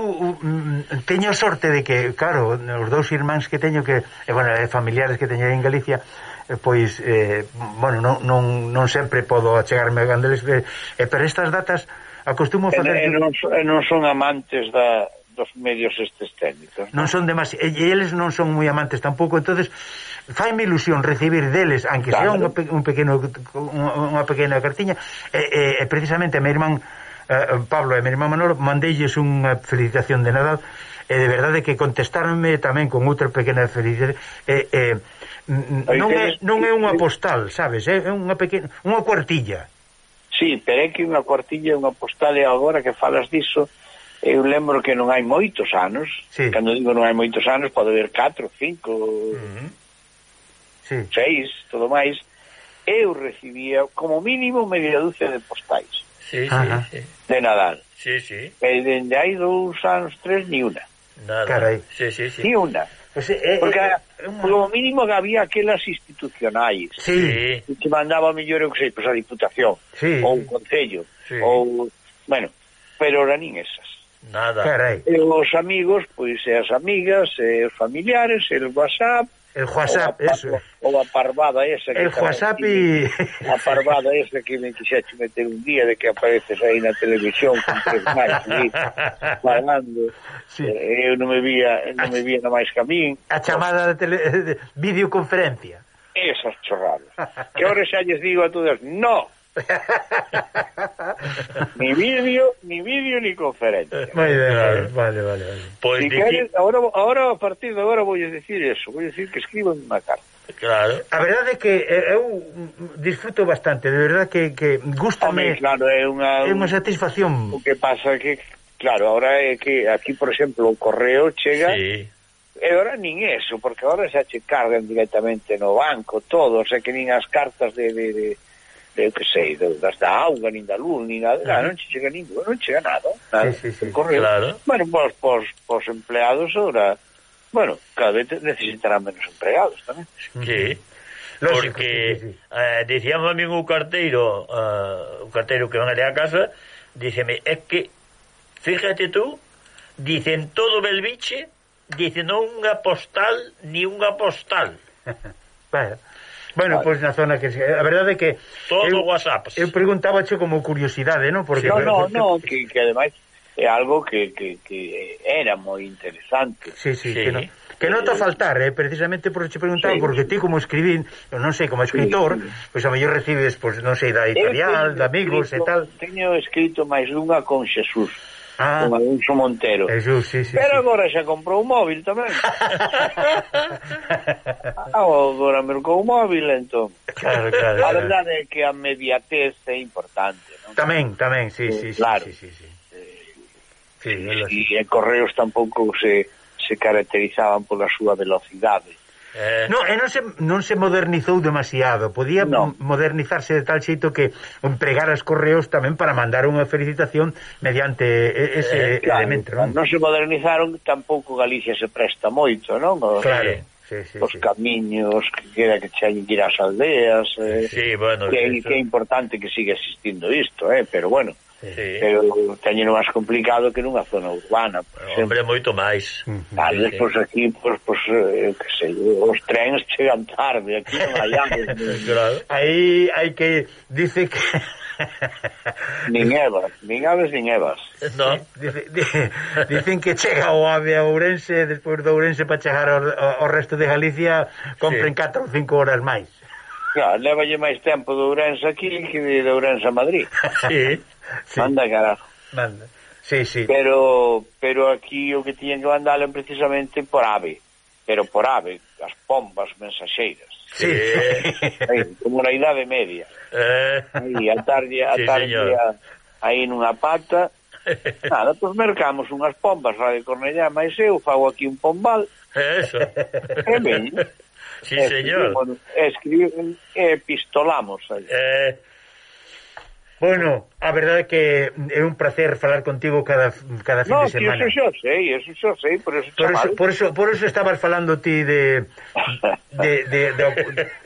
Speaker 2: teño sorte de que, claro, os dous irmáns que teño que, e, bueno, familiares que teño en Galicia, eh, pois eh, bueno, non, non, non sempre podo achegarme a Gandeles, eh, eh, pero estas datas acostumo facer...
Speaker 17: E, e non, non son amantes da, dos medios estes técnicos.
Speaker 2: Non, non son demasiado, e eles non son moi amantes tampouco, entonces faime ilusión recibir deles, aunque
Speaker 17: claro.
Speaker 2: sea un, un pequeno unha pequena cartiña, e, e, precisamente a mi irmán eh, Pablo e a mi irmán Manolo mandeilles unha felicitación de Nadal e de verdade que contestaronme tamén con outra pequena felicidade e, e, non, é, non é unha postal, sabes, é unha pequena unha cuartilla
Speaker 17: Sí, pero é que unha cuartilla, unha postal e agora que falas diso, eu lembro que non hai moitos anos,
Speaker 2: sí.
Speaker 17: cando digo non hai moitos anos, pode haber 4, 5, uh -huh.
Speaker 2: sí.
Speaker 17: 6, todo máis, eu recibía como mínimo media dúcia de postais.
Speaker 3: Sí,
Speaker 2: Ajá.
Speaker 3: sí, sí.
Speaker 17: De Nadal.
Speaker 3: Sí, sí.
Speaker 17: E dende hai dous anos, tres, ni una.
Speaker 3: Nada.
Speaker 2: Carai.
Speaker 3: Sí, sí, sí.
Speaker 17: Ni una.
Speaker 2: Pues, eh, eh,
Speaker 17: Porque
Speaker 2: eh, eh,
Speaker 17: como mínimo que había aquelas institucionais
Speaker 2: sí.
Speaker 17: que mandaba mellor, eu que sei, pues a Diputación
Speaker 2: sí.
Speaker 17: ou un Concello
Speaker 3: sí.
Speaker 17: ou, bueno, pero eran nin esas
Speaker 3: Nada.
Speaker 2: Carai.
Speaker 17: E os amigos, pois, e as amigas, e os familiares, e o WhatsApp,
Speaker 2: El WhatsApp,
Speaker 17: ou a,
Speaker 2: eso.
Speaker 17: Ou a parvada esa que...
Speaker 2: El WhatsApp e...
Speaker 17: A parvada esa que me quixaxe meter un día de que apareces aí na televisión con tres máis ali, [laughs] falando.
Speaker 2: Sí.
Speaker 17: Eh, eu non me vía, non me vía na máis que A
Speaker 2: chamada de, tele, de videoconferencia.
Speaker 17: Esas chorradas. que ahora xa lles digo a todas, no, [laughs] ni vídeo, ni vídeo, ni conferencia.
Speaker 2: Muy
Speaker 3: vale,
Speaker 2: vale, vale. vale.
Speaker 3: Pues
Speaker 17: si queres,
Speaker 3: que...
Speaker 17: ahora, ahora, a partir de agora, vou decir eso, vou decir que escriban unha carta.
Speaker 3: Claro.
Speaker 2: A verdade é que eh, eu disfruto bastante, de verdade que, que gustame.
Speaker 17: Home, claro, é unha,
Speaker 2: é unha satisfacción.
Speaker 17: O que pasa é que, claro, ahora é que aquí, por exemplo, o correo chega...
Speaker 3: Sí.
Speaker 17: E ora nin eso, porque ahora xa che cargan directamente no banco todo, o sea que nin as cartas de, de, de eu que sei, de, das da auga, nin da luz, nin nada, ah. non che chega ningún, non chega nada, nada
Speaker 2: sí, sí, sí,
Speaker 17: correo.
Speaker 3: Claro.
Speaker 17: Bueno, pos, pos, pos empleados ahora, bueno, cada vez necesitarán menos empleados tamén.
Speaker 3: Sí.
Speaker 2: Lógico,
Speaker 3: porque
Speaker 2: sí, sí.
Speaker 3: Eh, dicíamos a mí un carteiro, eh, uh, o carteiro que van ali a casa, díceme, é que fíjate tú, dicen todo Belviche, dicen non unha postal, ni unha postal. [laughs]
Speaker 2: bueno. Bueno, vale. pois na zona que a verdade é que
Speaker 3: todo
Speaker 2: eu,
Speaker 3: WhatsApp.
Speaker 2: Eu preguntábache como curiosidade, non? Porque
Speaker 17: No, no,
Speaker 2: porque...
Speaker 17: no, que que ademais é algo que, que, que era moi interesante.
Speaker 2: Sí, sí,
Speaker 3: sí.
Speaker 2: que no que non te eh, faltar, eh, precisamente por che preguntaba,
Speaker 17: sí,
Speaker 2: porque ti como escribín, non sei, como escritor, sí, sí. pois a mellor recibes, pois non sei, da editorial, de amigos
Speaker 17: escrito, e
Speaker 2: tal.
Speaker 17: Teño escrito máis dunha con Xesús
Speaker 2: ah,
Speaker 17: con Alonso Montero.
Speaker 2: Eso, eh, sí, sí,
Speaker 17: Pero
Speaker 2: sí.
Speaker 17: agora xa comprou un móvil tamén. agora [laughs] mercou un móvil, entón.
Speaker 2: Claro, claro.
Speaker 17: A verdade é que a mediatez é importante. Non?
Speaker 2: Tamén, tamén, sí, sí, sí,
Speaker 17: claro.
Speaker 2: sí, sí, sí. Sí,
Speaker 17: e, e Correos tampouco se, se caracterizaban pola súa velocidade
Speaker 2: Eh... No, e non se, non se modernizou demasiado. Podía no. modernizarse de tal xeito que empregar as correos tamén para mandar unha felicitación mediante ese eh, claro, elemento, non?
Speaker 17: Non se modernizaron, tampouco Galicia se presta moito, non? O,
Speaker 2: claro. Eh, sí, sí,
Speaker 17: os
Speaker 2: sí.
Speaker 17: camiños que queda que chegan que ir ás aldeas eh,
Speaker 3: sí, bueno,
Speaker 17: que,
Speaker 3: sí,
Speaker 17: que é importante que siga existindo isto eh, pero bueno
Speaker 3: sí.
Speaker 17: pero teñen máis complicado que nunha zona urbana por
Speaker 3: sempre moito máis
Speaker 17: tal
Speaker 3: vez, sí.
Speaker 17: pois aquí pois, pois, que sei, os trens chegan tarde aquí non hai [laughs]
Speaker 3: claro.
Speaker 2: aí hai que dice que [laughs]
Speaker 17: nin evas, nin aves nin evas.
Speaker 3: No,
Speaker 2: dice, dicen que chega o ave a Ourense despois de Ourense para chegar ao, ao resto de Galicia compren sí. 4 ou 5 horas máis.
Speaker 17: Claro, levalle máis tempo de Ourense aquí que de Ourense a Madrid. [laughs]
Speaker 3: sí,
Speaker 2: sí.
Speaker 17: Manda carajo.
Speaker 2: Manda. Sí, sí.
Speaker 17: Pero, pero aquí o que tiñen que mandalo precisamente por ave. Pero por ave, as pombas mensaxeiras.
Speaker 2: Sí. [laughs]
Speaker 17: Aí, como na idade media.
Speaker 3: Eh.
Speaker 17: Aí, a tarde, a
Speaker 3: sí,
Speaker 17: tarde, a, aí nunha pata, [laughs] Nada, pois mercamos unhas pombas Radio Cornellá, máis eu fago aquí un pombal.
Speaker 3: Eso.
Speaker 17: E ben.
Speaker 3: Sí, eh, señor.
Speaker 17: Escribimos, eh, epistolamos. Aí.
Speaker 3: Eh,
Speaker 2: Bueno, a verdade é que é un placer falar contigo cada, cada fin
Speaker 17: no,
Speaker 2: de semana.
Speaker 17: Non, iso xa sei, iso xa sei, por eso
Speaker 2: por eso, por eso, por eso estabas falando ti de, de, de, da,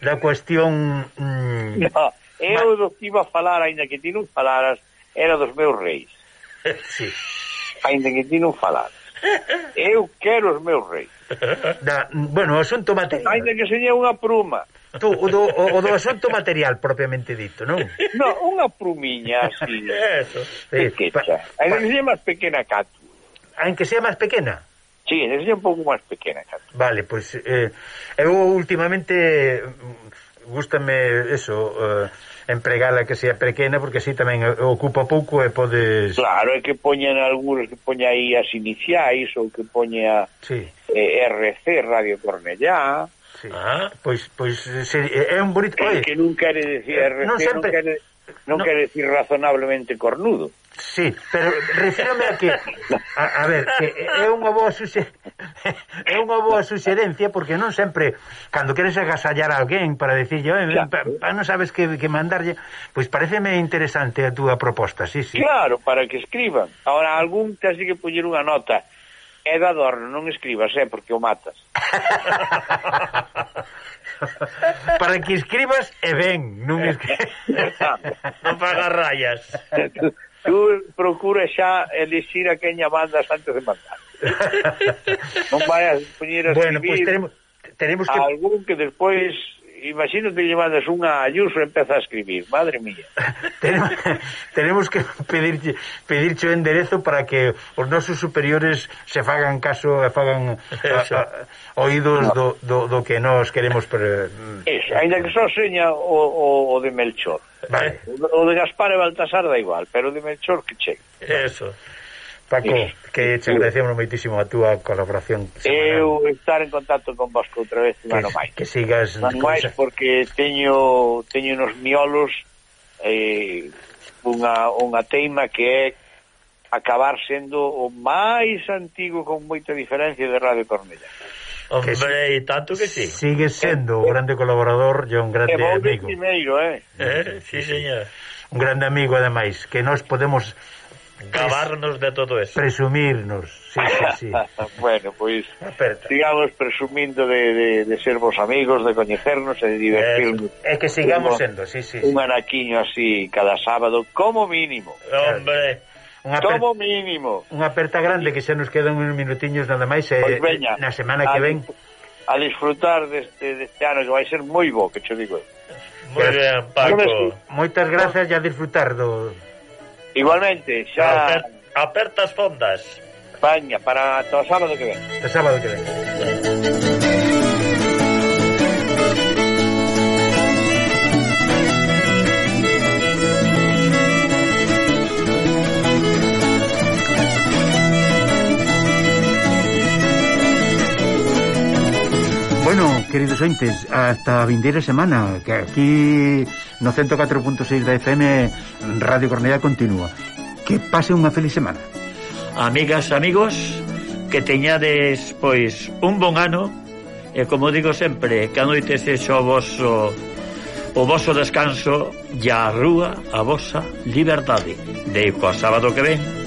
Speaker 2: da [laughs] cuestión... Mm,
Speaker 17: no, eu do que iba a falar, ainda que ti non falaras, era dos meus reis. [laughs]
Speaker 2: Sí.
Speaker 17: Ainda que ti non falaras. Eu quero os meus reis. [laughs]
Speaker 2: da, bueno, o asunto material.
Speaker 17: Ainda que señe unha pruma.
Speaker 2: Tú, o, do, o, o do asunto material propiamente dito, non?
Speaker 17: No, unha prumiña así.
Speaker 3: Eso.
Speaker 2: Sí,
Speaker 17: pequecha. Ainda que señe máis pequena cato.
Speaker 2: Ainda que sea máis pequena?
Speaker 17: Sí, ainda que un pouco máis pequena cato.
Speaker 2: Vale, pois pues, eh, eu últimamente gustame eso, eh, empregala que sea pequena porque así tamén eh, ocupa pouco e podes
Speaker 17: Claro, é que poñan algúns que poña aí as iniciais ou que poña
Speaker 2: sí.
Speaker 17: eh, RC Radio Cornellá.
Speaker 2: Sí. Ah, pois pois se, eh, é un bonito,
Speaker 17: Oye, que non quere decir RC,
Speaker 2: non, sempre...
Speaker 17: non quere non
Speaker 2: no.
Speaker 17: quere decir razonablemente cornudo.
Speaker 2: Sí, pero refírome a que a, a ver, que é unha boa suxe, é unha boa suxerencia porque non sempre cando queres agasallar a alguén para dicirlle,
Speaker 17: claro.
Speaker 2: pa, pa, non sabes que, que mandarlle, pois pues pareceme interesante a túa proposta, sí, sí.
Speaker 17: Claro, para que escriban. Ahora algún casi que poñer unha nota é de adorno, non escribas, eh, porque o matas. [laughs]
Speaker 2: para que escribas e ben, non [laughs] escribas.
Speaker 3: non pagas rayas. [laughs]
Speaker 17: Tú procura xa elixir a queña mandas antes de mandar. [laughs] non vayas poñer a
Speaker 2: bueno,
Speaker 17: pues
Speaker 2: teremos, teremos que...
Speaker 17: algún que despois imagino que llevades unha Ayuso e empeza a escribir, madre mía. [laughs]
Speaker 2: tenemos, tenemos que pedirche, pedirche o enderezo para que os nosos superiores se fagan caso e fagan a, a, oídos no. do, do, do que nós queremos... Pre... Mm.
Speaker 17: Eso, ainda que só seña o, o, o de Melchor.
Speaker 2: Vale.
Speaker 17: O de Gaspar e Baltasar da igual, pero o de Melchor que che
Speaker 3: Eso.
Speaker 2: Paco, que te agradecemos moitísimo a túa colaboración.
Speaker 17: Eu estar en contacto con vos outra vez un ano máis.
Speaker 2: Que sigas...
Speaker 17: Un máis porque teño, teño nos miolos eh, unha, unha teima que é acabar sendo o máis antigo con moita diferencia de Radio Cornella.
Speaker 3: Hombre, e tanto que sí.
Speaker 2: Sigue sendo un eh, eh. grande colaborador e un grande amigo.
Speaker 17: Primeiro, eh?
Speaker 3: eh? Sí, señor.
Speaker 2: Un grande amigo, ademais, que nós podemos
Speaker 3: Gabarnos de todo eso.
Speaker 2: Presumirnos, sí, sí, sí. [laughs]
Speaker 17: bueno, pois
Speaker 2: pues,
Speaker 17: sigamos presumindo de, de, de ser vos amigos, de coñecernos e de divertirnos.
Speaker 2: É, eh, que sigamos
Speaker 17: Como,
Speaker 2: sendo, sí, sí.
Speaker 17: Un anaquiño así cada sábado, como mínimo.
Speaker 3: Hombre...
Speaker 2: Unha
Speaker 17: Como mínimo.
Speaker 2: Unha aperta grande que xa nos quedan uns minutiños nada máis eh,
Speaker 17: pois veña,
Speaker 2: na semana que
Speaker 17: a,
Speaker 2: ven.
Speaker 17: A disfrutar deste, deste ano que vai ser moi bo, que che digo.
Speaker 3: Moi ben, Paco.
Speaker 2: Moitas grazas e a disfrutar do,
Speaker 17: Igualmente, xa
Speaker 3: Aper- Apertas fondas.
Speaker 17: España para todo sábado que ven.
Speaker 2: do sábado que ven Bueno, queridos ointes, hasta a vindeira semana que aquí no 104.6 da FM Radio Cornellá continúa que pase unha feliz semana.
Speaker 3: Amigas, amigos que teñades pois un bon ano e como digo sempre que anoite sexo o vosso o vosso descanso e a rúa a vosa liberdade. De co sábado que ven.